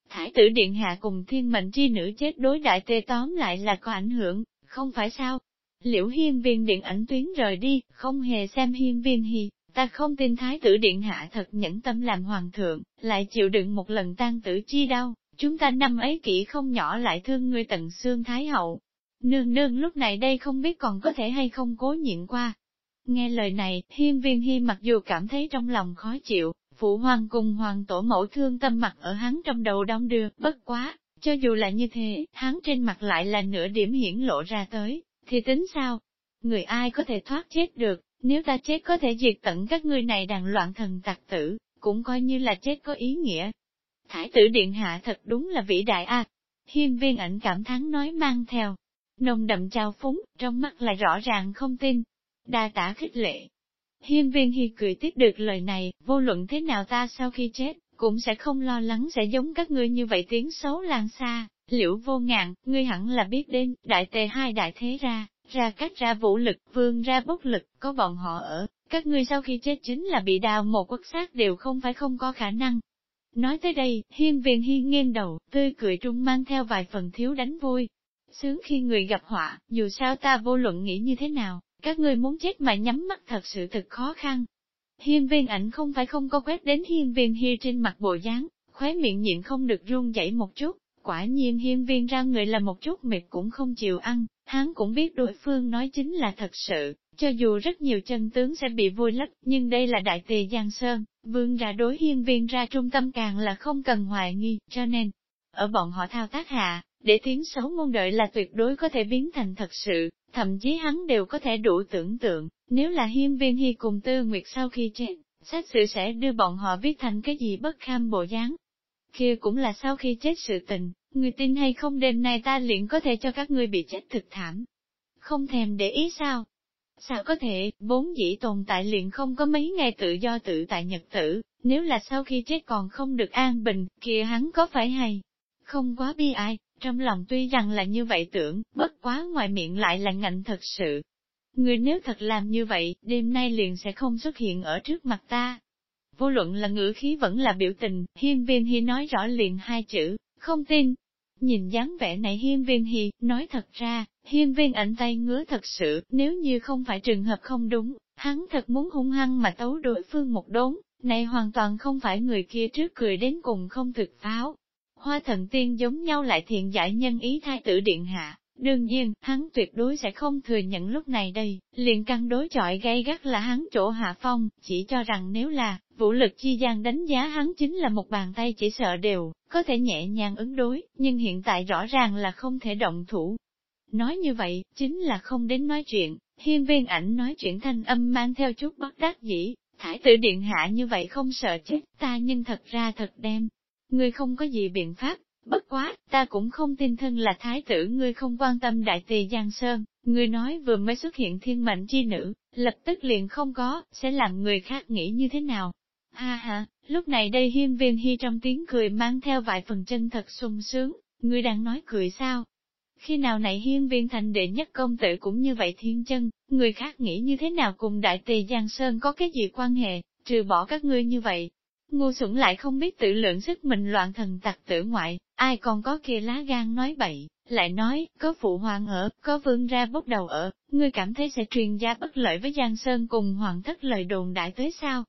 Thái tử điện hạ cùng thiên mệnh chi nữ chết đối đại tê tóm lại là có ảnh hưởng, không phải sao? Liễu hiên viên điện ảnh tuyến rời đi, không hề xem hiên viên hi, ta không tin thái tử điện hạ thật nhẫn tâm làm hoàng thượng, lại chịu đựng một lần tan tử chi đau, chúng ta năm ấy kỹ không nhỏ lại thương người tận xương thái hậu. Nương nương lúc này đây không biết còn có thể hay không cố nhịn qua, Nghe lời này, hiên viên hy mặc dù cảm thấy trong lòng khó chịu, phụ hoàng cùng hoàng tổ mẫu thương tâm mặt ở hắn trong đầu đong đưa, bất quá, cho dù là như thế, hắn trên mặt lại là nửa điểm hiển lộ ra tới, thì tính sao? Người ai có thể thoát chết được, nếu ta chết có thể diệt tận các ngươi này đàn loạn thần tặc tử, cũng coi như là chết có ý nghĩa. Thái tử điện hạ thật đúng là vĩ đại a. Hiên viên ảnh cảm thán nói mang theo, nồng đậm trao phúng, trong mắt lại rõ ràng không tin, đa tả khích lệ. Hiên viên hi cười tiếp được lời này, vô luận thế nào ta sau khi chết, cũng sẽ không lo lắng sẽ giống các ngươi như vậy tiếng xấu lan xa, liễu vô ngạn, ngươi hẳn là biết đến, đại tề hai đại thế ra, ra cách ra vũ lực, vương ra bốc lực, có bọn họ ở, các ngươi sau khi chết chính là bị đào một quốc xác đều không phải không có khả năng. Nói tới đây, hiên viên hiên nghiêng đầu, tươi cười trung mang theo vài phần thiếu đánh vui. Sướng khi người gặp họa, dù sao ta vô luận nghĩ như thế nào, các ngươi muốn chết mà nhắm mắt thật sự thật khó khăn. Hiên viên ảnh không phải không có quét đến hiên viên hi trên mặt bộ dáng, khóe miệng nhịn không được run dậy một chút, quả nhiên hiên viên ra người là một chút mệt cũng không chịu ăn, hắn cũng biết đối phương nói chính là thật sự, cho dù rất nhiều chân tướng sẽ bị vui lấp, nhưng đây là đại tề Giang Sơn, vương ra đối hiên viên ra trung tâm càng là không cần hoài nghi, cho nên, ở bọn họ thao tác hạ, để tiếng xấu ngôn đợi là tuyệt đối có thể biến thành thật sự, thậm chí hắn đều có thể đủ tưởng tượng, nếu là hiên viên hy cùng tư nguyệt sau khi chết, xét xử sẽ đưa bọn họ viết thành cái gì bất kham bộ dáng. Kia cũng là sau khi chết sự tình, người tin hay không đêm nay ta liền có thể cho các ngươi bị chết thực thảm. Không thèm để ý sao? Sao có thể, bốn dĩ tồn tại liền không có mấy ngày tự do tự tại nhật tử, nếu là sau khi chết còn không được an bình, kia hắn có phải hay? Không quá bi ai, trong lòng tuy rằng là như vậy tưởng, bất quá ngoài miệng lại là ngạnh thật sự. Người nếu thật làm như vậy, đêm nay liền sẽ không xuất hiện ở trước mặt ta. Vô luận là ngữ khí vẫn là biểu tình, hiên viên hi nói rõ liền hai chữ, không tin. Nhìn dáng vẻ này hiên viên hi, nói thật ra, hiên viên ảnh tay ngứa thật sự, nếu như không phải trường hợp không đúng, hắn thật muốn hung hăng mà tấu đối phương một đốn, này hoàn toàn không phải người kia trước cười đến cùng không thực pháo. Hoa thần tiên giống nhau lại thiện giải nhân ý thai tử điện hạ, đương nhiên, hắn tuyệt đối sẽ không thừa nhận lúc này đây, liền căn đối chọi gay gắt là hắn chỗ hạ phong, chỉ cho rằng nếu là, vũ lực chi gian đánh giá hắn chính là một bàn tay chỉ sợ đều, có thể nhẹ nhàng ứng đối, nhưng hiện tại rõ ràng là không thể động thủ. Nói như vậy, chính là không đến nói chuyện, hiên viên ảnh nói chuyện thanh âm mang theo chút bất đắc dĩ, Thái tử điện hạ như vậy không sợ chết, ta nhưng thật ra thật đem. Ngươi không có gì biện pháp, bất quá, ta cũng không tin thân là thái tử ngươi không quan tâm đại tề Giang Sơn, ngươi nói vừa mới xuất hiện thiên mệnh chi nữ, lập tức liền không có, sẽ làm người khác nghĩ như thế nào. Ha ha, lúc này đây hiên viên hy trong tiếng cười mang theo vài phần chân thật sung sướng, ngươi đang nói cười sao? Khi nào này hiên viên thành đệ nhất công tử cũng như vậy thiên chân, người khác nghĩ như thế nào cùng đại tề Giang Sơn có cái gì quan hệ, trừ bỏ các ngươi như vậy. Ngu xuẩn lại không biết tự lượng sức mình loạn thần tặc tử ngoại, ai còn có kia lá gan nói bậy, lại nói, có phụ hoàng ở, có vương ra bốc đầu ở, ngươi cảm thấy sẽ truyền ra bất lợi với Giang Sơn cùng hoàng thất lời đồn đại tới sao?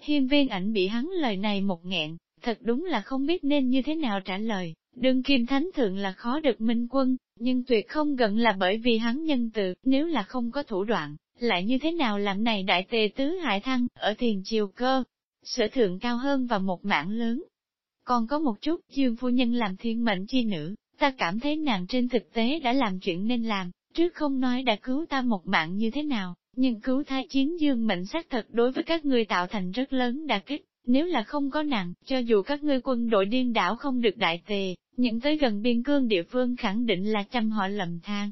Hiên viên ảnh bị hắn lời này một nghẹn, thật đúng là không biết nên như thế nào trả lời. Đương kim thánh thượng là khó được minh quân, nhưng tuyệt không gần là bởi vì hắn nhân từ, nếu là không có thủ đoạn, lại như thế nào làm này đại tề tứ hải thăng, ở thiền triều cơ, sở thượng cao hơn và một mảng lớn. Còn có một chút, dương phu nhân làm thiên mệnh chi nữ, ta cảm thấy nàng trên thực tế đã làm chuyện nên làm, trước không nói đã cứu ta một mạng như thế nào, nhưng cứu thai chiến dương mệnh xác thật đối với các ngươi tạo thành rất lớn đả kích. Nếu là không có nàng, cho dù các ngươi quân đội điên đảo không được đại tề, những tới gần biên cương địa phương khẳng định là chăm họ lầm than.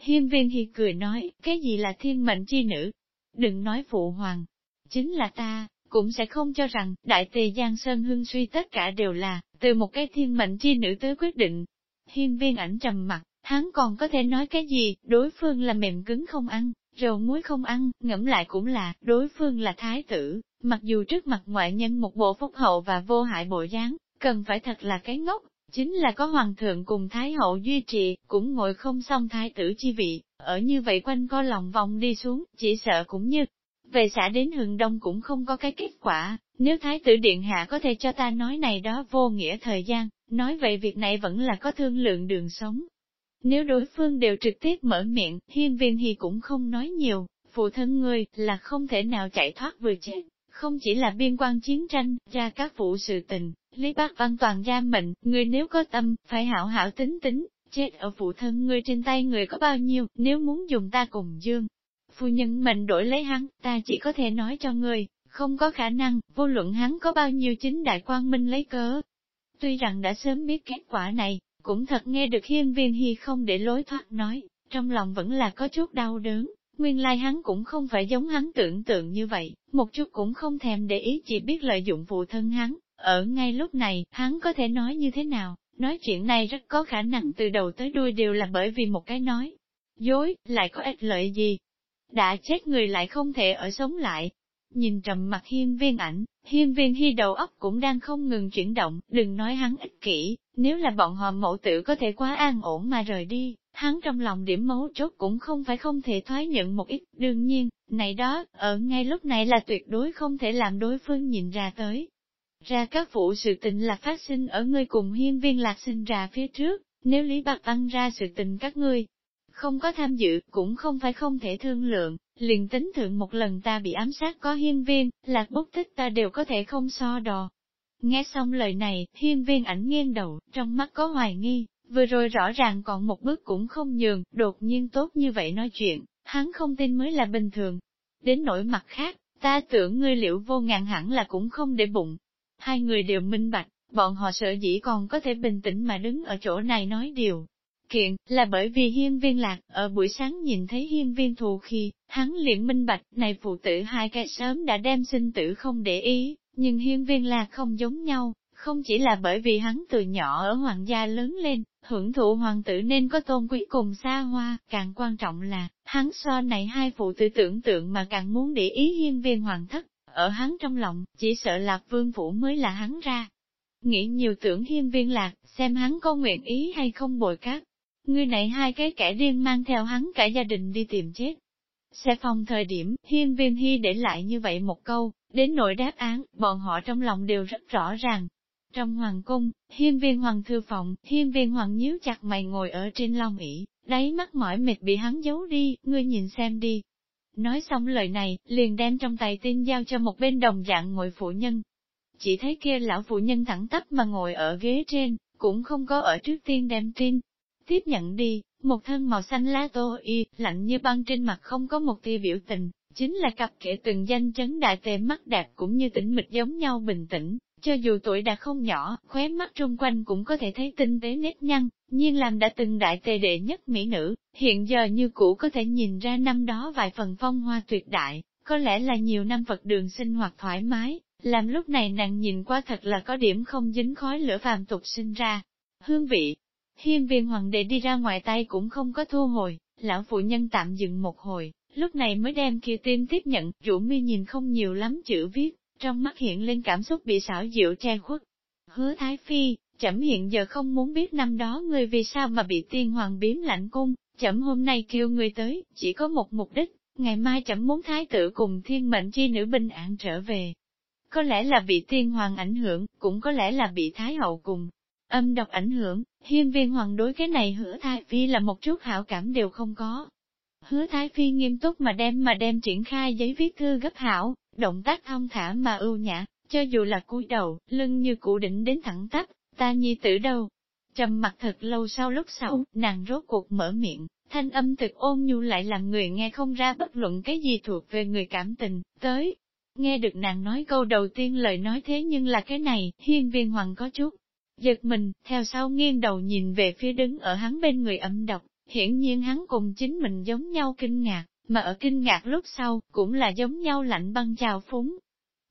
Hiên viên hi cười nói, cái gì là thiên mệnh chi nữ? Đừng nói phụ hoàng, chính là ta, cũng sẽ không cho rằng, đại tề Giang Sơn hương suy tất cả đều là, từ một cái thiên mệnh chi nữ tới quyết định. Hiên viên ảnh trầm mặt, hắn còn có thể nói cái gì, đối phương là mềm cứng không ăn, rầu muối không ăn, ngẫm lại cũng là, đối phương là thái tử, mặc dù trước mặt ngoại nhân một bộ phúc hậu và vô hại bộ dáng, cần phải thật là cái ngốc, chính là có hoàng thượng cùng thái hậu duy trì, cũng ngồi không xong thái tử chi vị, ở như vậy quanh co lòng vòng đi xuống, chỉ sợ cũng như, về xã đến hừng đông cũng không có cái kết quả, nếu thái tử điện hạ có thể cho ta nói này đó vô nghĩa thời gian, nói vậy việc này vẫn là có thương lượng đường sống. Nếu đối phương đều trực tiếp mở miệng, hiên viên thì cũng không nói nhiều, phụ thân ngươi là không thể nào chạy thoát vừa chết. Không chỉ là biên quan chiến tranh, ra các vụ sự tình, Lý Bác Văn toàn gia mệnh, người nếu có tâm, phải hảo hảo tính tính, chết ở phụ thân người trên tay người có bao nhiêu, nếu muốn dùng ta cùng dương. Phu nhân mệnh đổi lấy hắn, ta chỉ có thể nói cho người, không có khả năng, vô luận hắn có bao nhiêu chính đại quan minh lấy cớ. Tuy rằng đã sớm biết kết quả này, cũng thật nghe được hiên viên hy không để lối thoát nói, trong lòng vẫn là có chút đau đớn, Nguyên lai hắn cũng không phải giống hắn tưởng tượng như vậy, một chút cũng không thèm để ý chỉ biết lợi dụng phụ thân hắn. Ở ngay lúc này, hắn có thể nói như thế nào, nói chuyện này rất có khả năng từ đầu tới đuôi đều là bởi vì một cái nói. Dối, lại có ích lợi gì? Đã chết người lại không thể ở sống lại. Nhìn trầm mặt hiên viên ảnh, hiên viên hy đầu óc cũng đang không ngừng chuyển động, đừng nói hắn ích kỷ, nếu là bọn họ mẫu tử có thể quá an ổn mà rời đi, Hắn trong lòng điểm mấu chốt cũng không phải không thể thoái nhận một ít, đương nhiên, này đó, ở ngay lúc này là tuyệt đối không thể làm đối phương nhìn ra tới. Ra các vụ sự tình là phát sinh ở ngươi cùng hiên viên lạc sinh ra phía trước, nếu Lý Bạc Văn ra sự tình các ngươi, không có tham dự, cũng không phải không thể thương lượng, liền tính thượng một lần ta bị ám sát có hiên viên, lạc bút tích ta đều có thể không so đò. Nghe xong lời này, hiên viên ảnh nghiêng đầu, trong mắt có hoài nghi, Vừa rồi rõ ràng còn một bước cũng không nhường, đột nhiên tốt như vậy nói chuyện, hắn không tin mới là bình thường. Đến nỗi mặt khác, ta tưởng ngươi liệu vô ngàn hẳn là cũng không để bụng. Hai người đều minh bạch, bọn họ sợ dĩ còn có thể bình tĩnh mà đứng ở chỗ này nói điều. Kiện, là bởi vì hiên viên lạc, ở buổi sáng nhìn thấy hiên viên thù khi, hắn liền minh bạch, này phụ tử hai cái sớm đã đem sinh tử không để ý, nhưng hiên viên lạc không giống nhau, không chỉ là bởi vì hắn từ nhỏ ở hoàng gia lớn lên, hưởng thụ hoàng tử nên có tôn quý cùng xa hoa, càng quan trọng là, hắn so này hai phụ tử tưởng tượng mà càng muốn để ý hiên viên hoàng thất, ở hắn trong lòng, chỉ sợ lạc vương phủ mới là hắn ra. Nghĩ nhiều tưởng hiên viên lạc, xem hắn có nguyện ý hay không bồi cát. Người này hai cái kẻ điên mang theo hắn cả gia đình đi tìm chết. Xe phòng thời điểm, hiên viên hy để lại như vậy một câu, đến nội đáp án, bọn họ trong lòng đều rất rõ ràng. Trong hoàng cung, hiên viên hoàng thư phòng, hiên viên hoàng nhíu chặt mày ngồi ở trên long ỷ đáy mắt mỏi mệt bị hắn giấu đi, ngươi nhìn xem đi. Nói xong lời này, liền đem trong tay tin giao cho một bên đồng dạng ngồi phụ nhân. Chỉ thấy kia lão phụ nhân thẳng tắp mà ngồi ở ghế trên, cũng không có ở trước tiên đem tin. Tiếp nhận đi, một thân màu xanh lá tô y, lạnh như băng trên mặt không có một tia biểu tình, chính là cặp kệ từng danh chấn đại tề mắt đẹp cũng như tĩnh mịch giống nhau bình tĩnh, cho dù tuổi đã không nhỏ, khóe mắt trung quanh cũng có thể thấy tinh tế nét nhăn, nhiên làm đã từng đại tề đệ nhất mỹ nữ, hiện giờ như cũ có thể nhìn ra năm đó vài phần phong hoa tuyệt đại, có lẽ là nhiều năm Phật đường sinh hoạt thoải mái, làm lúc này nàng nhìn qua thật là có điểm không dính khói lửa phàm tục sinh ra. Hương vị, hiên viên hoàng đệ đi ra ngoài tay cũng không có thu hồi, lão phụ nhân tạm dừng một hồi, lúc này mới đem kia tin tiếp nhận, chủ mi nhìn không nhiều lắm chữ viết, trong mắt hiện lên cảm xúc bị xảo diệu che khuất. Hứa Thái Phi, chậm hiện giờ không muốn biết năm đó người vì sao mà bị tiên hoàng biếm lạnh cung, chậm hôm nay kêu người tới, chỉ có một mục đích, ngày mai chậm muốn thái tử cùng thiên mệnh chi nữ binh an trở về. Có lẽ là bị tiên hoàng ảnh hưởng, cũng có lẽ là bị thái hậu cùng. Âm độc ảnh hưởng, hiên viên hoàng đối cái này hứa thái phi là một chút hảo cảm đều không có. Hứa thái phi nghiêm túc mà đem mà đem triển khai giấy viết thư gấp hảo, động tác thông thả mà ưu nhã, cho dù là cúi đầu, lưng như cụ đỉnh đến thẳng tắp, ta nhi tử đâu. Trầm mặt thật lâu sau lúc sau, nàng rốt cuộc mở miệng, thanh âm thực ôn nhu lại làm người nghe không ra bất luận cái gì thuộc về người cảm tình, tới. Nghe được nàng nói câu đầu tiên lời nói thế nhưng là cái này, hiên viên hoàng có chút. Giật mình, theo sau nghiêng đầu nhìn về phía đứng ở hắn bên người âm độc, hiển nhiên hắn cùng chính mình giống nhau kinh ngạc, mà ở kinh ngạc lúc sau, cũng là giống nhau lạnh băng chào phúng.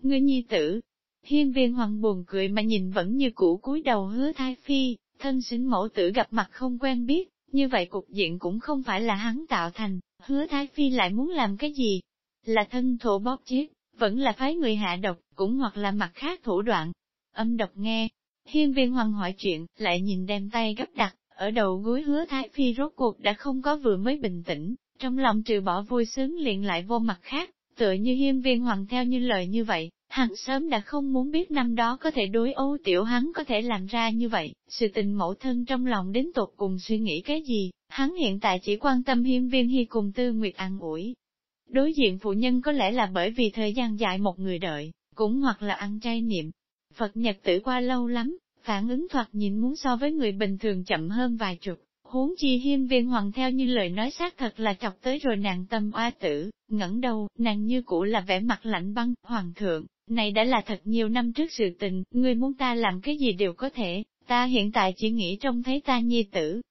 Ngươi nhi tử, hiên viên hoàng buồn cười mà nhìn vẫn như cũ cúi đầu hứa thai phi, thân sinh mẫu tử gặp mặt không quen biết, như vậy cục diện cũng không phải là hắn tạo thành, hứa thái phi lại muốn làm cái gì? Là thân thổ bóp chết, vẫn là phái người hạ độc, cũng hoặc là mặt khác thủ đoạn. Âm độc nghe, hiên viên hoàng hỏi chuyện, lại nhìn đem tay gấp đặt, ở đầu gối hứa thái phi rốt cuộc đã không có vừa mới bình tĩnh, trong lòng trừ bỏ vui sướng liền lại vô mặt khác, tựa như hiên viên hoàng theo như lời như vậy, hắn sớm đã không muốn biết năm đó có thể đối ô tiểu hắn có thể làm ra như vậy, sự tình mẫu thân trong lòng đến tột cùng suy nghĩ cái gì, hắn hiện tại chỉ quan tâm hiên viên hy cùng tư nguyệt ăn ủi. Đối diện phụ nhân có lẽ là bởi vì thời gian dài một người đợi, cũng hoặc là ăn chay niệm. Phật nhật tử qua lâu lắm, phản ứng thoạt nhìn muốn so với người bình thường chậm hơn vài chục, Huống chi hiên viên hoàng theo như lời nói xác thật là chọc tới rồi nàng tâm oa tử, ngẩng đầu, nàng như cũ là vẻ mặt lạnh băng, hoàng thượng, này đã là thật nhiều năm trước sự tình, ngươi muốn ta làm cái gì đều có thể, ta hiện tại chỉ nghĩ trông thấy ta nhi tử.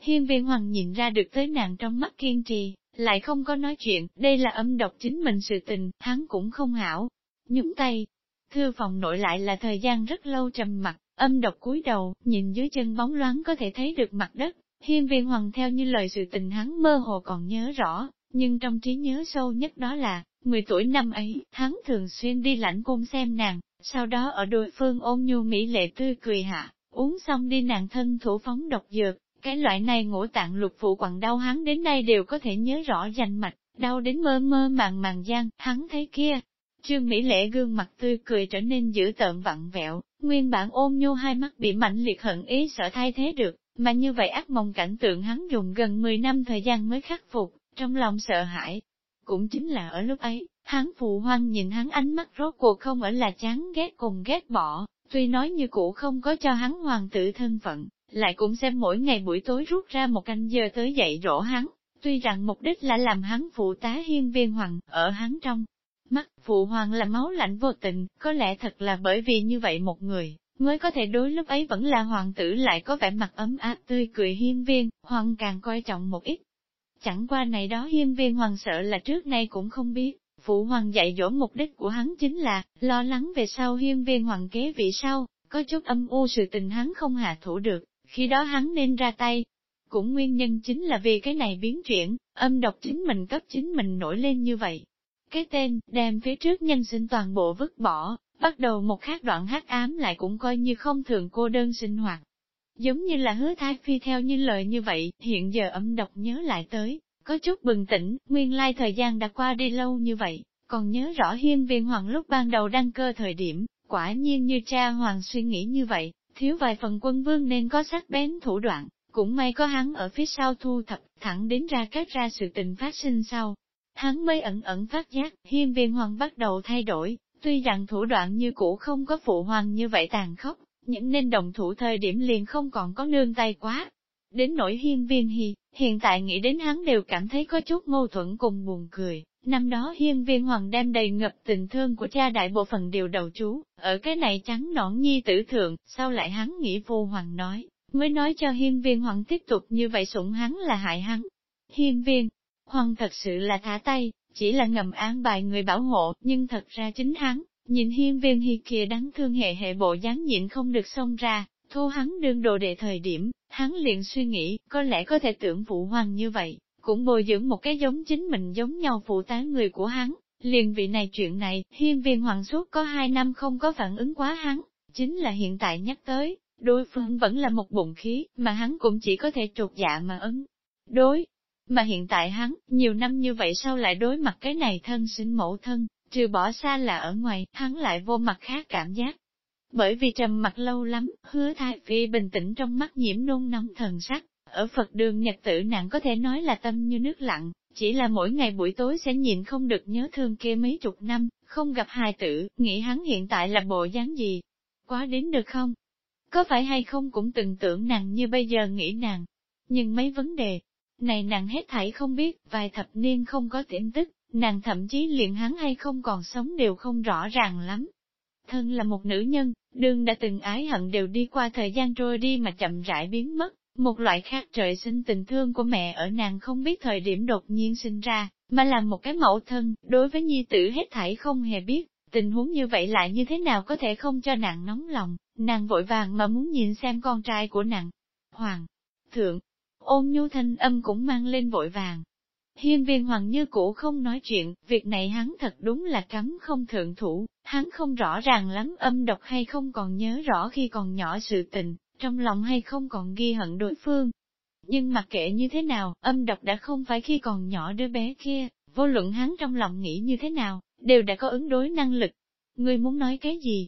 Hiên viên hoàng nhìn ra được tới nàng trong mắt kiên trì, lại không có nói chuyện, đây là âm độc chính mình sự tình, hắn cũng không hảo. Nhúng tay, thư phòng nội lại là thời gian rất lâu trầm mặt, âm độc cúi đầu, nhìn dưới chân bóng loáng có thể thấy được mặt đất, Hiên viên hoàng theo như lời sự tình hắn mơ hồ còn nhớ rõ, nhưng trong trí nhớ sâu nhất đó là, 10 tuổi năm ấy, hắn thường xuyên đi lãnh cung xem nàng, sau đó ở đôi phương ôn nhu mỹ lệ tươi cười hạ, uống xong đi nàng thân thủ phóng độc dược, cái loại này ngũ tạng lục phụ quặng đau hắn đến nay đều có thể nhớ rõ danh mạch, đau đến mơ mơ màng màng gian, hắn thấy kia. Trương Mỹ Lệ gương mặt tươi cười trở nên dữ tợn vặn vẹo, nguyên bản ôm nhô hai mắt bị mạnh liệt hận ý sợ thay thế được, mà như vậy ác mộng cảnh tượng hắn dùng gần 10 năm thời gian mới khắc phục, trong lòng sợ hãi. Cũng chính là ở lúc ấy, hắn phụ hoang nhìn hắn ánh mắt rốt cuộc không ở là chán ghét cùng ghét bỏ, tuy nói như cũ không có cho hắn hoàng tử thân phận, lại cũng xem mỗi ngày buổi tối rút ra một canh giờ tới dạy dỗ hắn, tuy rằng mục đích là làm hắn phụ tá hiên viên hoàng, ở hắn trong mắt, phụ hoàng là máu lạnh vô tình, có lẽ thật là bởi vì như vậy một người, mới có thể đối lúc ấy vẫn là hoàng tử lại có vẻ mặt ấm áp tươi cười hiên viên, hoàng càng coi trọng một ít. Chẳng qua này đó hiên viên hoàng sợ là trước nay cũng không biết, phụ hoàng dạy dỗ mục đích của hắn chính là, lo lắng về sau hiên viên hoàng kế vị sau, có chút âm u sự tình hắn không hạ thủ được, khi đó hắn nên ra tay. Cũng nguyên nhân chính là vì cái này biến chuyển, âm độc chính mình cấp chính mình nổi lên như vậy. Cái tên, đem phía trước nhân sinh toàn bộ vứt bỏ, bắt đầu một khác đoạn hắc ám lại cũng coi như không thường cô đơn sinh hoạt. Giống như là hứa thái phi theo như lời như vậy, hiện giờ âm độc nhớ lại tới, có chút bừng tỉnh, nguyên lai thời gian đã qua đi lâu như vậy, còn nhớ rõ hiên viên hoàng lúc ban đầu đăng cơ thời điểm, quả nhiên như cha hoàng suy nghĩ như vậy, thiếu vài phần quân vương nên có sắc bén thủ đoạn, cũng may có hắn ở phía sau thu thập, thẳng đến ra kết ra sự tình phát sinh sau. Hắn mới ẩn ẩn phát giác, hiên viên hoàng bắt đầu thay đổi, tuy rằng thủ đoạn như cũ không có phụ hoàng như vậy tàn khốc, những nên đồng thủ thời điểm liền không còn có nương tay quá. Đến nỗi hiên viên hi, hiện tại nghĩ đến hắn đều cảm thấy có chút mâu thuẫn cùng buồn cười. Năm đó hiên viên hoàng đem đầy ngập tình thương của cha đại bộ phận đều đầu chú, ở cái này trắng nõn nhi tử thượng, sau lại hắn nghĩ vô hoàng nói, mới nói cho hiên viên hoàng tiếp tục như vậy sủng hắn là hại hắn. Hiên viên, hoàng thật sự là thả tay, chỉ là ngầm án bài người bảo hộ, nhưng thật ra chính hắn, nhìn hiên viên hi kia đáng thương hệ hệ bộ dáng nhịn không được xông ra, thu hắn đương đồ đệ thời điểm, hắn liền suy nghĩ, có lẽ có thể tưởng phụ hoàng như vậy, cũng bồi dưỡng một cái giống chính mình giống nhau phụ tá người của hắn. Liền vị này chuyện này, hiên viên hoàng suốt có hai năm không có phản ứng quá hắn, chính là hiện tại nhắc tới, đối phương vẫn là một bụng khí, mà hắn cũng chỉ có thể trột dạ mà ứng. Đối, mà hiện tại hắn, nhiều năm như vậy sao lại đối mặt cái này thân sinh mẫu thân, trừ bỏ xa là ở ngoài, hắn lại vô mặt khác cảm giác. Bởi vì trầm mặt lâu lắm, hứa thai phi bình tĩnh trong mắt nhiễm nôn nóng thần sắc, ở Phật đường nhật tử nặng có thể nói là tâm như nước lặng, chỉ là mỗi ngày buổi tối sẽ nhìn không được nhớ thương kia mấy chục năm, không gặp hài tử, nghĩ hắn hiện tại là bộ dáng gì. Quá đến được không? Có phải hay không cũng từng tưởng nàng như bây giờ nghĩ nàng. Nhưng mấy vấn đề, này nàng hết thảy không biết, vài thập niên không có tin tức, nàng thậm chí liền hắn hay không còn sống đều không rõ ràng lắm. Thân là một nữ nhân, đương đã từng ái hận đều đi qua thời gian trôi đi mà chậm rãi biến mất, một loại khác trời sinh tình thương của mẹ ở nàng không biết thời điểm đột nhiên sinh ra, mà là một cái mẫu thân, đối với nhi tử hết thảy không hề biết, tình huống như vậy lại như thế nào có thể không cho nàng nóng lòng, nàng vội vàng mà muốn nhìn xem con trai của nàng. Hoàng, thượng, ôn nhu thanh âm cũng mang lên vội vàng. Hiên viên hoàng như cũ không nói chuyện, việc này hắn thật đúng là cấm không thượng thủ, hắn không rõ ràng lắm âm độc hay không còn nhớ rõ khi còn nhỏ sự tình, trong lòng hay không còn ghi hận đối phương. Nhưng mặc kệ như thế nào, âm độc đã không phải khi còn nhỏ đứa bé kia, vô luận hắn trong lòng nghĩ như thế nào, đều đã có ứng đối năng lực. Ngươi muốn nói cái gì?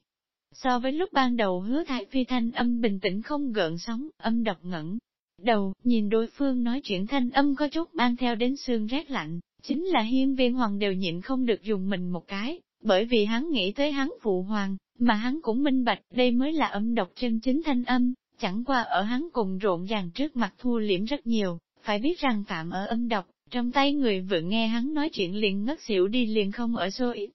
So với lúc ban đầu hứa thái phi thanh âm bình tĩnh không gợn sóng, âm độc ngẩn. Đầu, nhìn đối phương nói chuyện thanh âm có chút mang theo đến xương rét lạnh, chính là hiên viên hoàng đều nhịn không được dùng mình một cái, bởi vì hắn nghĩ tới hắn phụ hoàng, mà hắn cũng minh bạch đây mới là âm độc chân chính thanh âm, chẳng qua ở hắn cùng rộn ràng trước mặt thua liễm rất nhiều, phải biết rằng phạm ở âm độc, trong tay người vừa nghe hắn nói chuyện liền ngất xỉu đi liền không ở xô ít.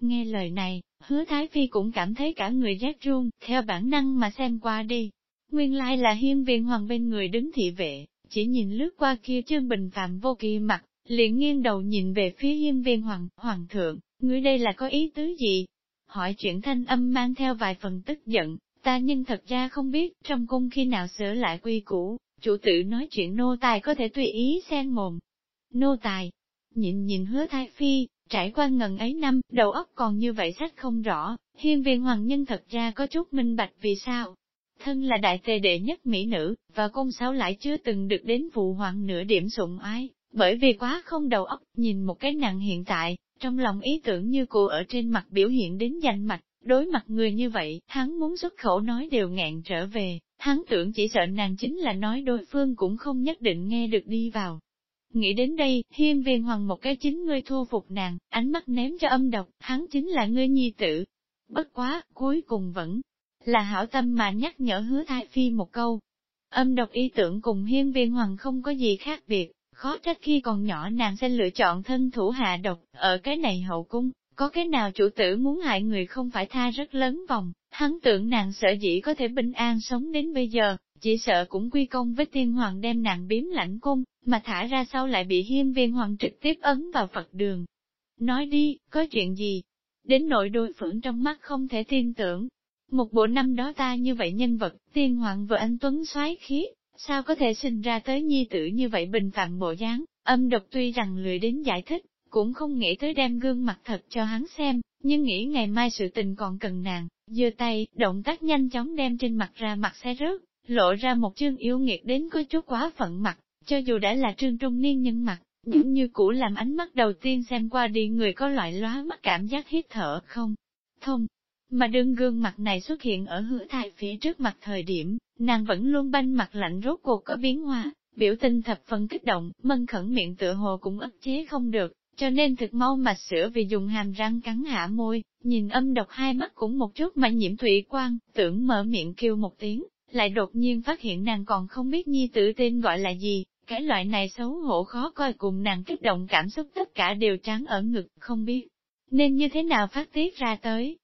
Nghe lời này, hứa Thái Phi cũng cảm thấy cả người rét run, theo bản năng mà xem qua đi. Nguyên lai là hiên viên hoàng bên người đứng thị vệ, chỉ nhìn lướt qua kia chương bình phạm vô kỳ mặt, liền nghiêng đầu nhìn về phía hiên viên hoàng, hoàng thượng, ngươi đây là có ý tứ gì? Hỏi chuyện thanh âm mang theo vài phần tức giận, ta nhưng thật ra không biết trong cung khi nào sửa lại quy củ, chủ tử nói chuyện nô tài có thể tùy ý xen mồm. Nô tài, nhìn nhìn hứa thái phi, trải qua ngần ấy năm, đầu óc còn như vậy sách không rõ, hiên viên hoàng nhân thật ra có chút minh bạch vì sao. Thân là đại tề đệ nhất mỹ nữ, và công sáu lại chưa từng được đến phụ hoàng nửa điểm sủng ái, bởi vì quá không đầu óc, nhìn một cái nàng hiện tại, trong lòng ý tưởng như cô ở trên mặt biểu hiện đến danh mạch, Đối mặt người như vậy, hắn muốn xuất khẩu nói đều ngẹn trở về, hắn tưởng chỉ sợ nàng chính là nói đối phương cũng không nhất định nghe được đi vào. Nghĩ đến đây, hiên viên hoàng một cái chính ngươi thu phục nàng, ánh mắt ném cho âm độc, hắn chính là ngươi nhi tử. Bất quá, cuối cùng vẫn là hảo tâm mà nhắc nhở hứa thái phi một câu. Âm độc ý tưởng cùng hiên viên hoàng không có gì khác biệt, khó trách khi còn nhỏ nàng sẽ lựa chọn thân thủ hạ độc, ở cái này hậu cung, có cái nào chủ tử muốn hại người không phải tha rất lớn vòng, hắn tưởng nàng sợ dĩ có thể bình an sống đến bây giờ, chỉ sợ cũng quy công với tiên hoàng đem nàng biếm lãnh cung, mà thả ra sau lại bị hiên viên hoàng trực tiếp ấn vào Phật đường. Nói đi, có chuyện gì? Đến nội đôi phưởng trong mắt không thể tin tưởng. Một bộ năm đó ta như vậy nhân vật, tiên hoàng vừa anh Tuấn soái khí, sao có thể sinh ra tới nhi tử như vậy bình phạm bộ dáng, âm độc tuy rằng lười đến giải thích, cũng không nghĩ tới đem gương mặt thật cho hắn xem, nhưng nghĩ ngày mai sự tình còn cần nàng, giơ tay, động tác nhanh chóng đem trên mặt ra mặt xe rớt, lộ ra một chương yêu nghiệt đến có chút quá phận mặt, cho dù đã là trương trung niên nhân mặt, những như cũ làm ánh mắt đầu tiên xem qua đi người có loại lóa mắt cảm giác hít thở không thông. Mà đương gương mặt này xuất hiện ở hứa thai phía trước mặt thời điểm, nàng vẫn luôn banh mặt lạnh rốt cuộc có biến hóa, biểu tình thập phần kích động, mân khẩn miệng tựa hồ cũng ức chế không được, cho nên thực mau mạch sữa vì dùng hàm răng cắn hạ môi, nhìn âm độc hai mắt cũng một chút mà nhiễm thủy quang, tưởng mở miệng kêu một tiếng, lại đột nhiên phát hiện nàng còn không biết nhi tử tên gọi là gì, cái loại này xấu hổ khó coi cùng nàng kích động cảm xúc tất cả đều trắng ở ngực, không biết nên như thế nào phát tiết ra tới.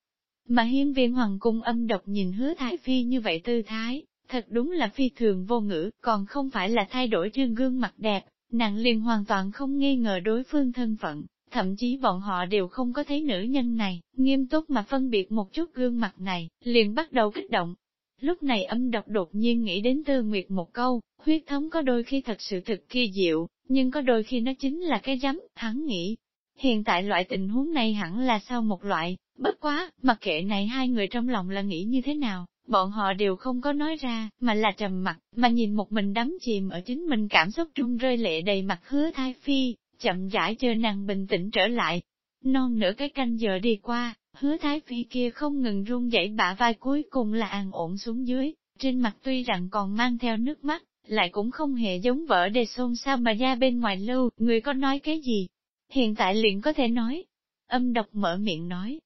Mà hiên viên hoàng cung âm độc nhìn hứa thái phi như vậy tư thái, thật đúng là phi thường vô ngữ, còn không phải là thay đổi trương gương mặt đẹp, nàng liền hoàn toàn không nghi ngờ đối phương thân phận, thậm chí bọn họ đều không có thấy nữ nhân này, nghiêm túc mà phân biệt một chút gương mặt này, liền bắt đầu kích động. Lúc này âm độc đột nhiên nghĩ đến tư nguyệt một câu, huyết thống có đôi khi thật sự thực kỳ diệu, nhưng có đôi khi nó chính là cái giấm, hắn nghĩ. Hiện tại loại tình huống này hẳn là sau một loại, bất quá, mặc kệ này hai người trong lòng là nghĩ như thế nào, bọn họ đều không có nói ra, mà là trầm mặt, mà nhìn một mình đắm chìm ở chính mình cảm xúc trung rơi lệ đầy mặt hứa thai phi, chậm rãi chờ nàng bình tĩnh trở lại. Non nửa cái canh giờ đi qua, hứa thái phi kia không ngừng run dậy bả vai cuối cùng là an ổn xuống dưới, trên mặt tuy rằng còn mang theo nước mắt, lại cũng không hề giống vợ đề xôn sao mà ra bên ngoài lưu, người có nói cái gì? Hiện tại liền có thể nói. Âm độc mở miệng nói,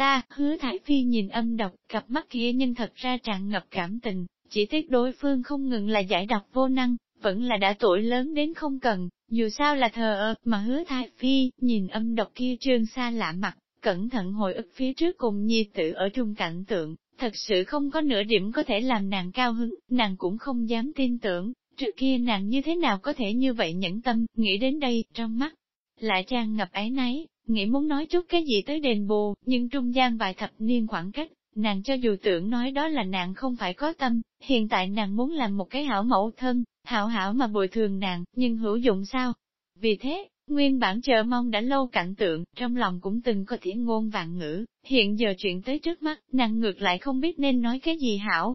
Ta, hứa thải phi nhìn âm độc, cặp mắt kia nhưng thật ra tràn ngập cảm tình, chỉ tiếc đối phương không ngừng là giải độc vô năng, vẫn là đã tuổi lớn đến không cần, dù sao là thờ ơ, mà hứa thái phi, nhìn âm độc kia trương xa lạ mặt, cẩn thận hồi ức phía trước cùng nhi tử ở trung cảnh tượng, thật sự không có nửa điểm có thể làm nàng cao hứng, nàng cũng không dám tin tưởng, trước kia nàng như thế nào có thể như vậy nhẫn tâm, nghĩ đến đây, trong mắt, lại tràn ngập ái náy, nghĩ muốn nói chút cái gì tới đền bù, nhưng trung gian vài thập niên khoảng cách, nàng cho dù tưởng nói đó là nàng không phải có tâm, hiện tại nàng muốn làm một cái hảo mẫu thân, hảo hảo mà bồi thường nàng, nhưng hữu dụng sao? Vì thế, nguyên bản chờ mong đã lâu cảnh tượng, trong lòng cũng từng có thiện ngôn vạn ngữ, hiện giờ chuyện tới trước mắt, nàng ngược lại không biết nên nói cái gì hảo.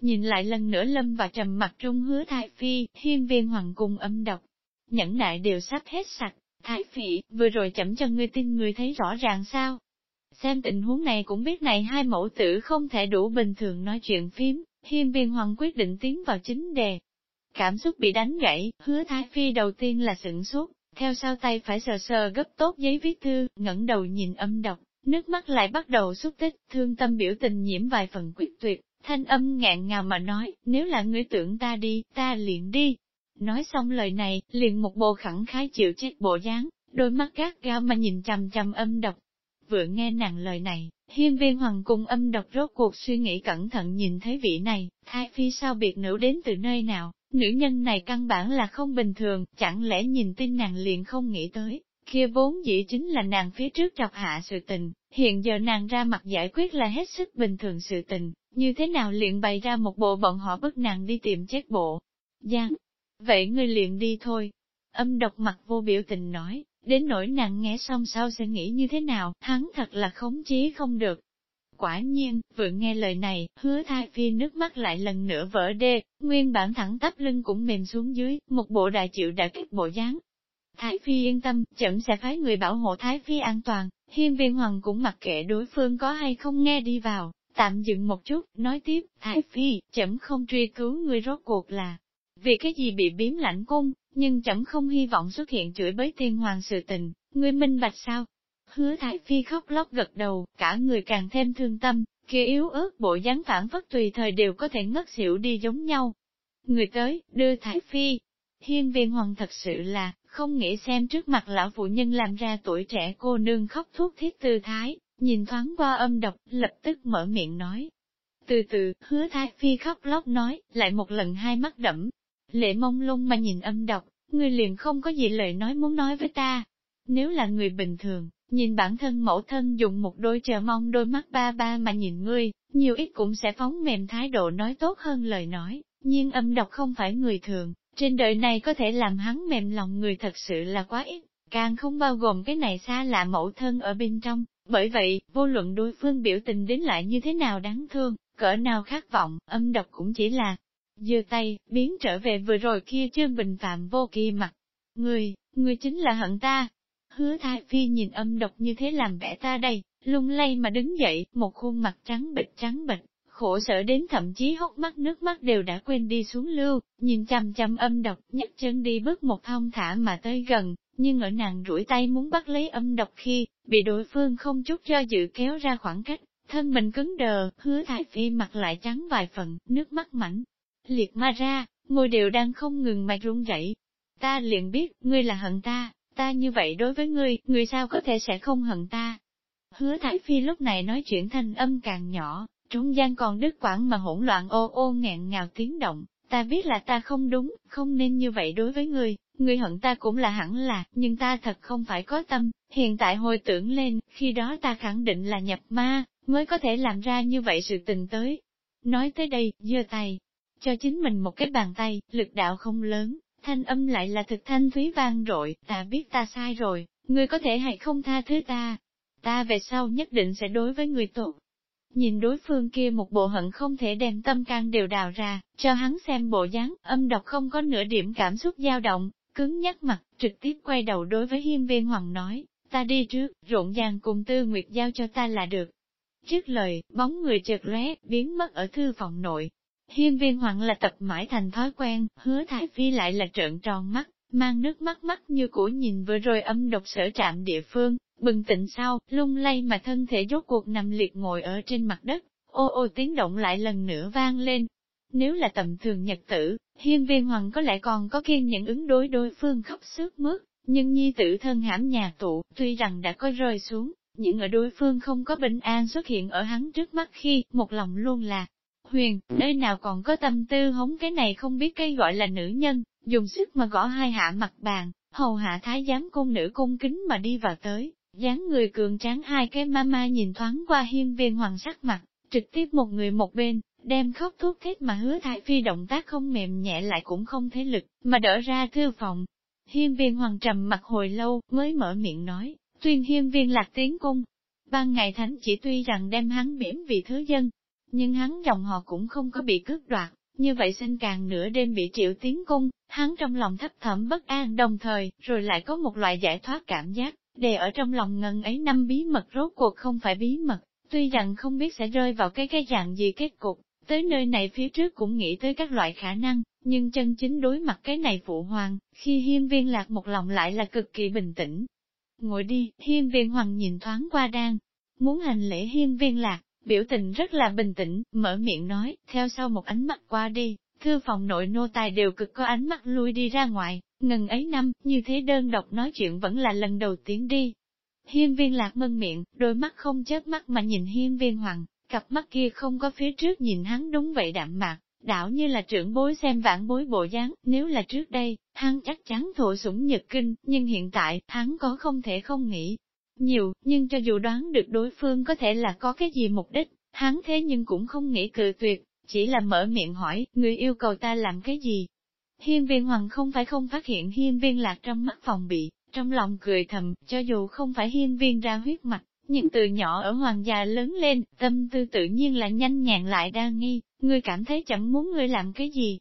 Nhìn lại lần nữa lâm và trầm mặt trung hứa thai phi, hiên viên hoàng cung âm độc, nhẫn nại đều sắp hết sạch, Thái phỉ, vừa rồi chậm cho ngươi tin người thấy rõ ràng sao? Xem tình huống này cũng biết này hai mẫu tử không thể đủ bình thường nói chuyện phím, hiên viên hoàng quyết định tiến vào chính đề. Cảm xúc bị đánh gãy, hứa thái phi đầu tiên là sửng sốt, theo sau tay phải sờ sờ gấp tốt giấy viết thư, ngẩng đầu nhìn âm độc, nước mắt lại bắt đầu xúc tích, thương tâm biểu tình nhiễm vài phần quyết tuyệt, thanh âm ngạn ngào mà nói, nếu là ngươi tưởng ta đi, ta liền đi, Nói xong lời này, liền một bộ khẳng khái chịu chết bộ dáng, đôi mắt gác gao mà nhìn chằm chằm âm độc. Vừa nghe nàng lời này, hiên viên hoàng cung âm độc rốt cuộc suy nghĩ cẩn thận nhìn thấy vị này, thái phi sao biệt nữ đến từ nơi nào, nữ nhân này căn bản là không bình thường, chẳng lẽ nhìn tin nàng liền không nghĩ tới, kia vốn dĩ chính là nàng phía trước trọc hạ sự tình, hiện giờ nàng ra mặt giải quyết là hết sức bình thường sự tình, như thế nào liền bày ra một bộ bọn họ bức nàng đi tìm chết bộ. Giang, Vậy ngươi liền đi thôi. Âm độc mặt vô biểu tình nói, đến nỗi nặng nghe xong sau sẽ nghĩ như thế nào, hắn thật là khống chế không được. Quả nhiên, vừa nghe lời này, hứa thai phi nước mắt lại lần nữa vỡ đê, nguyên bản thẳng tắp lưng cũng mềm xuống dưới, một bộ đại chịu đã kích bộ dáng. Thái phi yên tâm, chậm sẽ phái người bảo hộ Thái phi an toàn, hiên viên hoàng cũng mặc kệ đối phương có hay không nghe đi vào, tạm dừng một chút, nói tiếp, Thái phi, chậm không truy cứu người rốt cuộc là, vì cái gì bị biếm lãnh cung, nhưng chẳng không hy vọng xuất hiện chửi bới tiên hoàng sự tình, ngươi minh bạch sao? Hứa Thái Phi khóc lóc gật đầu, cả người càng thêm thương tâm, kia yếu ớt bộ dáng phản phất tùy thời đều có thể ngất xỉu đi giống nhau. Người tới, đưa Thái Phi. Hiên viên hoàng thật sự là, không nghĩ xem trước mặt lão phụ nhân làm ra tuổi trẻ cô nương khóc thuốc thiết tư thái, nhìn thoáng qua âm độc, lập tức mở miệng nói. Từ từ, hứa Thái Phi khóc lóc nói, lại một lần hai mắt đẫm, Lệ mông lung mà nhìn âm độc, ngươi liền không có gì lời nói muốn nói với ta. Nếu là người bình thường, nhìn bản thân mẫu thân dùng một đôi chờ mong đôi mắt ba ba mà nhìn ngươi, nhiều ít cũng sẽ phóng mềm thái độ nói tốt hơn lời nói, nhưng âm độc không phải người thường, trên đời này có thể làm hắn mềm lòng người thật sự là quá ít, càng không bao gồm cái này xa lạ mẫu thân ở bên trong. Bởi vậy, vô luận đối phương biểu tình đến lại như thế nào đáng thương, cỡ nào khát vọng, âm độc cũng chỉ là giơ tay, biến trở về vừa rồi kia chương bình phạm vô kỳ mặt. Người, người chính là hận ta. Hứa thái phi nhìn âm độc như thế làm vẻ ta đây, lung lay mà đứng dậy, một khuôn mặt trắng bịch trắng bịch, khổ sở đến thậm chí hốc mắt nước mắt đều đã quên đi xuống lưu, nhìn chăm chăm âm độc, nhấc chân đi bước một thông thả mà tới gần, nhưng ở nàng rủi tay muốn bắt lấy âm độc khi, bị đối phương không chút cho dự kéo ra khoảng cách, thân mình cứng đờ, hứa thái phi mặt lại trắng vài phần, nước mắt mảnh. Liệt ma ra, ngôi đều đang không ngừng mạch run rẩy. Ta liền biết, ngươi là hận ta, ta như vậy đối với ngươi, ngươi sao có thể sẽ không hận ta. Hứa Thái Phi lúc này nói chuyện thanh âm càng nhỏ, trung gian còn đứt quãng mà hỗn loạn ô ô nghẹn ngào tiếng động, ta biết là ta không đúng, không nên như vậy đối với ngươi, ngươi hận ta cũng là hẳn là, nhưng ta thật không phải có tâm, hiện tại hồi tưởng lên, khi đó ta khẳng định là nhập ma, mới có thể làm ra như vậy sự tình tới. Nói tới đây, giơ tay, cho chính mình một cái bàn tay, lực đạo không lớn, thanh âm lại là thực thanh thúy vang rội, ta biết ta sai rồi, ngươi có thể hay không tha thứ ta. Ta về sau nhất định sẽ đối với người tốt. Nhìn đối phương kia một bộ hận không thể đem tâm can đều đào ra, cho hắn xem bộ dáng, âm độc không có nửa điểm cảm xúc dao động, cứng nhắc mặt, trực tiếp quay đầu đối với hiên viên hoàng nói, ta đi trước, rộn ràng cùng tư nguyệt giao cho ta là được. Trước lời, bóng người chợt lóe, biến mất ở thư phòng nội. Hiên viên hoàng là tập mãi thành thói quen, hứa thái phi lại là trợn tròn mắt, mang nước mắt mắt như của nhìn vừa rồi âm độc sở trạm địa phương, bừng tỉnh sau, lung lay mà thân thể rốt cuộc nằm liệt ngồi ở trên mặt đất, ô ô tiếng động lại lần nữa vang lên. Nếu là tầm thường nhật tử, hiên viên hoàng có lẽ còn có kiên nhẫn ứng đối đối phương khóc sướt mướt, nhưng nhi tử thân hãm nhà tụ, tuy rằng đã có rơi xuống, nhưng ở đối phương không có bình an xuất hiện ở hắn trước mắt khi, một lòng luôn là, huyền, nơi nào còn có tâm tư hống cái này không biết cái gọi là nữ nhân, dùng sức mà gõ hai hạ mặt bàn, hầu hạ thái giám cung nữ cung kính mà đi vào tới, dáng người cường tráng hai cái mama nhìn thoáng qua hiên viên hoàng sắc mặt, trực tiếp một người một bên, đem khóc thuốc thiết mà hứa thái phi động tác không mềm nhẹ lại cũng không thế lực, mà đỡ ra thư phòng. Hiên viên hoàng trầm mặt hồi lâu, mới mở miệng nói, tuyên hiên viên lạc tiến cung. Ban ngày thánh chỉ tuy rằng đem hắn miễn vì thứ dân, nhưng hắn dòng họ cũng không có bị cướp đoạt, như vậy sinh càng nửa đêm bị triệu tiến cung, hắn trong lòng thấp thẩm bất an đồng thời, rồi lại có một loại giải thoát cảm giác, để ở trong lòng ngần ấy năm bí mật rốt cuộc không phải bí mật, tuy rằng không biết sẽ rơi vào cái cái dạng gì kết cục, tới nơi này phía trước cũng nghĩ tới các loại khả năng, nhưng chân chính đối mặt cái này phụ hoàng, khi hiên viên lạc một lòng lại là cực kỳ bình tĩnh. Ngồi đi, hiên viên hoàng nhìn thoáng qua đang, muốn hành lễ hiên viên lạc, biểu tình rất là bình tĩnh, mở miệng nói, theo sau một ánh mắt qua đi, thư phòng nội nô tài đều cực có ánh mắt lui đi ra ngoài, ngần ấy năm, như thế đơn độc nói chuyện vẫn là lần đầu tiên đi. Hiên viên lạc mân miệng, đôi mắt không chớp mắt mà nhìn hiên viên hoàng, cặp mắt kia không có phía trước nhìn hắn đúng vậy đạm mạc, đảo như là trưởng bối xem vãn bối bộ dáng, nếu là trước đây, hắn chắc chắn thụ sủng nhật kinh, nhưng hiện tại, hắn có không thể không nghĩ. Nhiều, nhưng cho dù đoán được đối phương có thể là có cái gì mục đích, hắn thế nhưng cũng không nghĩ cự tuyệt, chỉ là mở miệng hỏi, người yêu cầu ta làm cái gì? Hiên viên hoàng không phải không phát hiện hiên viên lạc trong mắt phòng bị, trong lòng cười thầm, cho dù không phải hiên viên ra huyết mạch, nhưng từ nhỏ ở hoàng gia lớn lên, tâm tư tự nhiên là nhanh nhàng lại đa nghi, ngươi cảm thấy chẳng muốn ngươi làm cái gì.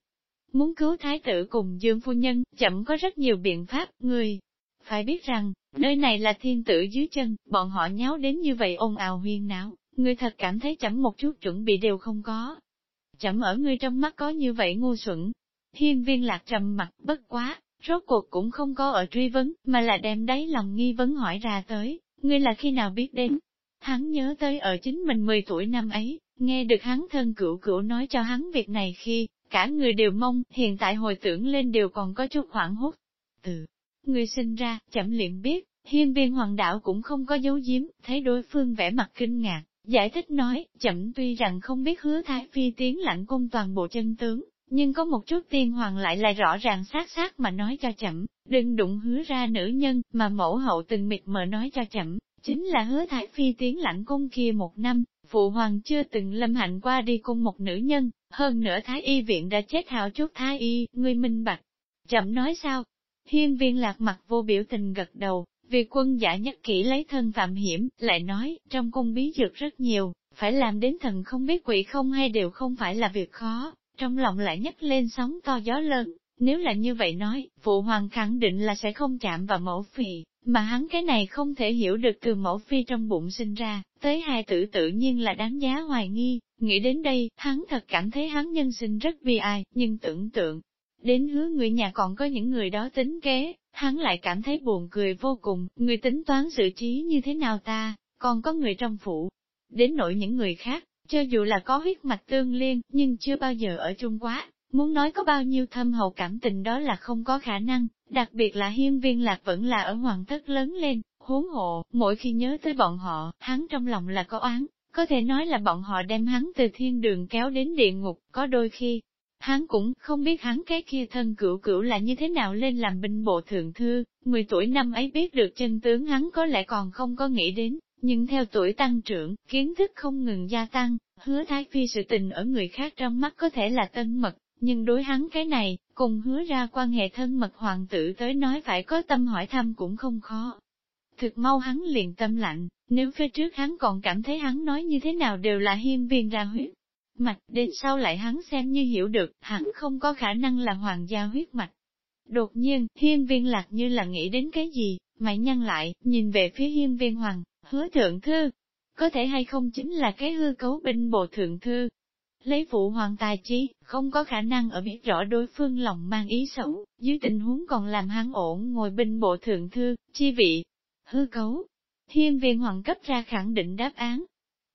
Muốn cứu thái tử cùng dương phu nhân, chậm có rất nhiều biện pháp, ngươi. Phải biết rằng, nơi này là thiên tử dưới chân, bọn họ nháo đến như vậy ồn ào huyên náo, ngươi thật cảm thấy chậm một chút chuẩn bị đều không có. Chậm ở ngươi trong mắt có như vậy ngu xuẩn. Hiên viên lạc trầm mặt bất quá, rốt cuộc cũng không có ở truy vấn, mà là đem đáy lòng nghi vấn hỏi ra tới, ngươi là khi nào biết đến? Hắn nhớ tới ở chính mình 10 tuổi năm ấy, nghe được hắn thân cửu cửu nói cho hắn việc này khi, cả người đều mong, hiện tại hồi tưởng lên đều còn có chút hoảng hốt. Từ người sinh ra, chậm liền biết, hiên viên hoàng đạo cũng không có dấu giếm, thấy đối phương vẻ mặt kinh ngạc, giải thích nói, chậm tuy rằng không biết hứa thái phi tiến lạnh cung toàn bộ chân tướng, Nhưng có một chút tiên hoàng lại lại rõ ràng sát sát mà nói cho chậm, đừng đụng hứa ra nữ nhân, mà mẫu hậu tình mịt mờ nói cho chậm, chính là hứa thái phi tiến lãnh cung kia một năm, phụ hoàng chưa từng lâm hạnh qua đi cung một nữ nhân, hơn nữa thái y viện đã chết hào chút thái y, ngươi minh bạch. Chậm nói sao? Hiên viên lạc mặt vô biểu tình gật đầu, vì quân giả nhất kỹ lấy thân phạm hiểm, lại nói, trong cung bí dược rất nhiều, phải làm đến thần không biết quỷ không hay đều không phải là việc khó, trong lòng lại nhấc lên sóng to gió lớn. Nếu là như vậy nói, phụ hoàng khẳng định là sẽ không chạm vào mẫu phi, mà hắn cái này không thể hiểu được từ mẫu phi trong bụng sinh ra, tới hai tử tự nhiên là đáng giá hoài nghi, nghĩ đến đây, hắn thật cảm thấy hắn nhân sinh rất vi ai, nhưng tưởng tượng, đến hứa người nhà còn có những người đó tính kế, hắn lại cảm thấy buồn cười vô cùng, người tính toán sự trí như thế nào ta, còn có người trong phủ. Đến nỗi những người khác, cho dù là có huyết mạch tương liên, nhưng chưa bao giờ ở chung quá, muốn nói có bao nhiêu thâm hậu cảm tình đó là không có khả năng, đặc biệt là hiên viên lạc vẫn là ở hoàng thất lớn lên, huống hộ, mỗi khi nhớ tới bọn họ, hắn trong lòng là có oán, có thể nói là bọn họ đem hắn từ thiên đường kéo đến địa ngục, có đôi khi, hắn cũng không biết hắn cái kia thân cửu cửu là như thế nào lên làm binh bộ thượng thư, 10 tuổi năm ấy biết được chân tướng hắn có lẽ còn không có nghĩ đến, nhưng theo tuổi tăng trưởng, kiến thức không ngừng gia tăng, hứa thái phi sự tình ở người khác trong mắt có thể là tân mật, nhưng đối hắn cái này, cùng hứa ra quan hệ thân mật hoàng tử tới nói phải có tâm hỏi thăm cũng không khó. Thực mau hắn liền tâm lạnh, nếu phía trước hắn còn cảm thấy hắn nói như thế nào đều là hiên viên ra huyết. Mạch đến sau lại hắn xem như hiểu được, hắn không có khả năng là hoàng gia huyết mạch. Đột nhiên, hiên viên lạc như là nghĩ đến cái gì, mày nhăn lại, nhìn về phía hiên viên hoàng, hứa thượng thư. Có thể hay không chính là cái hư cấu binh bộ thượng thư, Lấy phụ hoàng tài trí, không có khả năng ở biết rõ đối phương lòng mang ý xấu, dưới tình huống còn làm hắn ổn ngồi binh bộ thượng thư, chi vị, hư cấu. Thiên viên hoàng cấp ra khẳng định đáp án.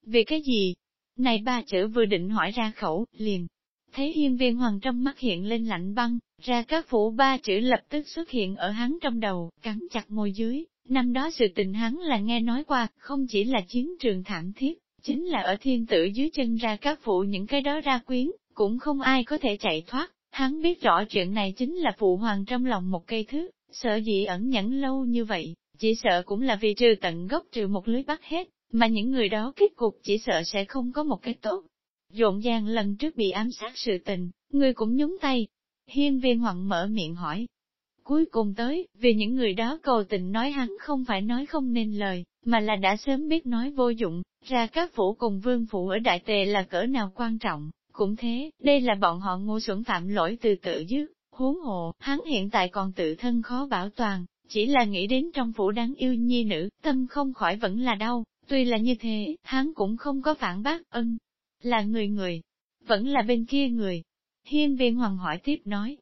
Vì cái gì? Này ba chữ vừa định hỏi ra khẩu, liền. Thấy hiên viên hoàng trong mắt hiện lên lạnh băng, ra các phủ ba chữ lập tức xuất hiện ở hắn trong đầu, cắn chặt môi dưới. Năm đó sự tình hắn là nghe nói qua, không chỉ là chiến trường thảm thiết, chính là ở thiên tử dưới chân ra các phụ những cái đó ra quyến, cũng không ai có thể chạy thoát, hắn biết rõ chuyện này chính là phụ hoàng trong lòng một cây thứ, sợ gì ẩn nhẫn lâu như vậy, chỉ sợ cũng là vì trừ tận gốc trừ một lưới bắt hết, mà những người đó kết cục chỉ sợ sẽ không có một cái tốt. Dộn dàng lần trước bị ám sát sự tình, người cũng nhúng tay. Hiên viên hoàng mở miệng hỏi. Cuối cùng tới, vì những người đó cầu tình nói hắn không phải nói không nên lời, mà là đã sớm biết nói vô dụng, ra các phủ cùng vương phủ ở Đại Tề là cỡ nào quan trọng, cũng thế, đây là bọn họ ngu xuẩn phạm lỗi từ tự dứt, huống hồ, hắn hiện tại còn tự thân khó bảo toàn, chỉ là nghĩ đến trong phủ đáng yêu nhi nữ, tâm không khỏi vẫn là đau, tuy là như thế, hắn cũng không có phản bác ân, là người người, vẫn là bên kia người. Hiên viên hoàng hỏi tiếp nói.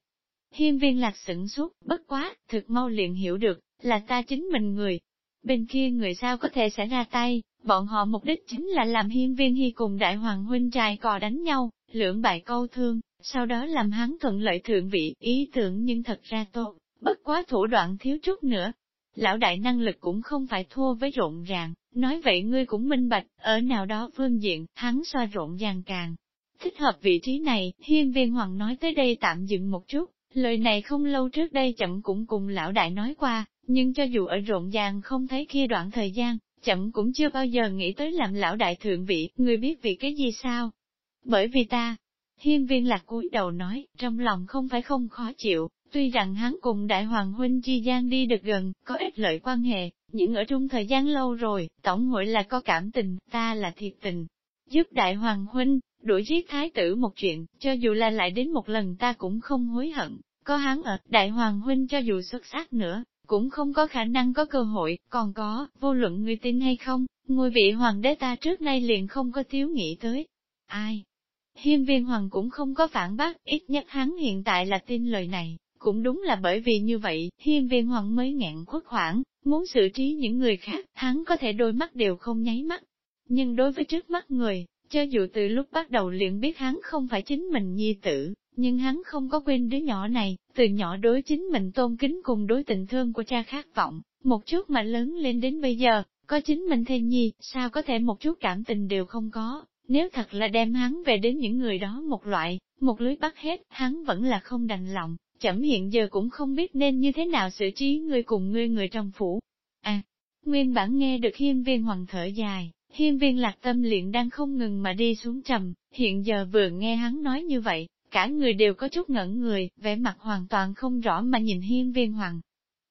Hiên viên lạc sửng suốt, bất quá, thực mau liền hiểu được, là ta chính mình người. Bên kia người sao có thể sẽ ra tay, Bọn họ mục đích chính là làm hiên viên hy cùng đại hoàng huynh trai cò đánh nhau, lưỡng bại câu thương, sau đó làm hắn thuận lợi thượng vị, ý tưởng nhưng thật ra tốt, bất quá thủ đoạn thiếu chút nữa. Lão đại năng lực cũng không phải thua với rộn ràng, nói vậy ngươi cũng minh bạch, ở nào đó phương diện, hắn xoa rộn ràng càng. Thích hợp vị trí này, hiên viên hoàng nói tới đây tạm dừng một chút, lời này không lâu trước đây chậm cũng cùng lão đại nói qua, nhưng cho dù ở rộn ràng không thấy kia đoạn thời gian, chậm cũng chưa bao giờ nghĩ tới làm lão đại thượng vị, ngươi biết vì cái gì sao? Bởi vì ta, hiên viên lạc cúi đầu nói, trong lòng không phải không khó chịu, tuy rằng hắn cùng đại hoàng huynh chi gian đi được gần, có ít lợi quan hệ, những ở chung thời gian lâu rồi, tổng hội là có cảm tình, ta là thiệt tình. Giúp đại hoàng huynh, đuổi giết thái tử một chuyện, cho dù là lại đến một lần ta cũng không hối hận, có hắn ở, đại hoàng huynh cho dù xuất sắc nữa, cũng không có khả năng có cơ hội, còn có, vô luận người tin hay không, ngôi vị hoàng đế ta trước nay liền không có thiếu nghĩ tới. Ai? Hiên viên hoàng cũng không có phản bác, ít nhất hắn hiện tại là tin lời này, cũng đúng là bởi vì như vậy, hiên viên hoàng mới ngẹn khuất khoảng, muốn xử trí những người khác, hắn có thể đôi mắt đều không nháy mắt. Nhưng đối với trước mắt người, cho dù từ lúc bắt đầu liền biết hắn không phải chính mình nhi tử, nhưng hắn không có quên đứa nhỏ này, từ nhỏ đối chính mình tôn kính cùng đối tình thương của cha khát vọng, một chút mà lớn lên đến bây giờ, có chính mình thê nhi, sao có thể một chút cảm tình đều không có, nếu thật là đem hắn về đến những người đó một loại, một lưới bắt hết, hắn vẫn là không đành lòng, chậm hiện giờ cũng không biết nên như thế nào xử trí ngươi cùng ngươi người trong phủ. À, nguyên bản nghe được hiên viên hoàng thở dài, hiên viên lạc tâm liền đang không ngừng mà đi xuống trầm, hiện giờ vừa nghe hắn nói như vậy, cả người đều có chút ngẩn người, vẻ mặt hoàn toàn không rõ mà nhìn hiên viên hoàng.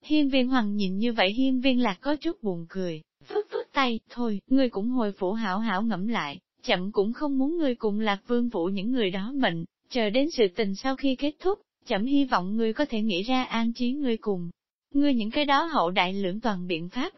Hiên viên hoàng nhìn như vậy hiên viên lạc có chút buồn cười, phức phức tay, thôi, ngươi cũng hồi phủ hảo hảo ngẫm lại, chậm cũng không muốn ngươi cùng lạc vương phủ những người đó mệnh, chờ đến sự tình sau khi kết thúc, chậm hy vọng ngươi có thể nghĩ ra an trí ngươi cùng. Ngươi những cái đó hậu đại lưỡng toàn biện pháp.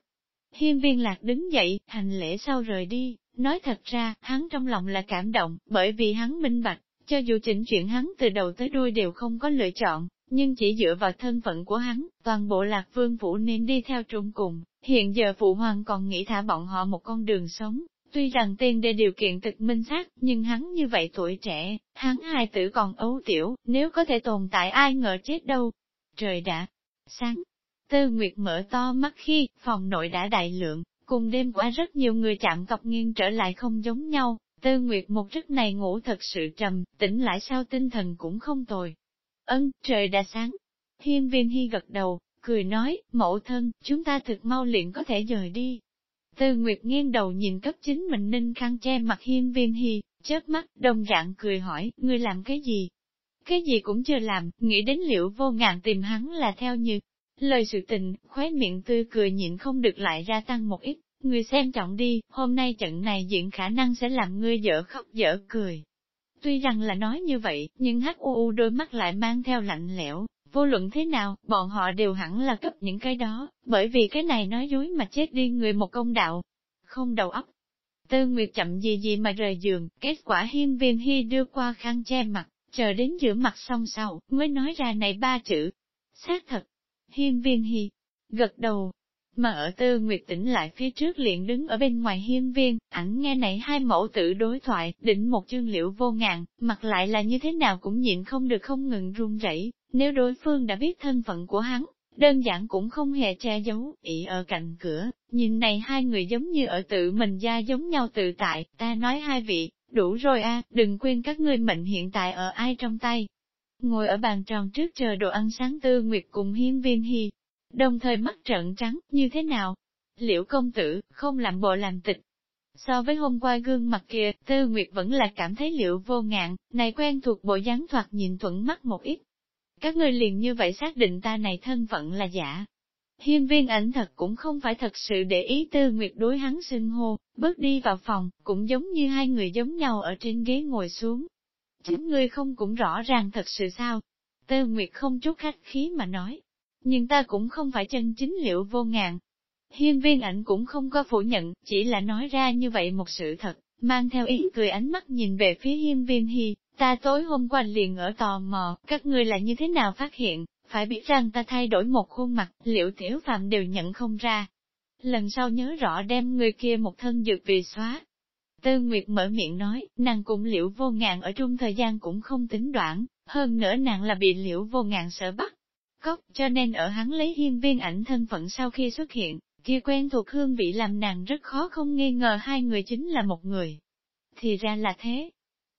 Hiên viên lạc đứng dậy, hành lễ sau rời đi, nói thật ra, hắn trong lòng là cảm động, bởi vì hắn minh bạch, cho dù chỉnh chuyện hắn từ đầu tới đuôi đều không có lựa chọn, nhưng chỉ dựa vào thân phận của hắn, toàn bộ lạc vương phủ nên đi theo trung cùng, hiện giờ phụ hoàng còn nghĩ thả bọn họ một con đường sống. Tuy rằng tiền đề điều kiện thực minh xác, nhưng hắn như vậy tuổi trẻ, hắn hai tử còn ấu tiểu, nếu có thể tồn tại ai ngờ chết đâu. Trời đã sáng. Tư Nguyệt mở to mắt khi, phòng nội đã đại lượng, cùng đêm qua rất nhiều người chạm cọc nghiêng trở lại không giống nhau, Tư Nguyệt một giấc này ngủ thật sự trầm, tỉnh lại sao tinh thần cũng không tồi. Ân, trời đã sáng. Hiên viên hy gật đầu, cười nói, mẫu thân, chúng ta thực mau liền có thể rời đi. Tư Nguyệt nghiêng đầu nhìn cấp chính mình ninh khăn che mặt hiên viên hy, chớp mắt, đồng dạng cười hỏi, ngươi làm cái gì? Cái gì cũng chưa làm, nghĩ đến liệu vô ngàn tìm hắn là theo như. Lời sự tình, khóe miệng tươi cười nhịn không được lại ra tăng một ít. Ngươi xem trọng đi, hôm nay trận này diễn khả năng sẽ làm ngươi dở khóc dở cười. Tuy rằng là nói như vậy, nhưng hắc u u đôi mắt lại mang theo lạnh lẽo, vô luận thế nào, bọn họ đều hẳn là cấp những cái đó, bởi vì cái này nói dối mà chết đi người một công đạo. Không đầu óc. Tư Nguyệt chậm gì gì mà rời giường, kết quả hiên viên hy đưa qua khăn che mặt, chờ đến giữa mặt xong sau, mới nói ra này ba chữ. Xác thật. Hiên viên hy, gật đầu, mà ở tư nguyệt tỉnh lại phía trước liền đứng ở bên ngoài hiên viên, ảnh nghe này hai mẫu tử đối thoại, định một chương liệu vô ngàn, mặt lại là như thế nào cũng nhịn không được không ngừng run rẩy. nếu đối phương đã biết thân phận của hắn, đơn giản cũng không hề che giấu, ị ở cạnh cửa, nhìn này hai người giống như ở tự mình gia giống nhau tự tại, ta nói hai vị, đủ rồi a, đừng quên các ngươi mệnh hiện tại ở ai trong tay. Ngồi ở bàn tròn trước chờ đồ ăn sáng tư nguyệt cùng hiên viên hy, đồng thời mắt trợn trắng, như thế nào? Liễu công tử, không làm bộ làm tịch. So với hôm qua gương mặt kia, Tư Nguyệt vẫn là cảm thấy liệu vô ngạn, này quen thuộc bộ dáng thoạt nhìn thuận mắt một ít. Các ngươi liền như vậy xác định ta này thân phận là giả. Hiên viên ảnh thật cũng không phải thật sự để ý Tư Nguyệt đối hắn xưng hô, bước đi vào phòng, cũng giống như hai người giống nhau ở trên ghế ngồi xuống. Chính ngươi không cũng rõ ràng thật sự sao? Tư Nguyệt không chút khách khí mà nói nhưng ta cũng không phải chân chính liệu vô ngạn. Hiên viên ảnh cũng không có phủ nhận, chỉ là nói ra như vậy một sự thật, mang theo ý cười ánh mắt nhìn về phía hiên viên hy, ta tối hôm qua liền ở tò mò, các ngươi là như thế nào phát hiện, phải biết rằng ta thay đổi một khuôn mặt, liệu tiểu phạm đều nhận không ra. Lần sau nhớ rõ đem người kia một thân dược vì xóa. Tư Nguyệt mở miệng nói, nàng cũng liễu vô ngạn ở trung thời gian cũng không tính đoạn, hơn nữa nàng là bị liễu vô ngạn sợ bắt, cốc, cho nên ở hắn lấy hiên viên ảnh thân phận sau khi xuất hiện, kia quen thuộc hương vị làm nàng rất khó không nghi ngờ hai người chính là một người. Thì ra là thế.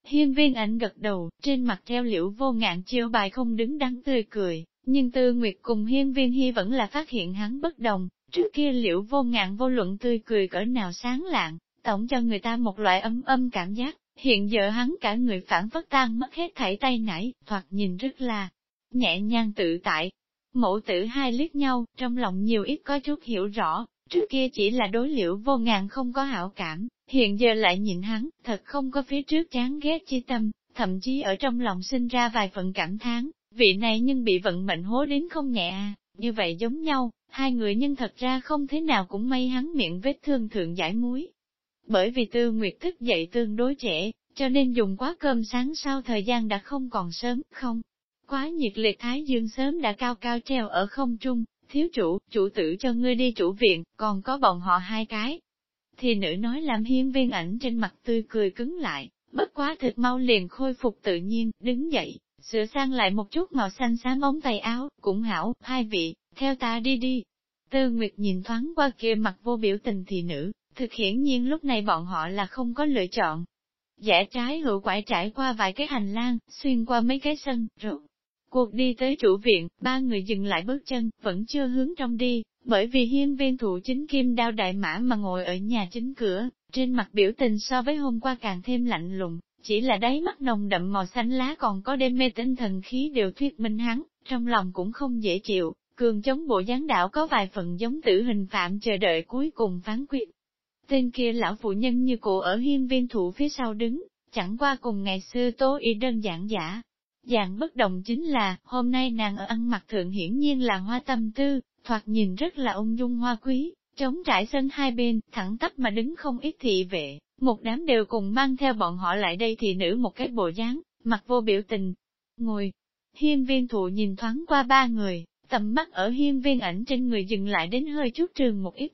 Hiên viên ảnh gật đầu, trên mặt treo liễu vô ngạn chiêu bài không đứng đắn tươi cười, nhưng tư nguyệt cùng hiên viên hy vẫn là phát hiện hắn bất đồng, trước kia liễu vô ngạn vô luận tươi cười cỡ nào sáng lạng, tổng cho người ta một loại ấm âm cảm giác, hiện giờ hắn cả người phản phất tan mất hết thảy tay nảy thoạt nhìn rất là nhẹ nhàng tự tại. Mẫu tử hai liếc nhau, trong lòng nhiều ít có chút hiểu rõ, trước kia chỉ là đối liễu vô ngàn không có hảo cảm, hiện giờ lại nhìn hắn, thật không có phía trước chán ghét chi tâm, thậm chí ở trong lòng sinh ra vài phần cảm thán, vị này nhưng bị vận mệnh hố đến không nhẹ à, như vậy giống nhau, hai người nhưng thật ra không thế nào cũng may hắn miệng vết thương thượng giải muối. Bởi vì tư nguyệt thức dậy tương đối trễ, cho nên dùng quá cơm sáng sau thời gian đã không còn sớm, không, Quá nhiệt liệt thái dương sớm đã cao cao treo ở không trung, thiếu chủ, chủ tử cho ngươi đi chủ viện, còn có bọn họ hai cái. Thì nữ nói làm hiên viên ảnh trên mặt tươi cười cứng lại, bất quá thật mau liền khôi phục tự nhiên, đứng dậy, sửa sang lại một chút màu xanh xám ống tay áo, cũng hảo, hai vị, theo ta đi đi. Tư Nguyệt nhìn thoáng qua kia mặt vô biểu tình thì nữ, thực hiển nhiên lúc này bọn họ là không có lựa chọn. Rẽ trái hữu quải trải qua vài cái hành lang, xuyên qua mấy cái sân, rồi. Cuộc đi tới chủ viện, ba người dừng lại bước chân, vẫn chưa hướng trong đi, bởi vì hiên viên thụ chính kim đao đại mã mà ngồi ở nhà chính cửa, trên mặt biểu tình so với hôm qua càng thêm lạnh lùng, chỉ là đáy mắt nồng đậm màu xanh lá còn có đêm mê tinh thần khí đều thuyết minh hắn, trong lòng cũng không dễ chịu, cường chống bộ gián đảo có vài phần giống tử hình phạm chờ đợi cuối cùng phán quyết. Tên kia lão phụ nhân như cụ ở hiên viên thủ phía sau đứng, chẳng qua cùng ngày xưa tố y đơn giản giả. Dạng bất đồng chính là, hôm nay nàng ở ăn mặc thượng hiển nhiên là hoa tâm tư, thoạt nhìn rất là ung dung hoa quý, trống trải sân hai bên, thẳng tắp mà đứng không ít thị vệ, một đám đều cùng mang theo bọn họ lại đây thì nữ một cái bộ dáng, mặt vô biểu tình. Ngồi, hiên viên thụ nhìn thoáng qua ba người, tầm mắt ở hiên viên ảnh trên người dừng lại đến hơi chút trường một ít.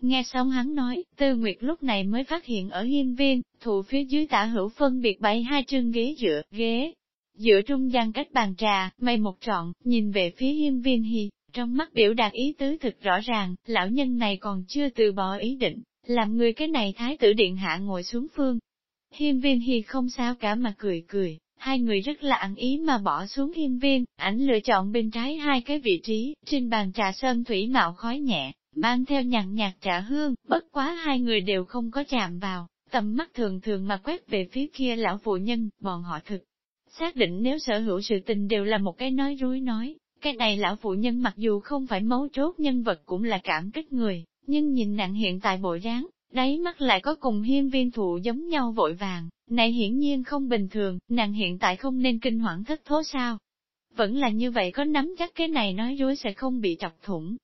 Nghe xong hắn nói, Tư Nguyệt lúc này mới phát hiện ở hiên viên, thụ phía dưới tả hữu phân biệt bày hai chương ghế dựa, ghế giữa trung gian cách bàn trà, mây một trọn, nhìn về phía hiên viên hi, trong mắt biểu đạt ý tứ thực rõ ràng, lão nhân này còn chưa từ bỏ ý định, làm người cái này thái tử điện hạ ngồi xuống phương. Hiên viên hi không sao cả mà cười cười, hai người rất là ăn ý mà bỏ xuống hiên viên, ảnh lựa chọn bên trái hai cái vị trí, trên bàn trà sơn thủy mạo khói nhẹ, mang theo nhàn nhạt trà hương, bất quá hai người đều không có chạm vào, tầm mắt thường thường mà quét về phía kia lão phụ nhân, bọn họ thực. Xác định nếu sở hữu sự tình đều là một cái nói rối nói, cái này lão phụ nhân mặc dù không phải mấu chốt nhân vật cũng là cảm kích người, nhưng nhìn nàng hiện tại bộ dáng, đáy mắt lại có cùng hiên viên thụ giống nhau vội vàng, này hiển nhiên không bình thường, nàng hiện tại không nên kinh hoảng thất thố sao. Vẫn là như vậy có nắm chắc cái này nói dối sẽ không bị chọc thủng.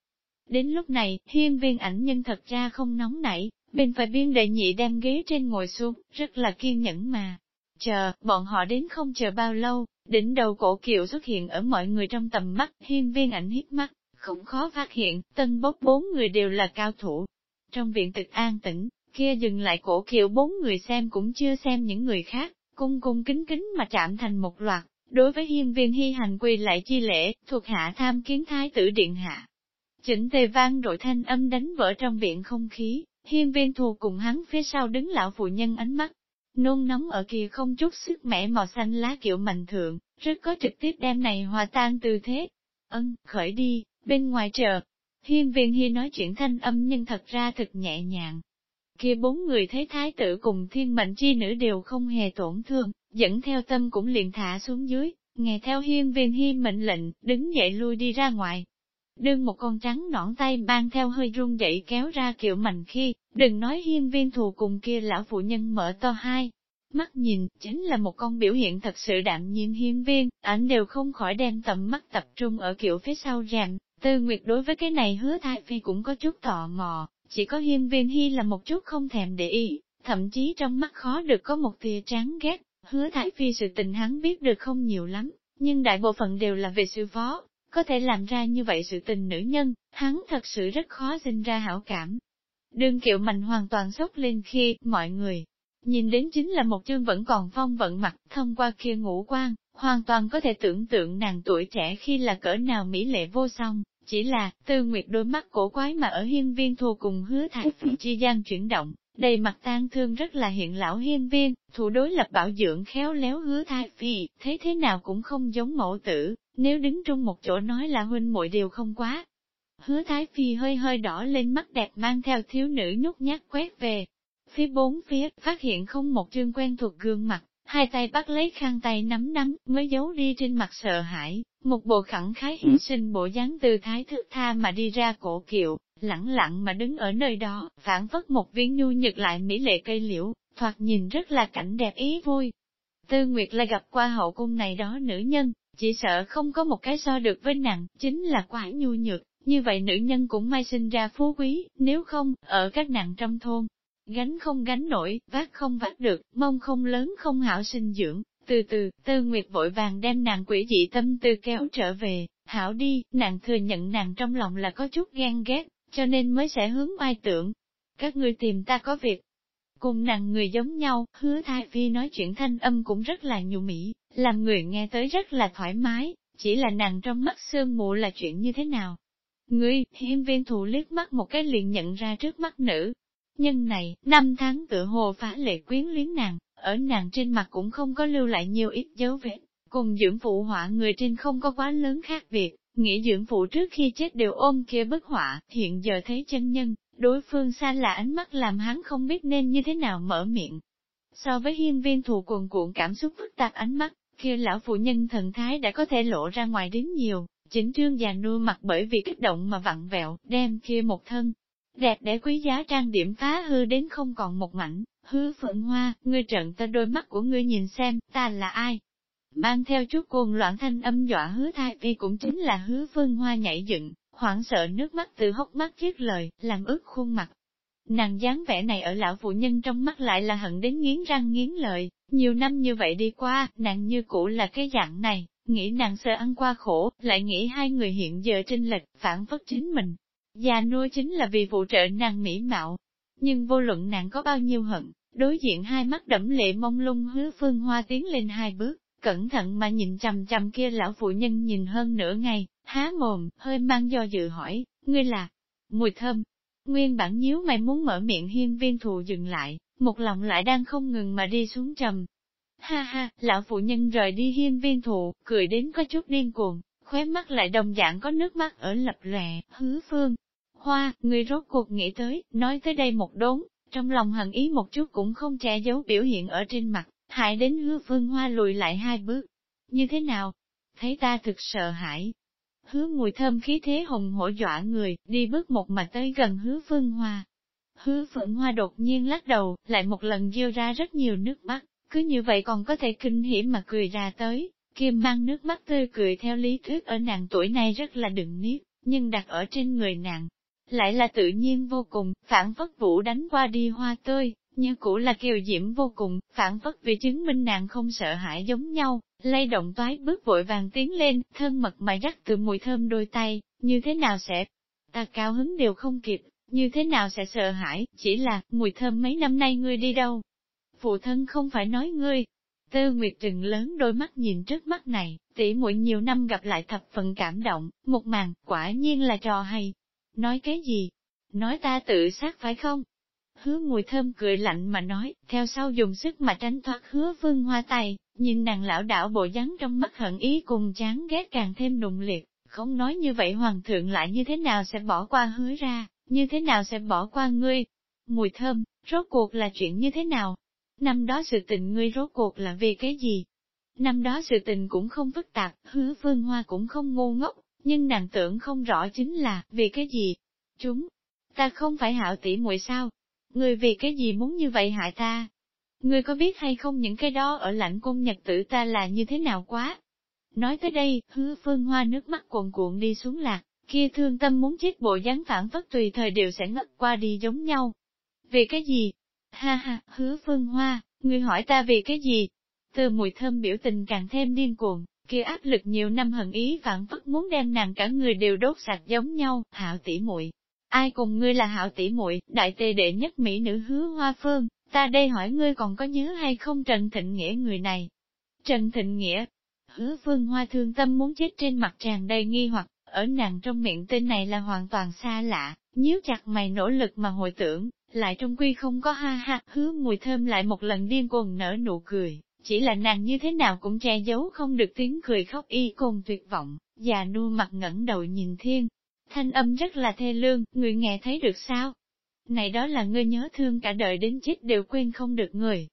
Đến lúc này, hiên viên ảnh nhân thật ra không nóng nảy, bên phải biên đệ nhị đem ghế trên ngồi xuống, rất là kiên nhẫn mà. Chờ, bọn họ đến không chờ bao lâu, đỉnh đầu cổ kiệu xuất hiện ở mọi người trong tầm mắt, hiên viên ảnh hít mắt, không khó phát hiện, tân bốc bốn người đều là cao thủ. Trong viện tịch an tĩnh, kia dừng lại cổ kiệu bốn người xem cũng chưa xem những người khác, cung cung kính kính mà chạm thành một loạt, đối với hiên viên hy hành quỳ lại chi lễ, thuộc hạ tham kiến thái tử điện hạ. Chỉnh tề vang đội thanh âm đánh vỡ trong viện không khí, hiên viên thù cùng hắn phía sau đứng lão phụ nhân ánh mắt. Nôn nóng ở kia không chút sức mẻ màu xanh lá kiểu mạnh thượng, rất có trực tiếp đem này hòa tan tư thế. Ân, khởi đi, bên ngoài chờ. Hiên viên hy nói chuyện thanh âm nhưng thật ra thật nhẹ nhàng, Kia bốn người thấy thái tử cùng thiên mệnh chi nữ đều không hề tổn thương, dẫn theo tâm cũng liền thả xuống dưới, nghe theo hiên viên hi mệnh lệnh, đứng dậy lui đi ra ngoài. Đương một con trắng nõn tay mang theo hơi run dậy kéo ra kiểu mạnh khi, đừng nói hiên viên thù cùng kia lão phụ nhân mở to hai. Mắt nhìn, chính là một con biểu hiện thật sự đạm nhiên hiên viên, ảnh đều không khỏi đem tầm mắt tập trung ở kiểu phía sau rèm, tư nguyệt đối với cái này hứa thái phi cũng có chút tò mò, chỉ có hiên viên hy là một chút không thèm để ý, thậm chí trong mắt khó được có một tia tráng ghét, hứa thái phi sự tình hắn biết được không nhiều lắm, nhưng đại bộ phận đều là về sư phó, có thể làm ra như vậy sự tình nữ nhân, hắn thật sự rất khó sinh ra hảo cảm. Đương kiệu mạnh hoàn toàn sốc lên khi, mọi người, nhìn đến chính là một chương vẫn còn phong vận mặt, thông qua kia ngũ quan, hoàn toàn có thể tưởng tượng nàng tuổi trẻ khi là cỡ nào mỹ lệ vô song, chỉ là, tư nguyệt đôi mắt cổ quái mà ở hiên viên thù cùng hứa phi chi gian chuyển động, đầy mặt tan thương rất là hiện lão hiên viên, thủ đối lập bảo dưỡng khéo léo hứa thái phi, thấy thế nào cũng không giống mẫu tử, nếu đứng trong một chỗ nói là huynh muội đều không quá. Hứa thái phi hơi hơi đỏ lên mắt đẹp mang theo thiếu nữ nhút nhát quét về. Phía bốn phía, phát hiện không một trương quen thuộc gương mặt, hai tay bắt lấy khăn tay nắm nắm, mới giấu đi trên mặt sợ hãi, một bộ khẳng khái hy sinh bộ dáng từ thái thức tha mà đi ra cổ kiệu, lặng lặng mà đứng ở nơi đó, phản phất một viên nhu nhật lại mỹ lệ cây liễu, thoạt nhìn rất là cảnh đẹp ý vui. Tư Nguyệt lại gặp qua hậu cung này đó nữ nhân, chỉ sợ không có một cái so được với nàng, chính là quả nhu nhược, như vậy nữ nhân cũng may sinh ra phú quý, nếu không, ở các nàng trong thôn, gánh không gánh nổi, vác không vác được, mông không lớn không hảo sinh dưỡng, từ từ, tư nguyệt vội vàng đem nàng quỷ dị tâm tư kéo trở về, hảo đi, nàng thừa nhận nàng trong lòng là có chút ghen ghét, cho nên mới sẽ hướng oai tưởng. Các ngươi tìm ta có việc. Cùng nàng người giống nhau, hứa thái phi nói chuyện thanh âm cũng rất là nhu mỹ, làm người nghe tới rất là thoải mái, chỉ là nàng trong mắt sương mù là chuyện như thế nào. Ngươi, hiên viên thù liếc mắt một cái liền nhận ra trước mắt nữ. Nhân này, năm tháng tự hồ phá lệ quyến luyến nàng, ở nàng trên mặt cũng không có lưu lại nhiều ít dấu vết, cùng dưỡng phụ họa người trên không có quá lớn khác biệt, nghĩ dưỡng phụ trước khi chết đều ôm kia bức họa, hiện giờ thấy chân nhân, đối phương xa lạ ánh mắt làm hắn không biết nên như thế nào mở miệng. So với hiên viên thù cuồn cuộn cảm xúc phức tạp ánh mắt, kia lão phụ nhân thần thái đã có thể lộ ra ngoài đến nhiều, chính trương già nua mặt bởi vì kích động mà vặn vẹo, đem kia một thân. Đẹp để quý giá trang điểm phá hư đến không còn một mảnh, hư phượng hoa, ngươi trận ta đôi mắt của ngươi nhìn xem, ta là ai? Mang theo chút cuồng loạn thanh âm dọa hứa thai vì cũng chính là hứa phương hoa nhảy dựng, hoảng sợ nước mắt từ hốc mắt chiếc lời, làm ướt khuôn mặt. Nàng dáng vẻ này ở lão phụ nhân trong mắt lại là hận đến nghiến răng nghiến lợi, nhiều năm như vậy đi qua, nàng như cũ là cái dạng này, nghĩ nàng sợ ăn qua khổ, lại nghĩ hai người hiện giờ trên lệch, phản phất chính mình. Già nuôi chính là vì phụ trợ nàng mỹ mạo. Nhưng vô luận nàng có bao nhiêu hận, đối diện hai mắt đẫm lệ mông lung hứa phương hoa tiến lên hai bước, cẩn thận mà nhìn chằm chằm kia lão phụ nhân nhìn hơn nửa ngày, há mồm, hơi mang do dự hỏi, ngươi là, mùi thơm. Nguyên bản nhíu mày muốn mở miệng hiên viên thù dừng lại, một lòng lại đang không ngừng mà đi xuống trầm. Ha ha, lão phụ nhân rời đi hiên viên thụ, cười đến có chút điên cuồng, khóe mắt lại đồng dạng có nước mắt ở lập lòe, hứa phương. Hoa, người rốt cuộc nghĩ tới, nói tới đây một đốn, trong lòng hận ý một chút cũng không che giấu biểu hiện ở trên mặt, hại đến hứa phương hoa lùi lại hai bước. Như thế nào? Thấy ta thực sợ hãi. Hứa mùi thơm khí thế hùng hổ dọa người, đi bước một mà tới gần hứa phương hoa. Hứa phượng hoa đột nhiên lắc đầu, lại một lần gieo ra rất nhiều nước mắt, cứ như vậy còn có thể kinh hiểm mà cười ra tới, kim mang nước mắt tươi cười theo lý thuyết ở nàng tuổi này rất là đừng niết, nhưng đặt ở trên người nàng, lại là tự nhiên vô cùng, phản phất vũ đánh qua đi hoa tươi, như cũ là kiều diễm vô cùng, phản phất vì chứng minh nàng không sợ hãi giống nhau, lay động toái bước vội vàng tiến lên, thân mật mà rắc từ mùi thơm đôi tay, như thế nào sẽ, ta cao hứng đều không kịp, như thế nào sẽ sợ hãi, chỉ là, mùi thơm mấy năm nay ngươi đi đâu? Phụ thân không phải nói ngươi. Tư Nguyệt trừng lớn đôi mắt nhìn trước mắt này, tỷ muội nhiều năm gặp lại thập phần cảm động, một màn, quả nhiên là trò hay. Nói cái gì? Nói ta tự sát phải không? Hứa mùi thơm cười lạnh mà nói, theo sau dùng sức mà tránh thoát hứa vương hoa tay, nhìn nàng lão đảo bộ dáng trong mắt hận ý cùng chán ghét càng thêm nụng liệt, không nói như vậy hoàng thượng lại như thế nào sẽ bỏ qua hứa ra, như thế nào sẽ bỏ qua ngươi? Mùi thơm, rốt cuộc là chuyện như thế nào? Năm đó sự tình ngươi rốt cuộc là vì cái gì? Năm đó sự tình cũng không phức tạp, hứa vương hoa cũng không ngu ngốc, nhưng nàng tưởng không rõ chính là, vì cái gì? Chúng, ta không phải hạo tỷ muội sao? Người vì cái gì muốn như vậy hại ta? Ngươi có biết hay không những cái đó ở lãnh cung nhật tử ta là như thế nào quá? Nói tới đây, hứa phương hoa nước mắt cuồn cuộn đi xuống lạc, kia thương tâm muốn chết bộ dáng phản phất tùy thời đều sẽ ngất qua đi giống nhau. Vì cái gì? Ha ha, hứa phương hoa, ngươi hỏi ta vì cái gì? Từ mùi thơm biểu tình càng thêm điên cuồng, kia áp lực nhiều năm hận ý phản phất muốn đem nàng cả người đều đốt sạch giống nhau, hạo tỷ muội Ai cùng ngươi là hảo tỷ muội đại tề đệ nhất mỹ nữ hứa hoa phương, ta đây hỏi ngươi còn có nhớ hay không Trần Thịnh Nghĩa người này? Trần Thịnh Nghĩa, hứa phương hoa thương tâm muốn chết trên mặt tràn đầy nghi hoặc, ở nàng trong miệng tên này là hoàn toàn xa lạ, nhíu chặt mày nỗ lực mà hồi tưởng, lại trong quy không có ha ha, hứa mùi thơm lại một lần điên cuồng nở nụ cười, chỉ là nàng như thế nào cũng che giấu không được tiếng cười khóc y cùng tuyệt vọng, già nua mặt ngẩng đầu nhìn thiên. Thanh âm rất là thê lương, người nghe thấy được sao? Này đó là ngươi nhớ thương cả đời đến chết đều quên không được người.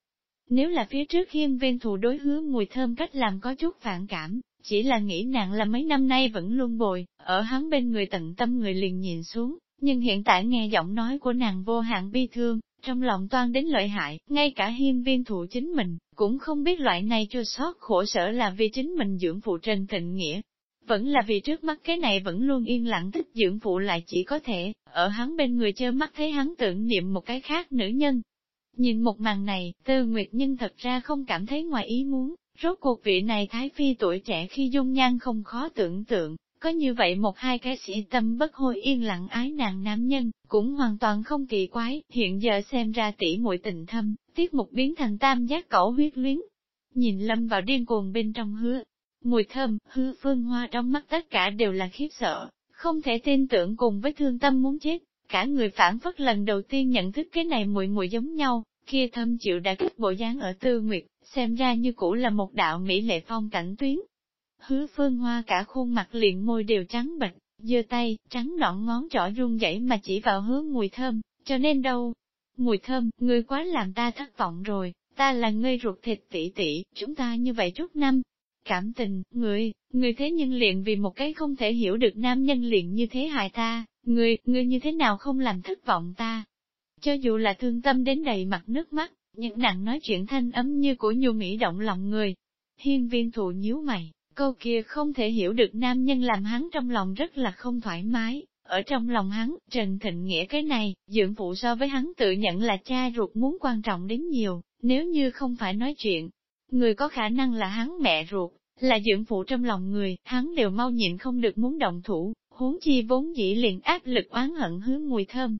Nếu là phía trước hiên viên thù đối hứa mùi thơm cách làm có chút phản cảm, chỉ là nghĩ nàng là mấy năm nay vẫn luôn bồi, ở hắn bên người tận tâm người liền nhìn xuống, nhưng hiện tại nghe giọng nói của nàng vô hạn bi thương, trong lòng toan đến lợi hại, ngay cả hiên viên Thủ chính mình, cũng không biết loại này cho sót khổ sở là vì chính mình dưỡng phụ Trần Thịnh Nghĩa. Vẫn là vì trước mắt cái này vẫn luôn yên lặng thích dưỡng phụ lại chỉ có thể, ở hắn bên người chơ mắt thấy hắn tưởng niệm một cái khác nữ nhân. Nhìn một màn này, tư nguyệt nhân thật ra không cảm thấy ngoài ý muốn, Rốt cuộc vị này thái phi tuổi trẻ khi dung nhan không khó tưởng tượng, có như vậy một hai cái sĩ tâm bất hôi yên lặng ái nàng nam nhân, cũng hoàn toàn không kỳ quái, hiện giờ xem ra tỷ muội tình thâm, tiết mục biến thành tam giác cẩu huyết luyến. Nhìn lâm vào điên cuồng bên trong hứa, mùi thơm, hứa phương hoa trong mắt tất cả đều là khiếp sợ, không thể tin tưởng cùng với thương tâm muốn chết, cả người phản phất lần đầu tiên nhận thức cái này mùi mùi giống nhau, kia thâm chịu đã kích bộ dáng ở tư nguyệt, xem ra như cũ là một đạo mỹ lệ phong cảnh tuyến. Hứa phương hoa cả khuôn mặt liền môi đều trắng bệch, giơ tay, trắng nõn ngón trỏ run rẩy mà chỉ vào hứa mùi thơm, cho nên đâu. Mùi thơm, ngươi quá làm ta thất vọng rồi, ta là ngươi ruột thịt tỷ tỷ, chúng ta như vậy chút năm. Cảm tình, ngươi, ngươi thế nhưng liền vì một cái không thể hiểu được nam nhân liền như thế hại ta, ngươi, ngươi như thế nào không làm thất vọng ta. Cho dù là thương tâm đến đầy mặt nước mắt, những nặng nói chuyện thanh ấm như của nhu mỹ động lòng người. Hiên viên thụ nhíu mày, câu kia không thể hiểu được nam nhân làm hắn trong lòng rất là không thoải mái. Ở trong lòng hắn, Trần Thịnh Nghĩa cái này, dưỡng phụ so với hắn tự nhận là cha ruột muốn quan trọng đến nhiều, nếu như không phải nói chuyện. Người có khả năng là hắn mẹ ruột, là dưỡng phụ trong lòng người, hắn đều mau nhịn không được muốn động thủ, huống chi vốn dĩ liền áp lực oán hận hứa mùi thơm,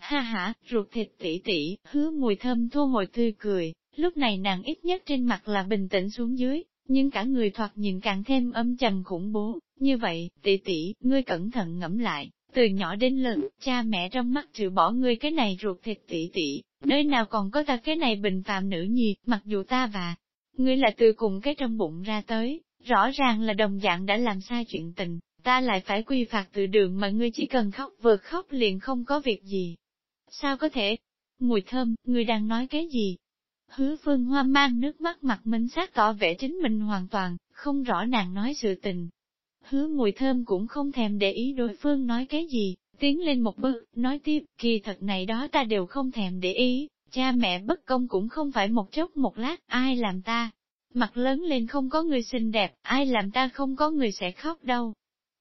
Ha ha, ruột thịt tỉ tỉ, hứa mùi thơm thu hồi tươi cười, lúc này nàng ít nhất trên mặt là bình tĩnh xuống dưới, nhưng cả người thoạt nhìn càng thêm âm trầm khủng bố. Như vậy, tỷ tỷ, ngươi cẩn thận ngẫm lại, từ nhỏ đến lớn, cha mẹ trong mắt trừ bỏ ngươi cái này ruột thịt tỷ tỷ, nơi nào còn có ta cái này bình phạm nữ nhi, mặc dù ta và ngươi là từ cùng cái trong bụng ra tới, rõ ràng là đồng dạng đã làm sai chuyện tình, ta lại phải quy phạt từ đường mà ngươi chỉ cần khóc vừa khóc liền không có việc gì, Sao có thể? Mùi thơm, ngươi đang nói cái gì? Hứa phương hoa mang nước mắt mặt minh sát tỏ vẻ chính mình hoàn toàn, không rõ nàng nói sự tình. Hứa mùi thơm cũng không thèm để ý đối phương nói cái gì, tiến lên một bước, nói tiếp, kỳ thật này đó ta đều không thèm để ý, cha mẹ bất công cũng không phải một chốc một lát, ai làm ta. Mặt lớn lên không có người xinh đẹp, ai làm ta không có người sẽ khóc đâu.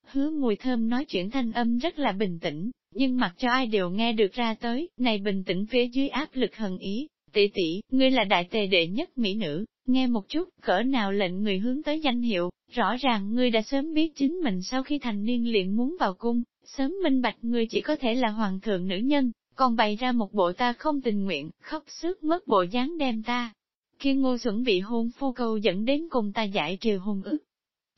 Hứa mùi thơm nói chuyện thanh âm rất là bình tĩnh, nhưng mặc cho ai đều nghe được ra tới, này bình tĩnh phía dưới áp lực hận ý, tỷ tỷ, ngươi là đại tề đệ nhất mỹ nữ, nghe một chút, cỡ nào lệnh người hướng tới danh hiệu, rõ ràng ngươi đã sớm biết chính mình sau khi thành niên liền muốn vào cung, sớm minh bạch ngươi chỉ có thể là hoàng thượng nữ nhân, còn bày ra một bộ ta không tình nguyện, khóc sức mất bộ dáng đem ta. Khi ngô xuẩn bị hôn phu câu dẫn đến cùng ta giải trừ hôn ức.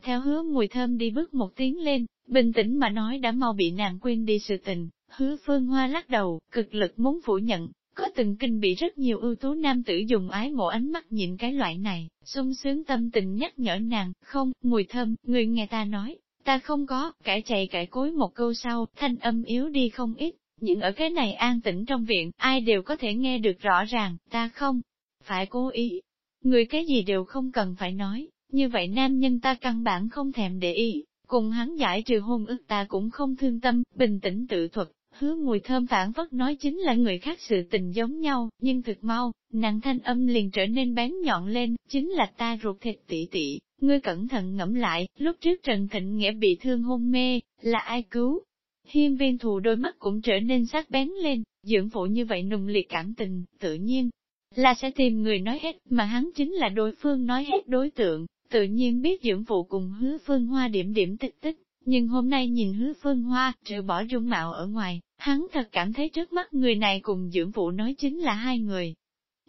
Theo hứa mùi thơm đi bước một tiếng lên, Bình tĩnh mà nói đã mau bị nàng quên đi sự tình, hứa phương hoa lắc đầu, cực lực muốn phủ nhận, có từng kinh bị rất nhiều ưu tú nam tử dùng ái mộ ánh mắt nhìn cái loại này, sung sướng tâm tình nhắc nhở nàng, không, mùi thơm, người nghe ta nói, ta không có, cãi chạy cãi cối một câu sau, thanh âm yếu đi không ít, nhưng ở cái này an tĩnh trong viện, ai đều có thể nghe được rõ ràng, ta không, phải cố ý, người cái gì đều không cần phải nói, như vậy nam nhân ta căn bản không thèm để ý, Cùng hắn giải trừ hôn ước ta cũng không thương tâm, bình tĩnh tự thuật, hứa mùi thơm phản vất nói chính là người khác sự tình giống nhau, nhưng thực mau, nặng thanh âm liền trở nên bén nhọn lên, chính là ta ruột thịt tỉ tỉ, ngươi cẩn thận ngẫm lại, lúc trước Trần Thịnh Nghĩa bị thương hôn mê, là ai cứu? Hiên viên thù đôi mắt cũng trở nên sắc bén lên, dưỡng phụ như vậy nùng liệt cảm tình, tự nhiên, là sẽ tìm người nói hết, mà hắn chính là đối phương nói hết đối tượng, tự nhiên biết dưỡng phụ cùng hứa phương hoa điểm điểm tích tích, nhưng hôm nay nhìn hứa phương hoa, trừ bỏ dung mạo ở ngoài, hắn thật cảm thấy trước mắt người này cùng dưỡng phụ nói chính là hai người.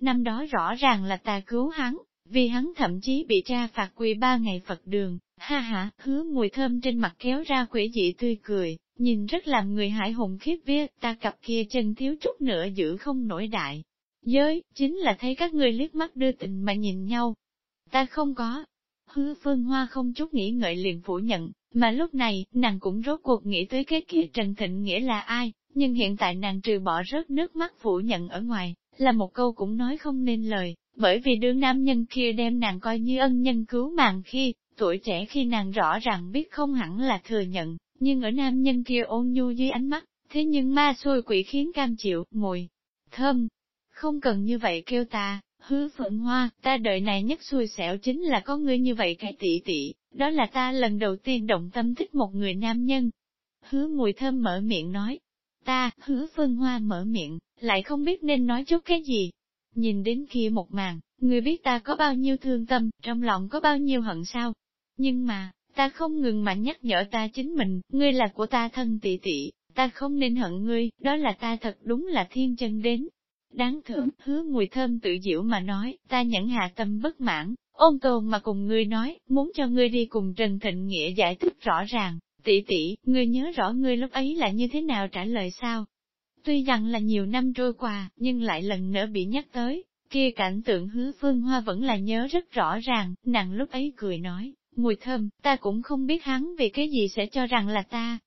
Năm đó rõ ràng là ta cứu hắn, vì hắn thậm chí bị tra phạt quỳ ba ngày Phật đường, ha ha, hứa mùi thơm trên mặt kéo ra quỷ dị tươi cười, nhìn rất làm người hải hùng khiếp vía, ta cặp kia chân thiếu chút nữa giữ không nổi đại. Giới, chính là thấy các người liếc mắt đưa tình mà nhìn nhau. Ta không có, Hứa phương hoa không chút nghĩ ngợi liền phủ nhận, mà lúc này, nàng cũng rốt cuộc nghĩ tới cái kia Trần Thịnh nghĩa là ai, nhưng hiện tại nàng trừ bỏ rớt nước mắt phủ nhận ở ngoài, là một câu cũng nói không nên lời, bởi vì đương nam nhân kia đem nàng coi như ân nhân cứu mạng khi, tuổi trẻ khi nàng rõ ràng biết không hẳn là thừa nhận, nhưng ở nam nhân kia ôn nhu dưới ánh mắt, thế nhưng ma xôi quỷ khiến cam chịu, mùi, thơm, không cần như vậy kêu ta, Hứa phượng hoa, ta đợi này nhất xui xẻo chính là có ngươi như vậy cái tỷ tỷ, đó là ta lần đầu tiên động tâm thích một người nam nhân. Hứa mùi thơm mở miệng nói, ta, hứa phương hoa mở miệng, lại không biết nên nói chút cái gì. Nhìn đến kia một màn, người biết ta có bao nhiêu thương tâm, trong lòng có bao nhiêu hận sao. Nhưng mà, ta không ngừng mà nhắc nhở ta chính mình, ngươi là của ta thân tỷ tỷ, ta không nên hận ngươi, đó là ta thật đúng là thiên chân đến, Đáng thưởng, hứa mùi thơm tự diệu mà nói, ta nhẫn hạ tâm bất mãn, ôn tồn mà cùng ngươi nói, muốn cho ngươi đi cùng Trần Thịnh Nghĩa giải thích rõ ràng, tỷ tỷ, ngươi nhớ rõ ngươi lúc ấy là như thế nào trả lời sao? Tuy rằng là nhiều năm trôi qua, nhưng lại lần nữa bị nhắc tới, kia cảnh tượng hứa phương hoa vẫn là nhớ rất rõ ràng, nàng lúc ấy cười nói, mùi thơm, ta cũng không biết hắn vì cái gì sẽ cho rằng là ta.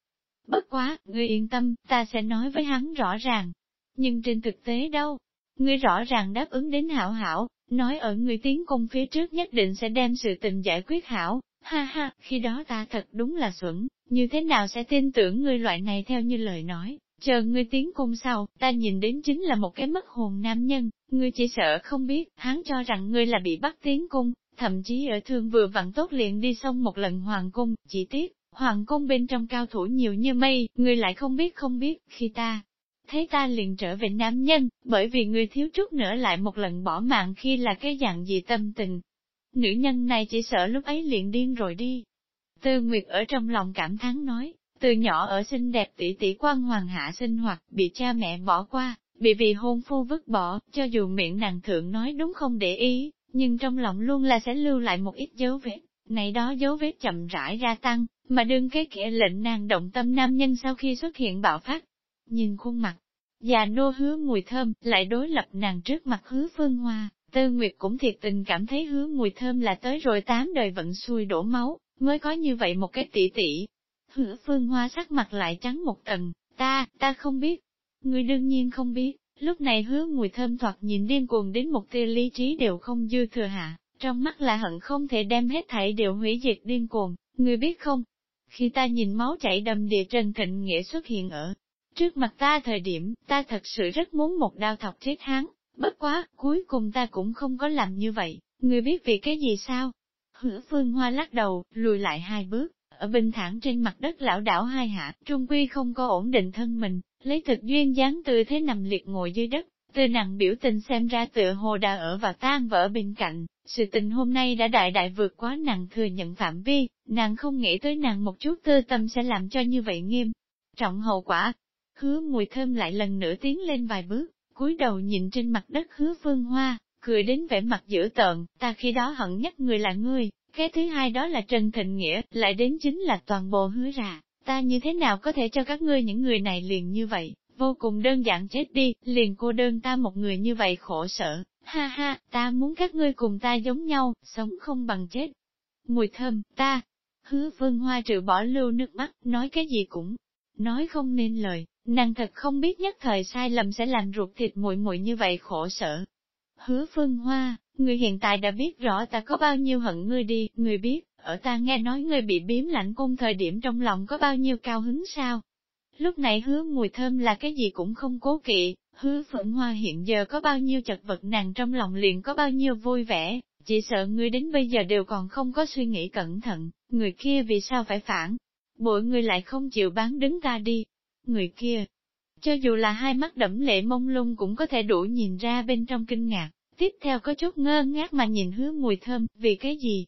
Bất quá, ngươi yên tâm, ta sẽ nói với hắn rõ ràng. Nhưng trên thực tế đâu? Ngươi rõ ràng đáp ứng đến hảo hảo, nói ở ngươi tiến công phía trước nhất định sẽ đem sự tình giải quyết hảo. Ha ha, khi đó ta thật đúng là xuẩn, như thế nào sẽ tin tưởng ngươi loại này theo như lời nói. Chờ ngươi tiến cung sau, ta nhìn đến chính là một cái mất hồn nam nhân, ngươi chỉ sợ không biết, hắn cho rằng ngươi là bị bắt tiến cung, thậm chí ở thương vừa vặn tốt liền đi xong một lần hoàng cung, chỉ tiếc, hoàng cung bên trong cao thủ nhiều như mây, người lại không biết không biết, khi ta thấy ta liền trở về nam nhân, bởi vì người thiếu chút nữa lại một lần bỏ mạng khi là cái dạng gì tâm tình. Nữ nhân này chỉ sợ lúc ấy liền điên rồi đi. Tư Nguyệt ở trong lòng cảm thán nói, từ nhỏ ở xinh đẹp tỷ tỷ quan hoàng hạ sinh hoạt, bị cha mẹ bỏ qua, bị vì hôn phu vứt bỏ, cho dù miệng nàng thượng nói đúng không để ý, nhưng trong lòng luôn là sẽ lưu lại một ít dấu vết. Này đó dấu vết chậm rãi gia tăng, mà đương cái kẻ lệnh nàng động tâm nam nhân sau khi xuất hiện bạo phát. Nhìn khuôn mặt, già nô hứa mùi thơm, lại đối lập nàng trước mặt hứa phương hoa, Tư Nguyệt cũng thiệt tình cảm thấy hứa mùi thơm là tới rồi tám đời vận xuôi đổ máu, mới có như vậy một cái tỷ tỷ, Hứa phương hoa sắc mặt lại trắng một tầng, ta, ta không biết. Người đương nhiên không biết, lúc này hứa mùi thơm thoạt nhìn điên cuồng đến một tia lý trí đều không dư thừa hạ, trong mắt là hận không thể đem hết thảy đều hủy diệt điên cuồng, người biết không? Khi ta nhìn máu chảy đầm địa Trần Thịnh Nghĩa xuất hiện ở trước mặt ta thời điểm, ta thật sự rất muốn một đao thọc chết hắn, bất quá, cuối cùng ta cũng không có làm như vậy, người biết vì cái gì sao? Hứa phương hoa lắc đầu, lùi lại hai bước, ở bình thản trên mặt đất lão đảo hai hạ, trung quy không có ổn định thân mình, lấy thực duyên dáng tư thế nằm liệt ngồi dưới đất, từ nặng biểu tình xem ra tựa hồ đã ở và tan vỡ bên cạnh, sự tình hôm nay đã đại đại vượt quá nàng thừa nhận phạm vi, nàng không nghĩ tới nàng một chút tư tâm sẽ làm cho như vậy nghiêm. Trọng hậu quả, hứa mùi thơm lại lần nữa tiến lên vài bước, cúi đầu nhìn trên mặt đất hứa phương hoa, cười đến vẻ mặt dữ tợn, ta khi đó hận nhất người là ngươi, cái thứ hai đó là Trần Thịnh Nghĩa, lại đến chính là toàn bộ hứa ra, ta như thế nào có thể cho các ngươi những người này liền như vậy, vô cùng đơn giản chết đi, liền cô đơn ta một người như vậy khổ sở, ha ha, ta muốn các ngươi cùng ta giống nhau, sống không bằng chết. Mùi thơm, ta, hứa vương hoa trừ bỏ lưu nước mắt, nói cái gì cũng, nói không nên lời, nàng thật không biết nhất thời sai lầm sẽ làm ruột thịt muội muội như vậy khổ sở. Hứa phương hoa, người hiện tại đã biết rõ ta có bao nhiêu hận ngươi đi, người biết, ở ta nghe nói ngươi bị biếm lạnh cung thời điểm trong lòng có bao nhiêu cao hứng sao? Lúc này hứa mùi thơm là cái gì cũng không cố kỵ, hứa Phượng hoa hiện giờ có bao nhiêu chật vật nàng trong lòng liền có bao nhiêu vui vẻ, chỉ sợ ngươi đến bây giờ đều còn không có suy nghĩ cẩn thận, người kia vì sao phải phản, bội người lại không chịu bán đứng ta đi. Người kia, cho dù là hai mắt đẫm lệ mông lung cũng có thể đủ nhìn ra bên trong kinh ngạc, Tiếp theo có chút ngơ ngác mà nhìn hứa mùi thơm, vì cái gì?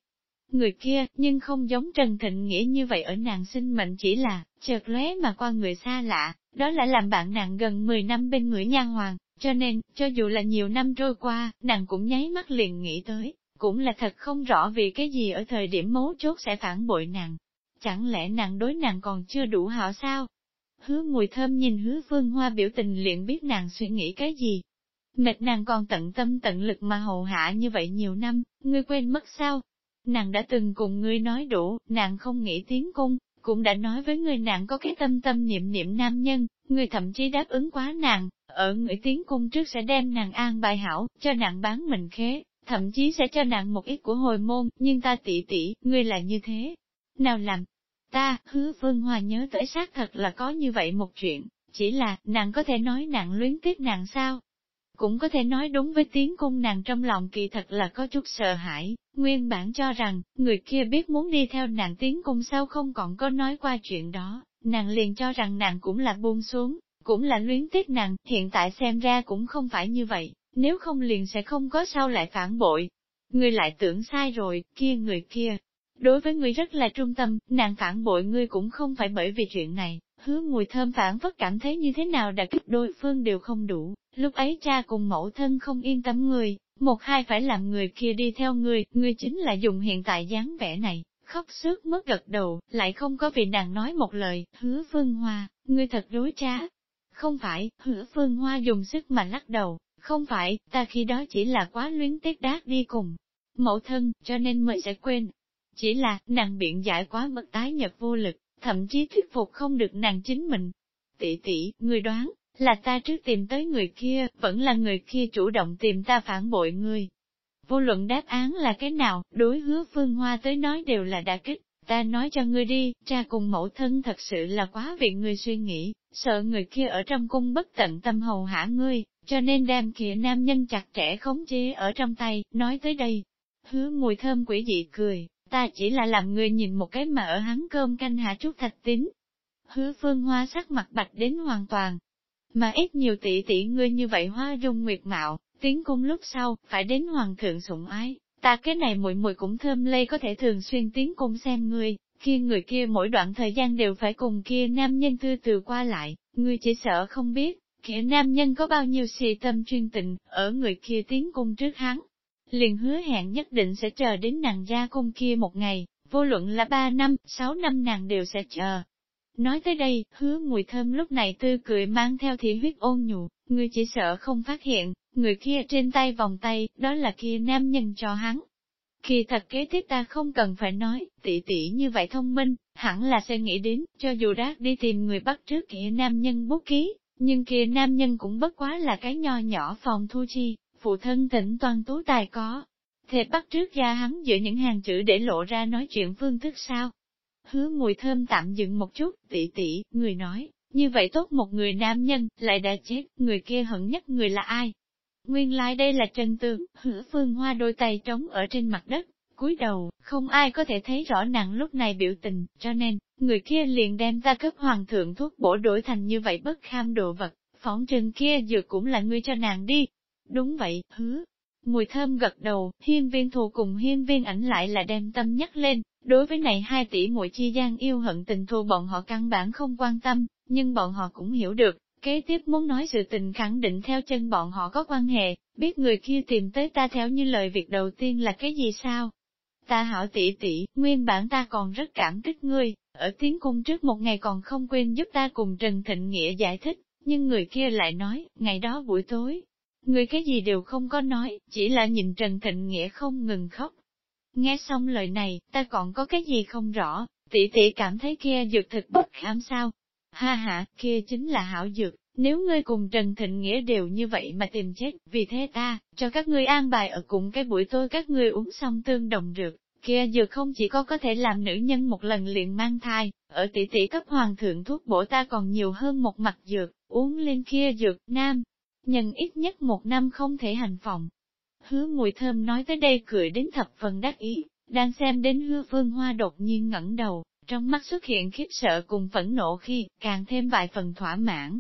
Người kia, nhưng không giống Trần Thịnh Nghĩa như vậy ở nàng sinh mệnh chỉ là, chợt lóe mà qua người xa lạ, đó là làm bạn nàng gần 10 năm bên người nha hoàng, cho nên, cho dù là nhiều năm trôi qua, nàng cũng nháy mắt liền nghĩ tới, cũng là thật không rõ vì cái gì ở thời điểm mấu chốt sẽ phản bội nàng. Chẳng lẽ nàng đối nàng còn chưa đủ hảo sao? Hứa mùi thơm nhìn hứa phương hoa biểu tình liền biết nàng suy nghĩ cái gì, Mệt nàng còn tận tâm tận lực mà hầu hạ như vậy nhiều năm, ngươi quên mất sao? Nàng đã từng cùng ngươi nói đủ, nàng không nghĩ tiến cung, cũng đã nói với ngươi nàng có cái tâm tâm niệm niệm nam nhân, ngươi thậm chí đáp ứng quá nàng, ở người tiến cung trước sẽ đem nàng an bài hảo, cho nàng bán mình khế, thậm chí sẽ cho nàng một ít của hồi môn, nhưng ta tỷ tỷ, ngươi là như thế. Nào làm? Ta, hứa phương hòa nhớ tới xác thật là có như vậy một chuyện, chỉ là, nàng có thể nói nàng luyến tiếc nàng sao? Cũng có thể nói đúng với tiếng cung nàng trong lòng kỳ thật là có chút sợ hãi, nguyên bản cho rằng, người kia biết muốn đi theo nàng tiến cung sao không còn có nói qua chuyện đó, nàng liền cho rằng nàng cũng là buông xuống, cũng là luyến tiếc nàng, hiện tại xem ra cũng không phải như vậy, nếu không liền sẽ không có sao lại phản bội. Người lại tưởng sai rồi, kia người kia. Đối với người rất là trung tâm, nàng phản bội ngươi cũng không phải bởi vì chuyện này, hứa mùi thơm phản vất cảm thấy như thế nào đã kích đôi phương đều không đủ, Lúc ấy cha cùng mẫu thân không yên tâm người, một hai phải làm người kia đi theo người, người chính là dùng hiện tại dáng vẻ này, khóc sướt mất gật đầu, lại không có vì nàng nói một lời, hứa phương hoa, ngươi thật đối trá. không phải, hứa phương hoa dùng sức mà lắc đầu, không phải, ta khi đó chỉ là quá luyến tiếc đát đi cùng. Mẫu thân, cho nên mới sẽ quên. Chỉ là, nàng biện giải quá mất tái nhập vô lực, thậm chí thuyết phục không được nàng chính mình. Tỷ tỷ, người đoán, là ta trước tìm tới người kia, vẫn là người kia chủ động tìm ta phản bội người. Vô luận đáp án là cái nào, đối hứa phương hoa tới nói đều là đả kích. Ta nói cho ngươi đi, cha cùng mẫu thân thật sự là quá vì ngươi suy nghĩ, sợ người kia ở trong cung bất tận tâm hầu hạ ngươi, cho nên đem kia nam nhân chặt chẽ khống chế ở trong tay, nói tới đây. Hứa mùi thơm quỷ dị cười, ta chỉ là làm người nhìn một cái mà ở hắn cơm canh hạ chút thạch tín. Hứa phương hoa sắc mặt bạch đến hoàn toàn, mà ít nhiều tỷ tỷ ngươi như vậy hoa dung nguyệt mạo, tiến cung lúc sau, phải đến hoàng thượng sủng ái, ta cái này muội muội cũng thơm lây có thể thường xuyên tiến cung xem ngươi, khi người kia mỗi đoạn thời gian đều phải cùng kia nam nhân tư từ qua lại, ngươi chỉ sợ không biết, kia nam nhân có bao nhiêu si tâm chuyên tình, ở người kia tiến cung trước hắn. Liền hứa hẹn nhất định sẽ chờ đến nàng ra cung kia một ngày, vô luận là ba năm, sáu năm nàng đều sẽ chờ, Nói tới đây, hứa mùi thơm lúc này tươi cười mang theo thị huyết ôn nhu, người chỉ sợ không phát hiện, người kia trên tay vòng tay, đó là kia nam nhân cho hắn. kỳ thật kế tiếp ta không cần phải nói, tỷ tỷ như vậy thông minh, hẳn là sẽ nghĩ đến, cho dù đã đi tìm người bắt trước kia nam nhân bút ký, nhưng kia nam nhân cũng bất quá là cái nho nhỏ phòng thu chi, phụ thân tỉnh toàn tú tài có. Thể bắt trước ra hắn giữa những hàng chữ để lộ ra nói chuyện phương thức sao? Hứa mùi thơm tạm dừng một chút, tỷ tỷ, người nói, như vậy tốt một người nam nhân, lại đã chết, người kia hận nhất người là ai? Nguyên lai like đây là Trần Tường, hứa phương hoa đôi tay trống ở trên mặt đất, cúi đầu, không ai có thể thấy rõ nàng lúc này biểu tình, cho nên, người kia liền đem ta cấp hoàng thượng thuốc bổ đổi thành như vậy bất kham đồ vật, phóng trừng kia dược cũng là ngươi cho nàng đi. Đúng vậy, hứa. Mùi thơm gật đầu, hiên viên thù cùng hiên viên ảnh lại là đem tâm nhắc lên, Đối với này hai tỷ muội chi gian yêu hận tình thù bọn họ căn bản không quan tâm, nhưng bọn họ cũng hiểu được, kế tiếp muốn nói sự tình khẳng định theo chân bọn họ có quan hệ, biết người kia tìm tới ta theo như lời việc đầu tiên là cái gì sao? Ta hỏi tỷ tỷ, nguyên bản ta còn rất cảm kích ngươi, ở tiến cung trước một ngày còn không quên giúp ta cùng Trần Thịnh Nghĩa giải thích, nhưng người kia lại nói, ngày đó buổi tối, người cái gì đều không có nói, chỉ là nhìn Trần Thịnh Nghĩa không ngừng khóc, Nghe xong lời này, ta còn có cái gì không rõ, tỷ tỷ cảm thấy kia dược thực bất khám sao? Ha ha, kia chính là hảo dược, nếu ngươi cùng Trần Thịnh Nghĩa đều như vậy mà tìm chết, vì thế ta, cho các ngươi an bài ở cùng cái buổi tối các ngươi uống xong tương đồng dược, kia dược không chỉ có có thể làm nữ nhân một lần liền mang thai, ở tỷ tỷ cấp hoàng thượng thuốc bổ ta còn nhiều hơn một mặt dược, uống lên kia dược, nam, nhân ít nhất một năm không thể hành phòng, Hứa mùi thơm nói tới đây cười đến thập phần đắc ý, đang xem đến hứa phương hoa đột nhiên ngẩng đầu, trong mắt xuất hiện khiếp sợ cùng phẫn nộ khi, càng thêm vài phần thỏa mãn.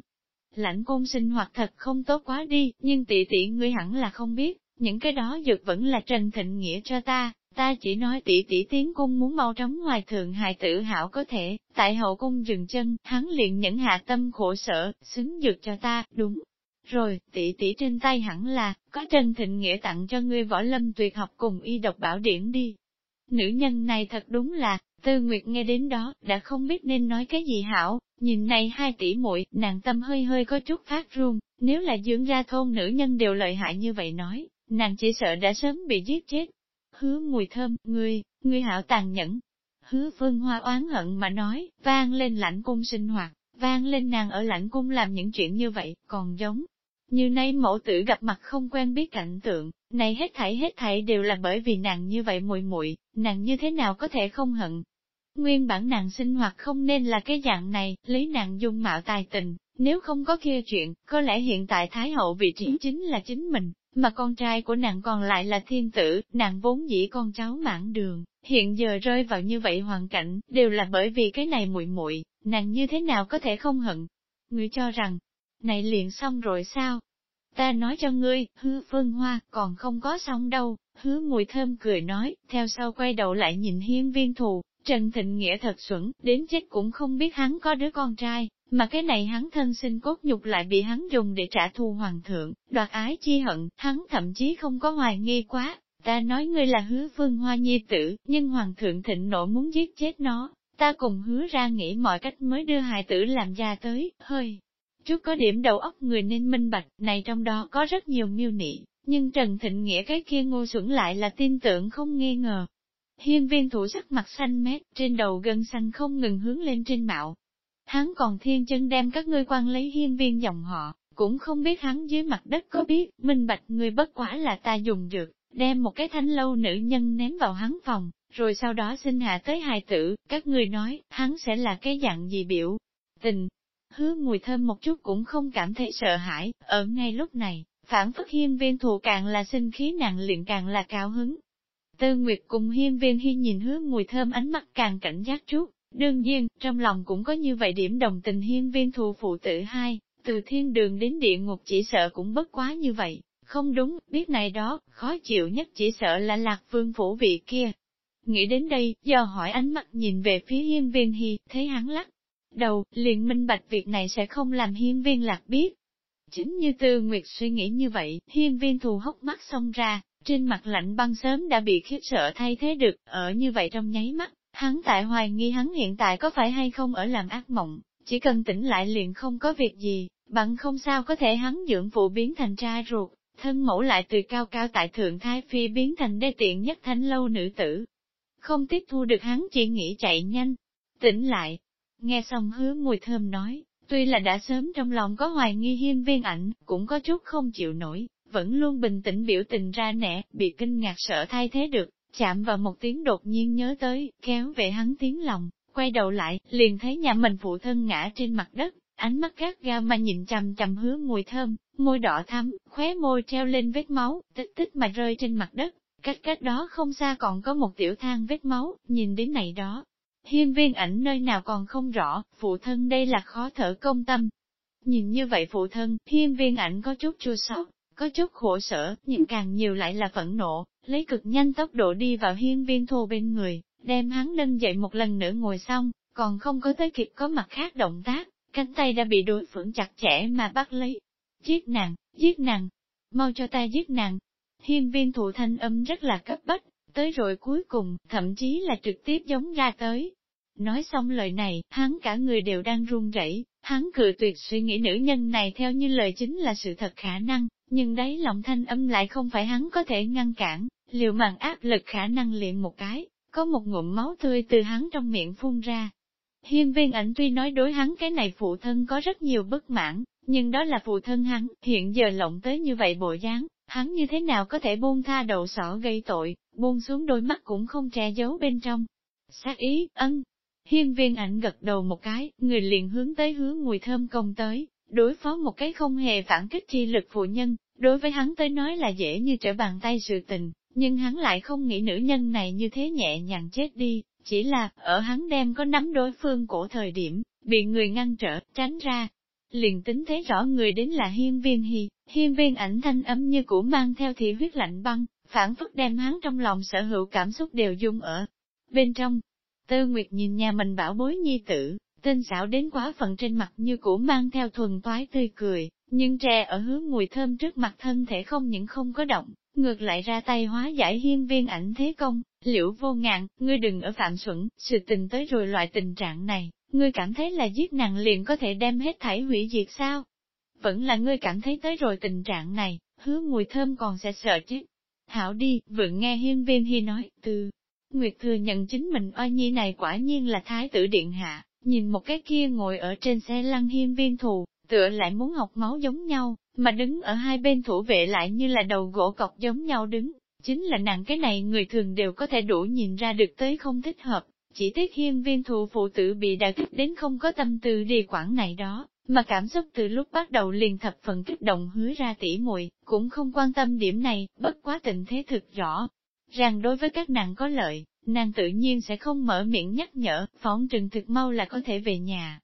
Lãnh côn sinh hoạt thật không tốt quá đi, nhưng tỷ tỷ ngươi hẳn là không biết, những cái đó dược vẫn là Trần Thịnh Nghĩa cho ta, ta chỉ nói tỷ tỷ tiến cung muốn mau trống ngoài thượng hài tử hảo có thể, tại hậu cung dừng chân, hắn liền nhẫn hạ tâm khổ sở, xứng dược cho ta, đúng, rồi, tỷ tỷ trên tay hẳn là, có Trần Thịnh Nghĩa tặng cho ngươi võ lâm tuyệt học cùng y độc bảo điển đi. Nữ nhân này thật đúng là, Tư Nguyệt nghe đến đó, đã không biết nên nói cái gì hảo, nhìn này hai tỷ muội, nàng tâm hơi hơi có chút phát run, nếu là dưỡng ra thôn nữ nhân đều lợi hại như vậy nói, nàng chỉ sợ đã sớm bị giết chết. Hứa mùi thơm, ngươi, ngươi hảo tàn nhẫn. Hứa phương hoa oán hận mà nói, vang lên lãnh cung sinh hoạt, vang lên nàng ở lãnh cung làm những chuyện như vậy, còn giống như nay mẫu tử gặp mặt không quen biết cảnh tượng, này hết thảy hết thảy đều là bởi vì nàng như vậy muội muội, nàng như thế nào có thể không hận. Nguyên bản nàng sinh hoạt không nên là cái dạng này, lấy nàng dung mạo tài tình, nếu không có kia chuyện, có lẽ hiện tại Thái hậu vị trí chính là chính mình, mà con trai của nàng còn lại là thiên tử, nàng vốn dĩ con cháu mãn đường, hiện giờ rơi vào như vậy hoàn cảnh, đều là bởi vì cái này muội muội, nàng như thế nào có thể không hận. Người cho rằng, này liền xong rồi sao? Ta nói cho ngươi, hứa phương hoa, còn không có xong đâu, hứa mùi thơm cười nói, theo sau quay đầu lại nhìn hiên viên thù, Trần Thịnh Nghĩa thật xuẩn, đến chết cũng không biết hắn có đứa con trai, mà cái này hắn thân sinh cốt nhục lại bị hắn dùng để trả thù hoàng thượng, đoạt ái chi hận, hắn thậm chí không có hoài nghi quá. Ta nói ngươi là hứa phương hoa nhi tử, nhưng hoàng thượng thịnh nộ muốn giết chết nó, ta cùng hứa ra nghĩ mọi cách mới đưa hài tử làm ra tới, hơi trước có điểm đầu óc người nên minh bạch, này trong đó có rất nhiều miêu nị, nhưng Trần Thịnh Nghĩa cái kia ngu xuẩn lại là tin tưởng không nghi ngờ. Hiên viên thủ sắc mặt xanh mét, trên đầu gân xanh không ngừng hướng lên trên mạo. Hắn còn thiên chân đem các ngươi quan lấy hiên viên dòng họ, cũng không biết hắn dưới mặt đất có biết, minh bạch người bất quả là ta dùng dược, đem một cái thanh lâu nữ nhân ném vào hắn phòng, rồi sau đó xin hạ tới hài tử, các người nói, hắn sẽ là cái dạng gì biểu. Tình, hứa mùi thơm một chút cũng không cảm thấy sợ hãi, ở ngay lúc này, phản phất hiên viên thù càng là sinh khí nặng liền càng là cao hứng. Tư Nguyệt cùng hiên viên hy nhìn hứa mùi thơm ánh mắt càng cảnh giác chút, đương nhiên, trong lòng cũng có như vậy điểm đồng tình hiên viên thù phụ tử hai, từ thiên đường đến địa ngục chỉ sợ cũng bất quá như vậy, không đúng, biết này đó, khó chịu nhất chỉ sợ là lạc vương phủ vị kia. Nghĩ đến đây, do hỏi ánh mắt nhìn về phía hiên viên hy, thấy hắn lắc. Đầu, liền minh bạch việc này sẽ không làm hiên viên lạc biết. Chính như tư nguyệt suy nghĩ như vậy, hiên viên thù hốc mắt xông ra, trên mặt lạnh băng sớm đã bị khiếp sợ thay thế được, ở như vậy trong nháy mắt, hắn tại hoài nghi hắn hiện tại có phải hay không ở làm ác mộng, chỉ cần tỉnh lại liền không có việc gì, bằng không sao có thể hắn dưỡng phụ biến thành cha ruột, thân mẫu lại từ cao cao tại thượng thái phi biến thành đê tiện nhất thánh lâu nữ tử. Không tiếp thu được hắn chỉ nghĩ chạy nhanh, tỉnh lại. Nghe xong hứa mùi thơm nói, tuy là đã sớm trong lòng có hoài nghi hiên viên ảnh, cũng có chút không chịu nổi, vẫn luôn bình tĩnh biểu tình ra nẻ, bị kinh ngạc sợ thay thế được, chạm vào một tiếng đột nhiên nhớ tới, kéo về hắn tiếng lòng, quay đầu lại, liền thấy nhà mình phụ thân ngã trên mặt đất, ánh mắt gắt gao mà nhìn chằm chằm hứa mùi thơm, môi đỏ thắm, khóe môi treo lên vết máu, tích tích mà rơi trên mặt đất. Cách cách đó không xa còn có một tiểu thang vết máu, nhìn đến này đó. Hiên viên ảnh nơi nào còn không rõ, phụ thân đây là khó thở công tâm. Nhìn như vậy phụ thân, hiên viên ảnh có chút chua sót, có chút khổ sở, nhưng càng nhiều lại là phẫn nộ, lấy cực nhanh tốc độ đi vào hiên viên thô bên người, đem hắn nâng dậy một lần nữa ngồi xong, còn không có tới kịp có mặt khác động tác, cánh tay đã bị đối phương chặt chẽ mà bắt lấy. Giết nàng, giết nàng, mau cho ta giết nàng. Hiên viên thụ thanh âm rất là cấp bách, tới rồi cuối cùng, thậm chí là trực tiếp giống ra tới. Nói xong lời này, hắn cả người đều đang run rẩy, hắn cự tuyệt suy nghĩ nữ nhân này theo như lời chính là sự thật khả năng, nhưng đấy lòng thanh âm lại không phải hắn có thể ngăn cản, liều mạng áp lực khả năng liền một cái, có một ngụm máu tươi từ hắn trong miệng phun ra, Hiên viên ảnh tuy nói đối hắn cái này phụ thân có rất nhiều bất mãn, nhưng đó là phụ thân hắn, hiện giờ lộng tới như vậy bộ dáng, hắn như thế nào có thể buông tha đầu sỏ gây tội, buông xuống đôi mắt cũng không che giấu bên trong. Sát ý, ân. Hiên viên ảnh gật đầu một cái, người liền hướng tới hướng mùi thơm công tới, đối phó một cái không hề phản kích chi lực phụ nhân, đối với hắn tới nói là dễ như trở bàn tay sự tình, nhưng hắn lại không nghĩ nữ nhân này như thế nhẹ nhàng chết đi, chỉ là, ở hắn đem có nắm đối phương cổ thời điểm, bị người ngăn trở, tránh ra. Liền tính thấy rõ người đến là hiên viên hy, hiên viên ảnh thanh ấm như cũ mang theo thị huyết lạnh băng, phản phất đem hắn trong lòng sở hữu cảm xúc đều dung ở. Bên trong, Tư Nguyệt nhìn nhà mình bảo bối nhi tử, tên xảo đến quá phận trên mặt như cũ mang theo thuần toái tươi cười, nhưng tre ở hướng mùi thơm trước mặt thân thể không những không có động, ngược lại ra tay hóa giải hiên viên ảnh thế công, liễu vô ngạn, ngươi đừng ở phạm xuẩn, sự tình tới rồi loại tình trạng này, ngươi cảm thấy là giết nàng liền có thể đem hết thảy hủy diệt sao? Vẫn là ngươi cảm thấy tới rồi tình trạng này, hứa mùi thơm còn sẽ sợ chứ. Hảo đi, vượng nghe hiên viên hy nói, từ. Nguyệt thừa nhận chính mình oai nhi này quả nhiên là thái tử điện hạ, nhìn một cái kia ngồi ở trên xe lăn hiên viên thù, tựa lại muốn học máu giống nhau, mà đứng ở hai bên thủ vệ lại như là đầu gỗ cọc giống nhau đứng, chính là nàng cái này người thường đều có thể đủ nhìn ra được tới không thích hợp, chỉ tiếc hiên viên thù phụ tử bị đả kích đến không có tâm tư đi quản này đó, mà cảm xúc từ lúc bắt đầu liền thập phần kích động hứa ra tỉ muội cũng không quan tâm điểm này, bất quá tình thế thực rõ. Rằng đối với các nàng có lợi, nàng tự nhiên sẽ không mở miệng nhắc nhở, phóng trừng thực mau là có thể về nhà.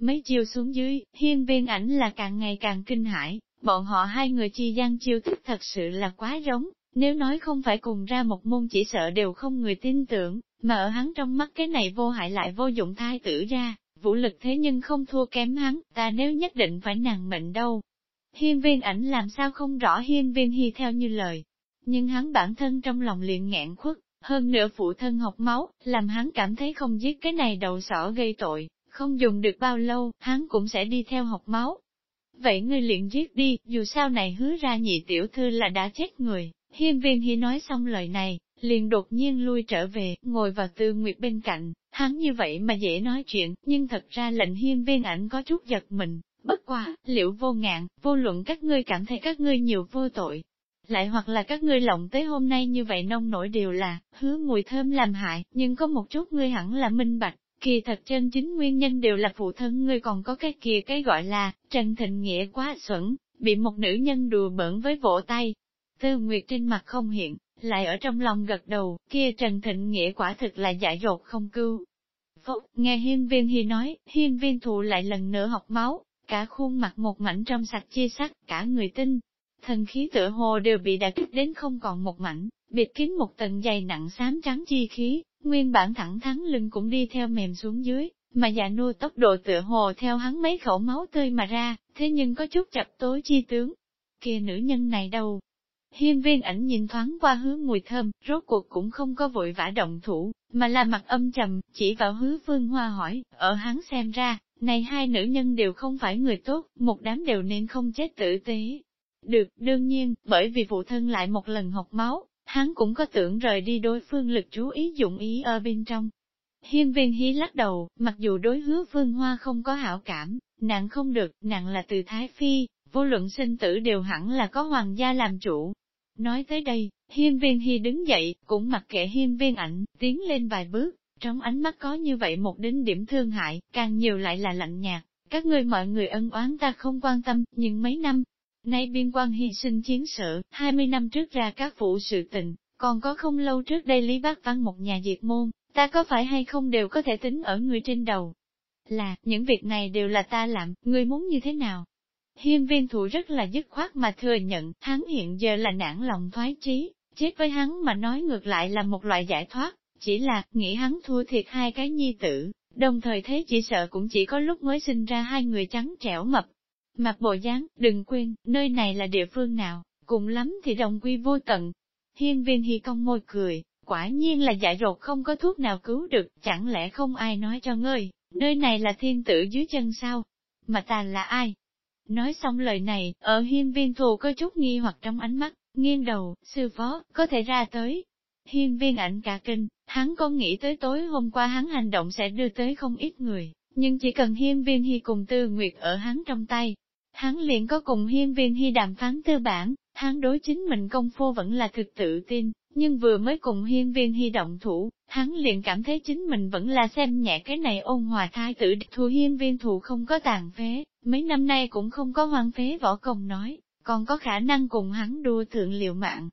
Mấy chiều xuống dưới, hiên viên ảnh là càng ngày càng kinh hãi, bọn họ hai người chi gian chiêu thức thật sự là quá giống, nếu nói không phải cùng ra một môn chỉ sợ đều không người tin tưởng, mà ở hắn trong mắt cái này vô hại lại vô dụng thai tử ra, vũ lực thế nhưng không thua kém hắn, ta nếu nhất định phải nàng mệnh đâu. Hiên viên ảnh làm sao không rõ hiên viên hy theo như lời, nhưng hắn bản thân trong lòng liền nghẹn khuất, hơn nữa phụ thân học máu, làm hắn cảm thấy không giết cái này đầu sỏ gây tội, không dùng được bao lâu, hắn cũng sẽ đi theo học máu. vậy ngươi liền giết đi, dù sao này hứa ra nhị tiểu thư là đã chết người. Hiên viên hi nói xong lời này, liền đột nhiên lui trở về, ngồi vào tư nguyệt bên cạnh, hắn như vậy mà dễ nói chuyện, nhưng thật ra lệnh hiên viên ảnh có chút giật mình, bất quá, liệu vô ngạn, vô luận các ngươi cảm thấy các ngươi nhiều vô tội, lại hoặc là các ngươi lộng tới hôm nay như vậy nông nổi đều là, hứa mùi thơm làm hại, nhưng có một chút ngươi hẳn là minh bạch, kỳ thật chân chính nguyên nhân đều là phụ thân ngươi còn có cái kia cái gọi là, Trần Thịnh Nghĩa quá xuẩn, bị một nữ nhân đùa bỡn với vỗ tay. Tư Nguyệt trên mặt không hiện, lại ở trong lòng gật đầu, kia Trần Thịnh Nghĩa quả thực là dại dột không cưu. Phúc, nghe hiên viên hi nói, hiên viên thụ lại lần nữa học máu, cả khuôn mặt một mảnh trong sạch chia sắc, cả người tinh. Thần khí tựa hồ đều bị đả kích đến không còn một mảnh, biệt kín một tầng dày nặng xám trắng chi khí, nguyên bản thẳng thắn lưng cũng đi theo mềm xuống dưới, mà già nua tốc độ tựa hồ theo hắn mấy khẩu máu tươi mà ra, thế nhưng có chút chập tối chi tướng. kia nữ nhân này đâu, Hiên viên ảnh nhìn thoáng qua hứa mùi thơm, rốt cuộc cũng không có vội vã động thủ, mà là mặt âm trầm, chỉ vào hứa phương hoa hỏi, ở hắn xem ra, này hai nữ nhân đều không phải người tốt, một đám đều nên không chết tử tế. Được, đương nhiên, bởi vì phụ thân lại một lần học máu, hắn cũng có tưởng rời đi đối phương lực chú ý dụng ý ở bên trong. Hiên viên hí lắc đầu, mặc dù đối hứa phương hoa không có hảo cảm, nàng không được, nàng là từ Thái Phi, vô luận sinh tử đều hẳn là có hoàng gia làm chủ, Nói tới đây, hiên viên hy đứng dậy, cũng mặc kệ hiên viên ảnh, tiến lên vài bước, trong ánh mắt có như vậy một đến điểm thương hại, càng nhiều lại là lạnh nhạt. Các ngươi mọi người ân oán ta không quan tâm, nhưng mấy năm, nay biên quan hy sinh chiến sự, 20 năm trước ra các vụ sự tình, còn có không lâu trước đây Lý Bác Văn một nhà diệt môn, ta có phải hay không đều có thể tính ở người trên đầu. Là, những việc này đều là ta làm, ngươi muốn như thế nào? Hiên viên thủ rất là dứt khoát mà thừa nhận, hắn hiện giờ là nản lòng thoái chí chết với hắn mà nói ngược lại là một loại giải thoát, chỉ là, nghĩ hắn thua thiệt hai cái nhi tử, đồng thời thế chỉ sợ cũng chỉ có lúc mới sinh ra hai người trắng trẻo mập. Mặt bộ dáng, đừng quên, nơi này là địa phương nào, cùng lắm thì đồng quy vô tận. Hiên viên hy công môi cười, quả nhiên là dại rột không có thuốc nào cứu được, chẳng lẽ không ai nói cho ngươi, nơi này là thiên tử dưới chân sao? Mà ta là ai? Nói xong lời này, ở hiên viên thù có chút nghi hoặc trong ánh mắt, nghiêng đầu, sư phó, có thể ra tới. Hiên viên ảnh cả kinh, hắn có nghĩ tới tối hôm qua hắn hành động sẽ đưa tới không ít người, nhưng chỉ cần hiên viên hy cùng tư nguyệt ở hắn trong tay. Hắn liền có cùng hiên viên hy đàm phán tư bản, hắn đối chính mình công phu vẫn là thực tự tin, nhưng vừa mới cùng hiên viên hy động thủ, hắn liền cảm thấy chính mình vẫn là xem nhẹ cái này ôn hòa thai tử thù hiên viên thù không có tàn phế, mấy năm nay cũng không có hoang phế võ công nói, còn có khả năng cùng hắn đua thượng liệu mạng.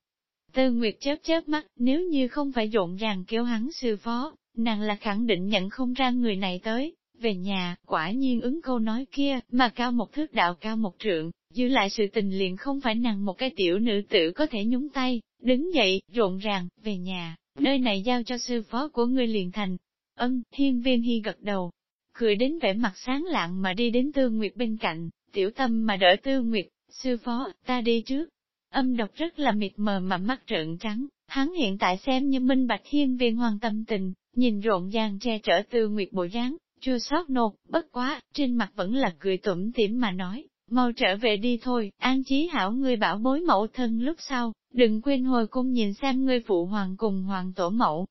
Tư Nguyệt chớp chớp mắt, nếu như không phải rộn ràng kêu hắn sư phó, nàng là khẳng định nhận không ra người này tới, về nhà, quả nhiên ứng câu nói kia, mà cao một thước đạo cao một trượng, giữ lại sự tình liền không phải nàng một cái tiểu nữ tử có thể nhúng tay, đứng dậy, rộn ràng, về nhà, nơi này giao cho sư phó của ngươi liền thành. Ân, thiên viên hy gật đầu, cười đến vẻ mặt sáng lạng mà đi đến Tư Nguyệt bên cạnh, tiểu tâm mà đỡ Tư Nguyệt, sư phó, ta đi trước. Âm độc rất là mịt mờ mà mắt trợn trắng, hắn hiện tại xem như minh bạch hiên viên hoàng tâm tình, nhìn rộn ràng che chở Tư Nguyệt bộ dáng, chưa sót nột, bất quá, trên mặt vẫn là cười tủm tỉm mà nói, mau trở về đi thôi, an chí hảo ngươi bảo bối mẫu thân lúc sau, đừng quên hồi cung nhìn xem ngươi phụ hoàng cùng hoàng tổ mẫu.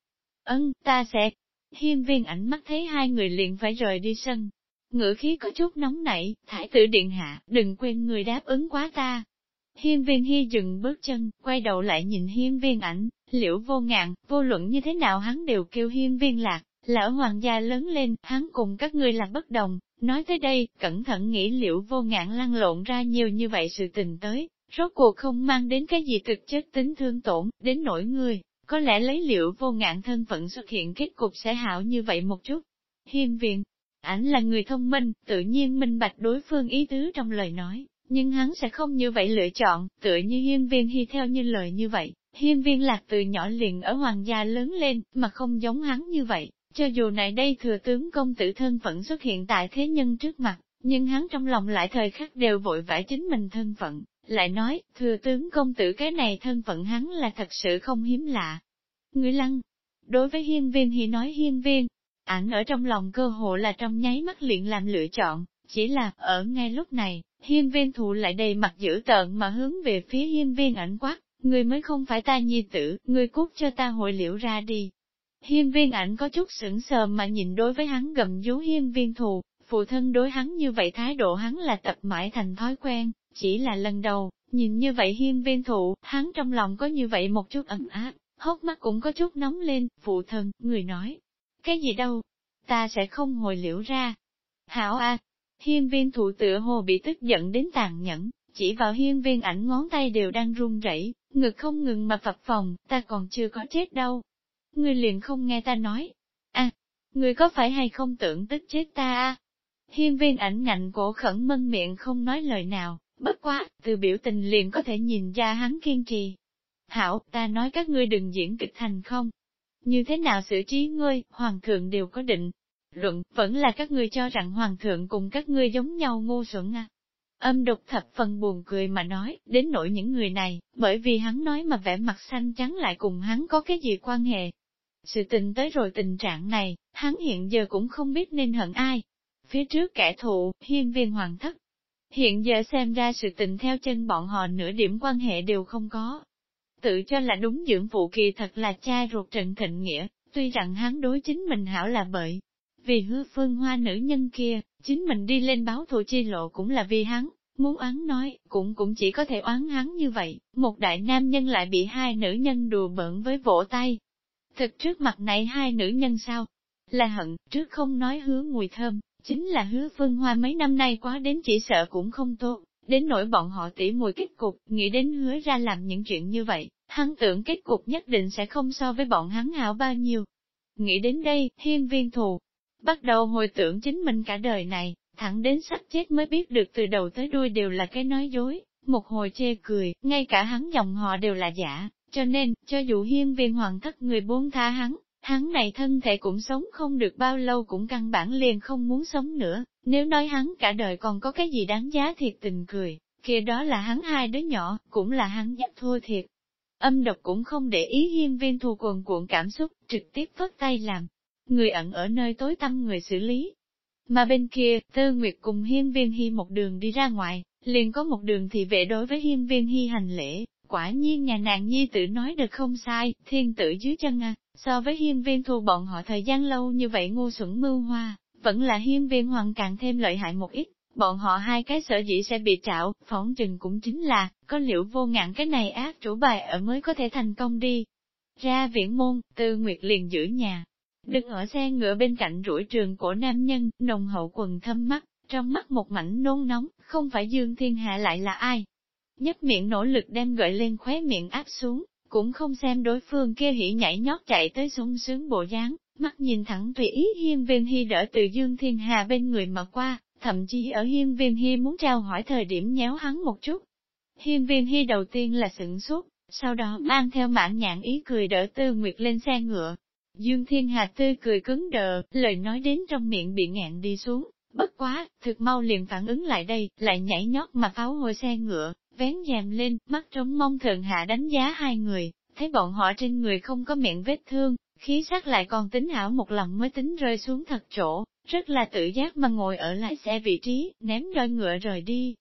Ân, ta sẽ, Hiên viên ảnh mắt thấy hai người liền phải rời đi sân. Ngữ khí có chút nóng nảy, thải tử điện hạ, đừng quên người đáp ứng quá ta. Hiên viên hy dừng bước chân, quay đầu lại nhìn hiên viên ảnh, liễu vô ngạn, vô luận như thế nào hắn đều kêu hiên viên lạc, là ở hoàng gia lớn lên, hắn cùng các ngươi là bất đồng. Nói tới đây, cẩn thận nghĩ liệu vô ngạn lăn lộn ra nhiều như vậy sự tình tới, rốt cuộc không mang đến cái gì thực chất tính thương tổn, đến nỗi người, có lẽ lấy liệu vô ngạn thân phận xuất hiện kết cục sẽ hảo như vậy một chút. Hiên viện, ảnh là người thông minh, tự nhiên minh bạch đối phương ý tứ trong lời nói, nhưng hắn sẽ không như vậy lựa chọn, tựa như hiên viên hy theo như lời như vậy. Hiên viên lạc từ nhỏ liền ở hoàng gia lớn lên, mà không giống hắn như vậy, cho dù này đây thừa tướng công tử thân phận xuất hiện tại thế nhân trước mặt, nhưng hắn trong lòng lại thời khắc đều vội vã chính mình thân phận, lại nói, thừa tướng công tử cái này thân phận hắn là thật sự không hiếm lạ. Người lăng, đối với hiên viên thì nói hiên viên, ảnh ở trong lòng cơ hộ là trong nháy mắt liền làm lựa chọn, Chỉ là, ở ngay lúc này, hiên viên thụ lại đầy mặt dữ tợn mà hướng về phía hiên viên ảnh quát, người mới không phải ta nhi tử, người cút cho ta hội liễu ra đi. Hiên viên ảnh có chút sững sờ mà nhìn đối với hắn gầm rú hiên viên thù, phụ thân đối hắn như vậy thái độ hắn là tập mãi thành thói quen, chỉ là lần đầu, nhìn như vậy hiên viên thụ, hắn trong lòng có như vậy một chút ẩn áp, hốc mắt cũng có chút nóng lên, phụ thân, người nói, cái gì đâu, ta sẽ không hồi liễu ra. Hảo a, hiên viên thụ tựa hồ bị tức giận đến tàn nhẫn, chỉ vào hiên viên ảnh ngón tay đều đang run rẩy, ngực không ngừng mà phập phòng, ta còn chưa có chết đâu. Ngươi liền không nghe ta nói. À, ngươi có phải hay không tưởng tức chết ta a? Hiên viên ảnh ngạnh cổ khẩn mân miệng không nói lời nào, bất quá, từ biểu tình liền có thể nhìn ra hắn kiên trì. Hảo, ta nói các ngươi đừng diễn kịch thành không. Như thế nào xử trí ngươi, hoàng thượng đều có định. Luận, vẫn là các ngươi cho rằng hoàng thượng cùng các ngươi giống nhau ngu xuẩn à. Âm độc thập phần buồn cười mà nói, đến nỗi những người này, bởi vì hắn nói mà vẻ mặt xanh trắng lại cùng hắn có cái gì quan hệ. Sự tình tới rồi tình trạng này, hắn hiện giờ cũng không biết nên hận ai. Phía trước kẻ thù, hiên viên hoàng thất. Hiện giờ xem ra sự tình theo chân bọn họ nửa điểm quan hệ đều không có. Tự cho là đúng dưỡng phụ kỳ thật là cha ruột Trần Thịnh Nghĩa, tuy rằng hắn đối chính mình hảo là bởi. Vì hứa phương hoa nữ nhân kia, chính mình đi lên báo thù chi lộ cũng là vì hắn, muốn oán nói, cũng cũng chỉ có thể oán hắn như vậy, một đại nam nhân lại bị hai nữ nhân đùa bỡn với vỗ tay. Thực trước mặt này hai nữ nhân sao? Là hận, trước không nói hứa mùi thơm, chính là hứa phương hoa mấy năm nay quá đến chỉ sợ cũng không tốt, đến nỗi bọn họ tỉ mùi kết cục, nghĩ đến hứa ra làm những chuyện như vậy, hắn tưởng kết cục nhất định sẽ không so với bọn hắn hảo bao nhiêu. Nghĩ đến đây, hiên viên thù, bắt đầu hồi tưởng chính mình cả đời này, thẳng đến sắp chết mới biết được từ đầu tới đuôi đều là cái nói dối, một hồi chê cười, ngay cả hắn dòng họ đều là giả, cho nên, cho dù hiên viên hoàng thất người buông tha hắn, hắn này thân thể cũng sống không được bao lâu cũng căn bản liền không muốn sống nữa, nếu nói hắn cả đời còn có cái gì đáng giá thiệt tình cười, kia đó là hắn hai đứa nhỏ, cũng là hắn dắt thua thiệt. Âm độc cũng không để ý hiên viên thù quần cuộn cảm xúc, trực tiếp phất tay làm. Người ẩn ở nơi tối tâm người xử lý, mà bên kia, Tư Nguyệt cùng Hiên Viên Hy một đường đi ra ngoài, liền có một đường thị vệ đối với Hiên Viên Hy hành lễ, quả nhiên nhà nàng nhi tử nói được không sai, thiên tử dưới chân à, so với Hiên Viên thu bọn họ thời gian lâu như vậy ngu xuẩn mưu hoa, vẫn là Hiên Viên hoàng càng thêm lợi hại một ít. Bọn họ hai cái sở dĩ sẽ bị trạo, phỏng chừng cũng chính là, có liệu vô ngạn cái này ác chủ bài ở mới có thể thành công đi. Ra viễn môn, Tư Nguyệt liền giữ nhà, Đứng ở xe ngựa bên cạnh rủi trường của nam nhân, nồng hậu quần thâm mắt, trong mắt một mảnh nôn nóng, không phải Dương Thiên Hạ lại là ai nhất miệng nỗ lực đem gợi lên khóe miệng áp xuống, cũng không xem đối phương kia hỉ nhảy nhót chạy tới sung sướng bộ dáng, mắt nhìn thẳng tùy ý hiên viên hy đỡ từ Dương Thiên Hà bên người mà qua, thậm chí ở hiên viên hy muốn trao hỏi thời điểm nhéo hắn một chút. Hiên viên hy đầu tiên là sửng sốt, sau đó mang theo mãn nhãn ý cười đỡ tư nguyệt lên xe ngựa, Dương Thiên Hà tươi cười cứng đờ, lời nói đến trong miệng bị ngẹn đi xuống, bất quá, thực mau liền phản ứng lại đây, lại nhảy nhót mà pháo hồi xe ngựa, vén dèm lên, mắt trống mong thượng hạ đánh giá hai người, thấy bọn họ trên người không có miệng vết thương, khí sắc lại còn tính hảo một lần mới tính rơi xuống thật chỗ, rất là tự giác mà ngồi ở lại xe vị trí, ném roi ngựa rời đi.